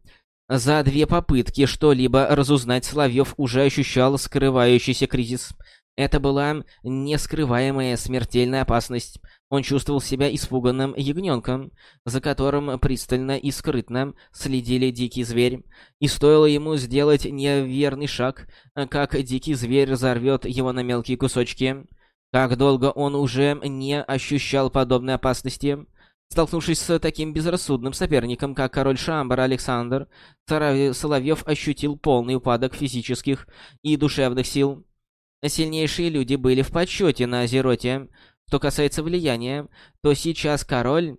За две попытки что-либо разузнать Соловьев уже ощущал скрывающийся кризис. Это была нескрываемая смертельная опасность. Он чувствовал себя испуганным ягненком, за которым пристально и скрытно следили дикий зверь. И стоило ему сделать неверный шаг, как дикий зверь разорвет его на мелкие кусочки. Как долго он уже не ощущал подобной опасности. Столкнувшись с таким безрассудным соперником, как король Шамбар Александр, Соловьев ощутил полный упадок физических и душевных сил. Сильнейшие люди были в подсчете на Азероте, что касается влияния, то сейчас король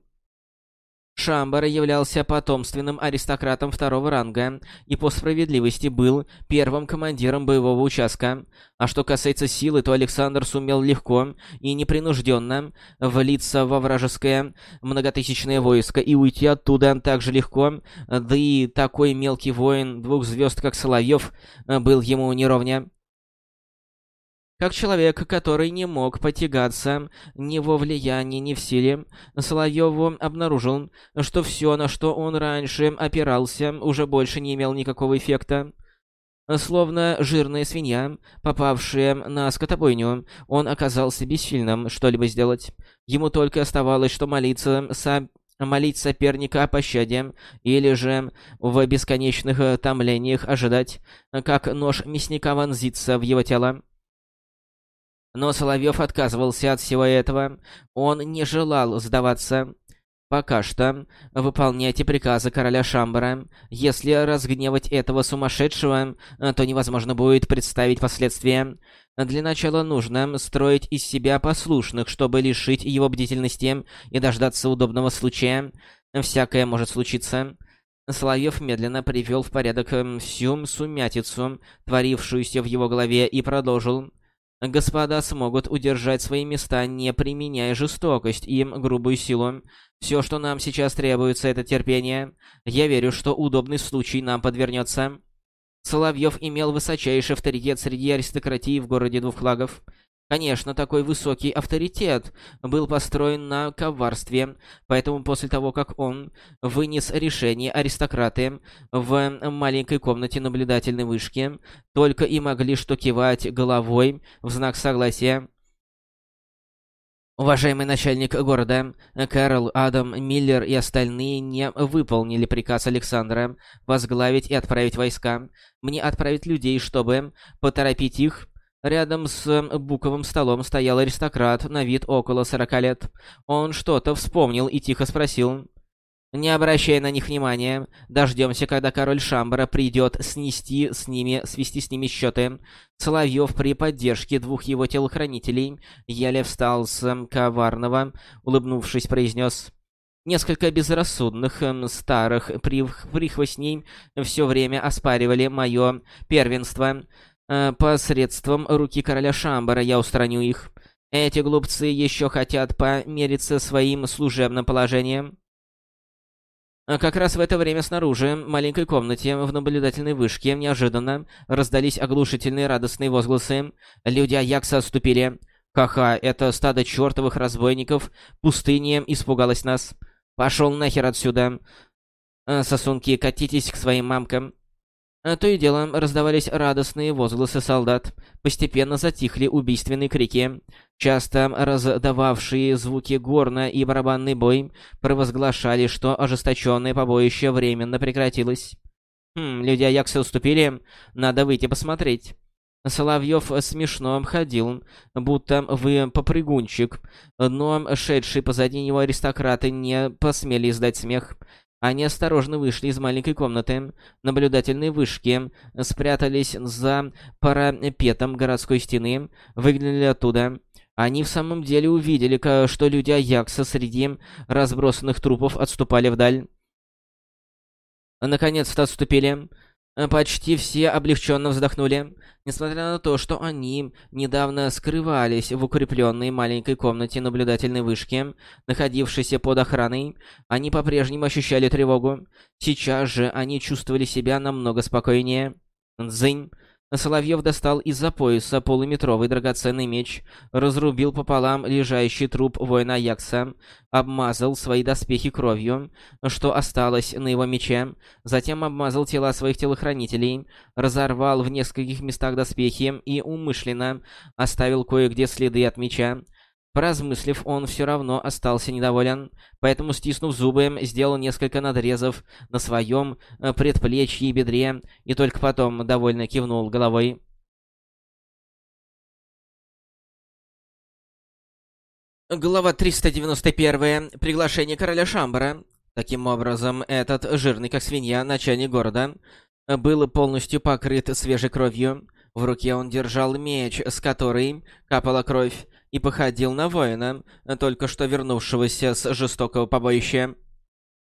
Шамбара являлся потомственным аристократом второго ранга и по справедливости был первым командиром боевого участка. А что касается силы, то Александр сумел легко и непринужденно влиться во вражеское многотысячное войско и уйти оттуда так же легко, да и такой мелкий воин двух звезд, как Соловьев, был ему неровня. Как человек, который не мог потягаться ни во влиянии, ни в силе, Соловьеву обнаружил, что все, на что он раньше опирался, уже больше не имел никакого эффекта. Словно жирная свинья, попавшая на скотобойню, он оказался бессильным что-либо сделать. Ему только оставалось, что молиться со молить соперника о пощаде, или же в бесконечных томлениях ожидать, как нож мясника вонзится в его тело. Но Соловьев отказывался от всего этого. Он не желал сдаваться. Пока что выполняйте приказы короля Шамбара. Если разгневать этого сумасшедшего, то невозможно будет представить последствия. Для начала нужно строить из себя послушных, чтобы лишить его бдительности и дождаться удобного случая. Всякое может случиться. Соловьев медленно привел в порядок всю сумятицу, творившуюся в его голове, и продолжил. Господа смогут удержать свои места, не применяя жестокость и грубую силу. Все, что нам сейчас требуется, это терпение. Я верю, что удобный случай нам подвернется. Соловьев имел высочайший авторитет среди аристократии в городе Двух Флагов. Конечно, такой высокий авторитет был построен на коварстве, поэтому после того, как он вынес решение, аристократы в маленькой комнате наблюдательной вышки только и могли что кивать головой в знак согласия. Уважаемый начальник города, Кэрол, Адам, Миллер и остальные не выполнили приказ Александра возглавить и отправить войска. Мне отправить людей, чтобы поторопить их Рядом с эм, буковым столом стоял аристократ на вид около сорока лет. Он что-то вспомнил и тихо спросил. «Не обращай на них внимания. Дождемся, когда король Шамбара придет снести с ними, свести с ними счеты». Соловьев при поддержке двух его телохранителей еле встал с эм, коварного, улыбнувшись, произнес... Несколько безрассудных эм, старых прихвостней все время оспаривали мое первенство. Э, посредством руки короля Шамбара я устраню их. Эти глупцы еще хотят помериться своим служебным положением. А как раз в это время снаружи, в маленькой комнате, в наблюдательной вышке, неожиданно раздались оглушительные радостные возгласы. Люди Аякса отступили. Ха-ха, это стадо чертовых разбойников пустыни испугалось нас. Пошел нахер отсюда. Э, сосунки, катитесь к своим мамкам. А то и дело раздавались радостные возгласы солдат. Постепенно затихли убийственные крики. Часто раздававшие звуки горна и барабанный бой провозглашали, что ожесточенное побоище временно прекратилось. Хм, люди Аякса уступили, надо выйти посмотреть. Соловьев смешно ходил, будто вы попрыгунчик, но шедшие позади него аристократы не посмели издать смех. Они осторожно вышли из маленькой комнаты. Наблюдательные вышки спрятались за парапетом городской стены, выглянули оттуда. Они в самом деле увидели, что люди Аякса среди разбросанных трупов отступали вдаль. Наконец-то отступили. Почти все облегченно вздохнули. Несмотря на то, что они недавно скрывались в укрепленной маленькой комнате наблюдательной вышки, находившейся под охраной, они по-прежнему ощущали тревогу. Сейчас же они чувствовали себя намного спокойнее. Дзынь. Соловьев достал из-за пояса полуметровый драгоценный меч, разрубил пополам лежащий труп воина Аякса, обмазал свои доспехи кровью, что осталось на его мече, затем обмазал тела своих телохранителей, разорвал в нескольких местах доспехи и умышленно оставил кое-где следы от меча, Поразмыслив, он все равно остался недоволен, поэтому, стиснув зубы, сделал несколько надрезов на своем э, предплечье и бедре, и только потом довольно кивнул головой. Глава 391. Приглашение короля Шамбара. Таким образом, этот жирный как свинья начальник города был полностью покрыт свежей кровью. В руке он держал меч, с которой капала кровь, и походил на воина, только что вернувшегося с жестокого побоища.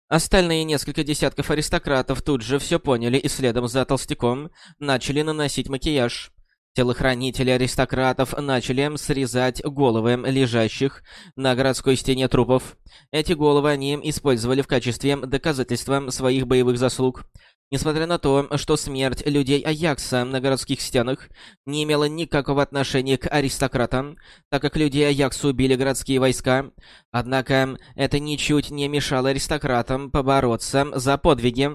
Остальные несколько десятков аристократов тут же все поняли и следом за толстяком начали наносить макияж. Телохранители аристократов начали срезать головы лежащих на городской стене трупов. Эти головы они использовали в качестве доказательства своих боевых заслуг. Несмотря на то, что смерть людей Аякса на городских стенах не имела никакого отношения к аристократам, так как людей Аякса убили городские войска, однако это ничуть не мешало аристократам побороться за подвиги.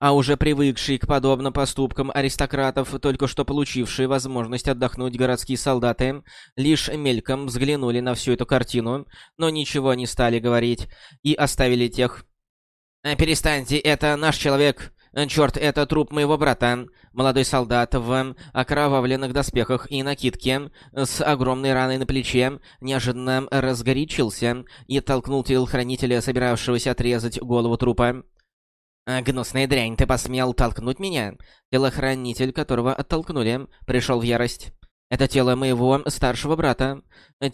А уже привыкшие к подобным поступкам аристократов, только что получившие возможность отдохнуть городские солдаты, лишь мельком взглянули на всю эту картину, но ничего не стали говорить и оставили тех, «Перестаньте, это наш человек. Э, Черт, это труп моего брата». Молодой солдат в окровавленных доспехах и накидке с огромной раной на плече неожиданно разгорячился и толкнул телохранителя, собиравшегося отрезать голову трупа. «Э, «Гнусная дрянь, ты посмел толкнуть меня?» Телохранитель, которого оттолкнули, пришел в ярость. «Это тело моего старшего брата.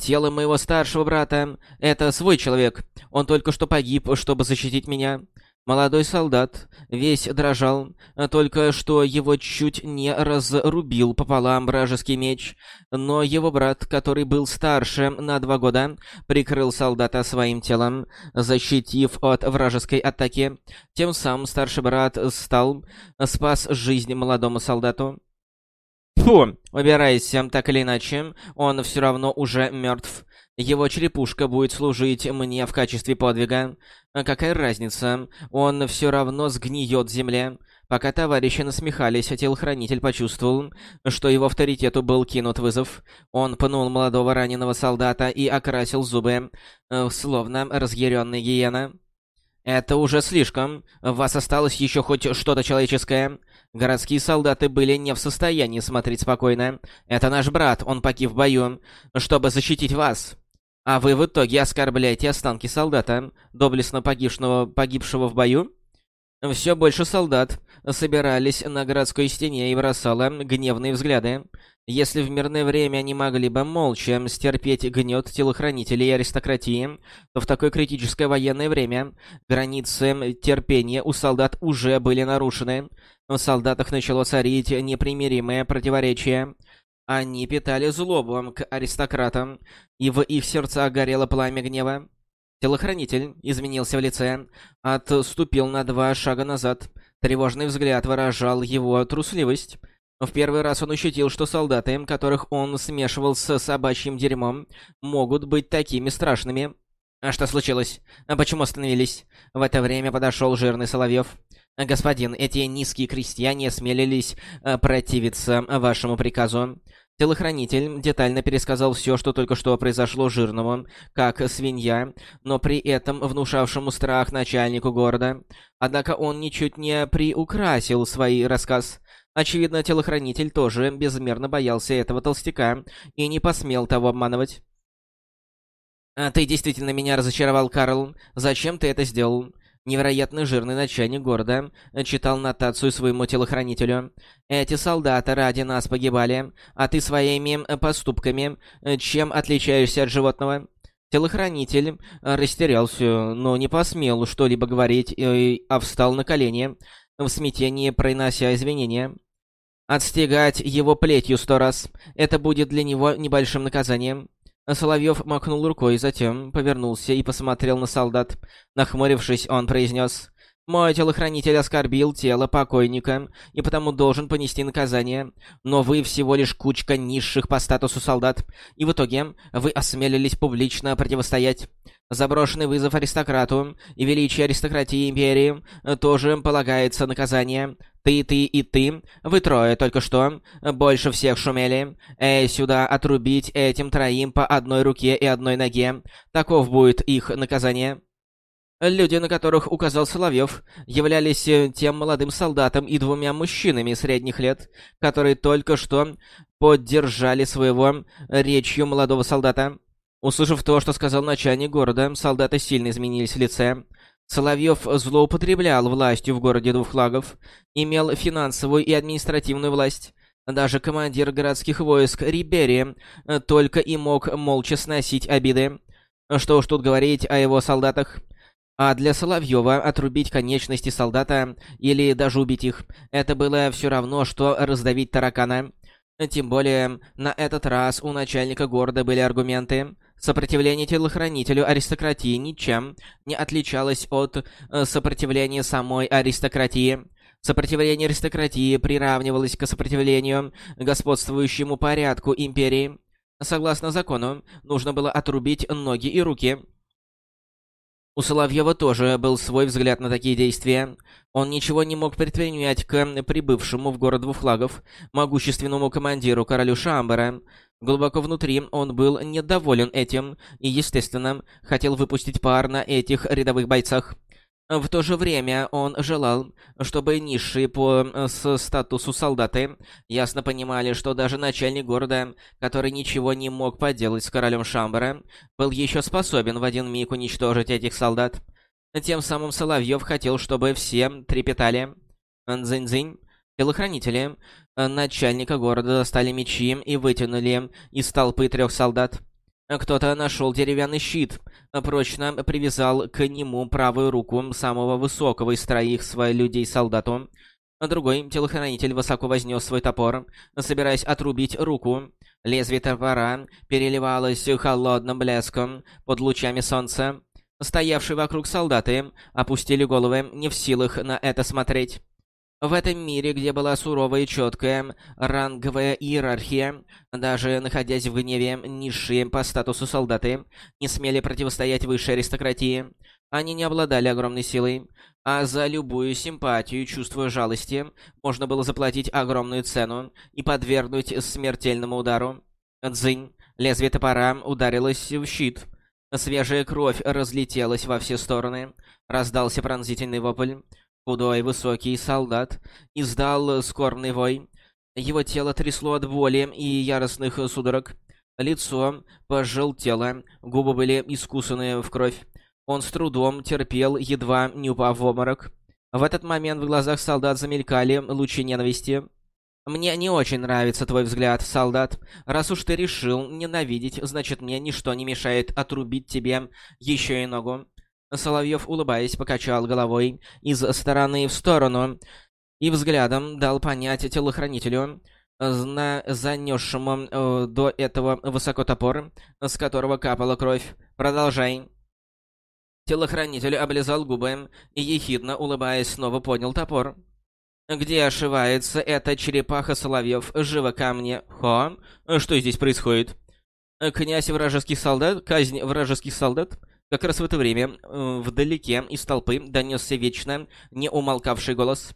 Тело моего старшего брата. Это свой человек. Он только что погиб, чтобы защитить меня. Молодой солдат весь дрожал, только что его чуть не разрубил пополам вражеский меч, но его брат, который был старше на два года, прикрыл солдата своим телом, защитив от вражеской атаки. Тем самым старший брат стал, спас жизнь молодому солдату. Фу, убирайся, так или иначе, он все равно уже мертв. Его черепушка будет служить мне в качестве подвига. Какая разница, он все равно сгниет в земле. Пока товарищи насмехались, телохранитель почувствовал, что его авторитету был кинут вызов. Он пнул молодого раненого солдата и окрасил зубы, э, словно разъяренный гиена. «Это уже слишком. У вас осталось еще хоть что-то человеческое?» Городские солдаты были не в состоянии смотреть спокойно. «Это наш брат, он погиб в бою, чтобы защитить вас. А вы в итоге оскорбляете останки солдата, доблестно погибшего, погибшего в бою? Все больше солдат собирались на городской стене и бросало гневные взгляды. Если в мирное время они могли бы молча стерпеть гнет телохранителей и аристократии, то в такое критическое военное время границы терпения у солдат уже были нарушены. В солдатах начало царить непримиримое противоречие. Они питали злобу к аристократам, и в их сердцах горело пламя гнева. Телохранитель изменился в лице, отступил на два шага назад. Тревожный взгляд выражал его трусливость. В первый раз он ощутил, что солдаты, которых он смешивал с собачьим дерьмом, могут быть такими страшными. «А что случилось? А почему остановились?» В это время подошел жирный Соловьев. «Господин, эти низкие крестьяне осмелились э, противиться вашему приказу. Телохранитель детально пересказал все, что только что произошло жирному, как свинья, но при этом внушавшему страх начальнику города. Однако он ничуть не приукрасил свой рассказ. Очевидно, телохранитель тоже безмерно боялся этого толстяка и не посмел того обманывать. «А «Ты действительно меня разочаровал, Карл. Зачем ты это сделал?» Невероятно жирный начальник города читал нотацию своему телохранителю. «Эти солдаты ради нас погибали, а ты своими поступками чем отличаешься от животного?» Телохранитель растерялся, но не посмел что-либо говорить, а встал на колени, в смятении произнося извинения. «Отстегать его плетью сто раз. Это будет для него небольшим наказанием». Соловьев махнул рукой, затем повернулся и посмотрел на солдат. Нахмурившись, он произнес... «Мой телохранитель оскорбил тело покойника и потому должен понести наказание. Но вы всего лишь кучка низших по статусу солдат, и в итоге вы осмелились публично противостоять. Заброшенный вызов аристократу и величие аристократии Империи тоже полагается наказание. Ты, ты и ты, вы трое только что, больше всех шумели. Эй, сюда отрубить этим троим по одной руке и одной ноге. Таков будет их наказание. Люди, на которых указал Соловьев, являлись э, тем молодым солдатом и двумя мужчинами средних лет, которые только что поддержали своего речью молодого солдата. Услышав то, что сказал начальник города, солдаты сильно изменились в лице. Соловьев злоупотреблял властью в городе двух флагов, имел финансовую и административную власть. Даже командир городских войск Рибери э, только и мог молча сносить обиды. Что уж тут говорить о его солдатах. А для Соловьева отрубить конечности солдата или даже убить их, это было все равно, что раздавить таракана. Тем более, на этот раз у начальника города были аргументы. Сопротивление телохранителю аристократии ничем не отличалось от э, сопротивления самой аристократии. Сопротивление аристократии приравнивалось к сопротивлению господствующему порядку империи. Согласно закону, нужно было отрубить ноги и руки. У Соловьева тоже был свой взгляд на такие действия. Он ничего не мог предпринять к прибывшему в город двуфлагов могущественному командиру королю Шамбера. Глубоко внутри он был недоволен этим и, естественно, хотел выпустить пар на этих рядовых бойцах. В то же время он желал, чтобы низшие по э, с статусу солдаты ясно понимали, что даже начальник города, который ничего не мог поделать с королем Шамбера, был еще способен в один миг уничтожить этих солдат. Тем самым Соловьев хотел, чтобы все трепетали. Дзынь-дзынь. Телохранители э, начальника города достали мечи и вытянули из толпы трех солдат. Кто-то нашел деревянный щит, прочно привязал к нему правую руку самого высокого из троих своих людей-солдату. Другой телохранитель высоко вознес свой топор, собираясь отрубить руку. Лезвие топора переливалось холодным блеском под лучами солнца. Стоявшие вокруг солдаты опустили головы, не в силах на это смотреть. В этом мире, где была суровая и четкая ранговая иерархия, даже находясь в гневе, низшие по статусу солдаты не смели противостоять высшей аристократии. Они не обладали огромной силой, а за любую симпатию чувство жалости можно было заплатить огромную цену и подвергнуть смертельному удару. Дзынь, лезвие топора ударилось в щит. Свежая кровь разлетелась во все стороны. Раздался пронзительный вопль. Худой, высокий солдат издал скорбный вой. Его тело трясло от боли и яростных судорог. Лицо пожелтело, губы были искусаны в кровь. Он с трудом терпел, едва не упав в обморок. В этот момент в глазах солдат замелькали лучи ненависти. «Мне не очень нравится твой взгляд, солдат. Раз уж ты решил ненавидеть, значит мне ничто не мешает отрубить тебе еще и ногу. Соловьев, улыбаясь, покачал головой из стороны в сторону и взглядом дал понять телохранителю, занесшему э, до этого высоко топор, с которого капала кровь. «Продолжай». Телохранитель облизал губы и, ехидно улыбаясь, снова поднял топор. «Где ошивается эта черепаха Соловьев? Живо ко мне!» «Хо? Что здесь происходит?» «Князь вражеских солдат? Казнь вражеских солдат?» Как раз в это время э, вдалеке из толпы донесся вечно не умолкавший голос.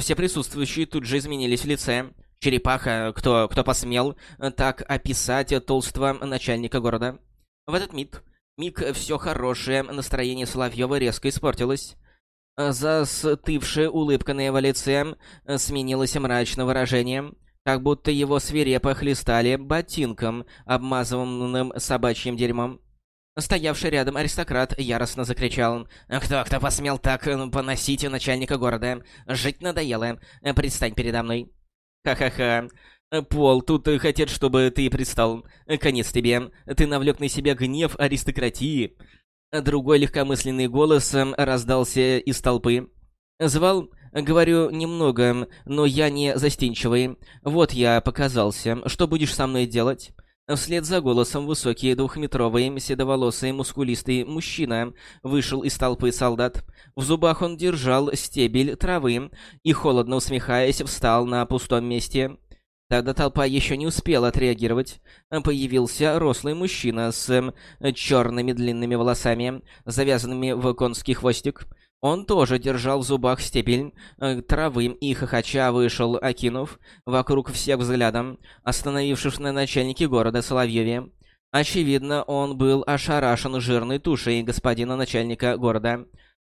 Все присутствующие тут же изменились в лице. Черепаха, кто, кто посмел так описать толстого начальника города. В этот миг, миг все хорошее настроение Соловьева резко испортилось. Застывшая улыбка на его лице сменилась мрачным выражением, как будто его свирепо хлестали ботинком, обмазанным собачьим дерьмом. Стоявший рядом аристократ яростно закричал. «Кто, кто посмел так э, поносить начальника города? Жить надоело. Предстань передо мной». «Ха-ха-ха. Пол, тут хотят, чтобы ты предстал. Конец тебе. Ты навлек на себя гнев аристократии». Другой легкомысленный голос э, раздался из толпы. «Звал?» «Говорю немного, но я не застенчивый. Вот я показался. Что будешь со мной делать?» Вслед за голосом высокий двухметровый, седоволосый, мускулистый мужчина вышел из толпы солдат. В зубах он держал стебель травы и, холодно усмехаясь, встал на пустом месте. Тогда толпа еще не успела отреагировать. Появился рослый мужчина с черными длинными волосами, завязанными в конский хвостик. Он тоже держал в зубах стебель э, травы и хохоча вышел, окинув вокруг всех взглядом, остановившись на начальнике города Соловьеве. Очевидно, он был ошарашен жирной тушей господина начальника города.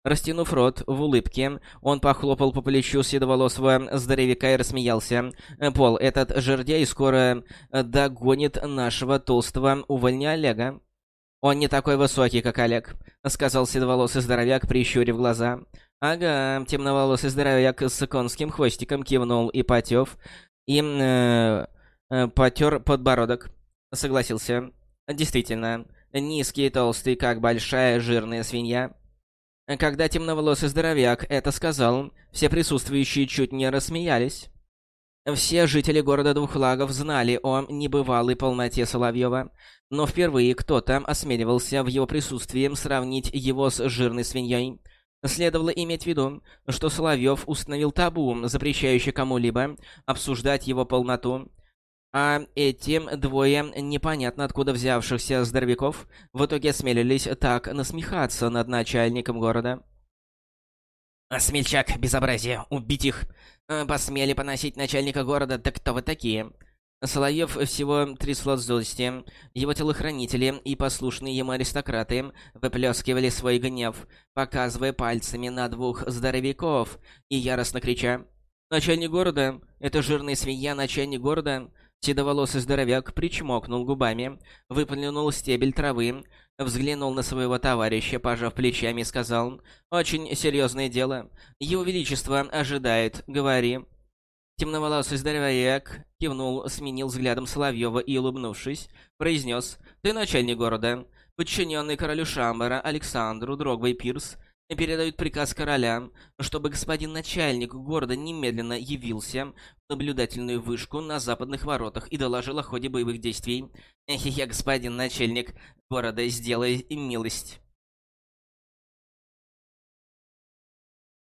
Растянув рот в улыбке, он похлопал по плечу седоволосого здоровяка и рассмеялся. «Пол, этот жердяй скоро догонит нашего толстого увольня Олега». «Он не такой высокий, как Олег», — сказал седоволосый здоровяк, прищурив глаза. «Ага», — темноволосый здоровяк с конским хвостиком кивнул и потёв, и э, э, потер подбородок. Согласился. «Действительно, низкий и толстый, как большая жирная свинья». Когда темноволосый здоровяк это сказал, все присутствующие чуть не рассмеялись. Все жители города Двух Лагов знали о небывалой полноте Соловьева, но впервые кто-то осмеливался в его присутствии сравнить его с жирной свиньей. Следовало иметь в виду, что Соловьев установил табу, запрещающий кому-либо обсуждать его полноту. А этим двое непонятно откуда взявшихся здоровяков в итоге осмелились так насмехаться над начальником города. «Смельчак, безобразие, убить их!» Э, посмели поносить начальника города, так кто вы такие? Соловьев всего трясло злости. Его телохранители и послушные ему аристократы выплескивали свой гнев, показывая пальцами на двух здоровяков и яростно крича. «Начальник города! Это жирная свинья, начальник города!» Седоволосый здоровяк причмокнул губами, выплюнул стебель травы, взглянул на своего товарища, пожав плечами, и сказал, «Очень серьезное дело. Его Величество ожидает. Говори». Темноволосый здоровяк кивнул, сменил взглядом Соловьева и, улыбнувшись, произнес, «Ты начальник города, подчиненный королю Шамбара Александру Дрогвей Пирс, передают приказ короля, чтобы господин начальник города немедленно явился в наблюдательную вышку на западных воротах и доложил о ходе боевых действий. Я господин начальник города, сделай милость.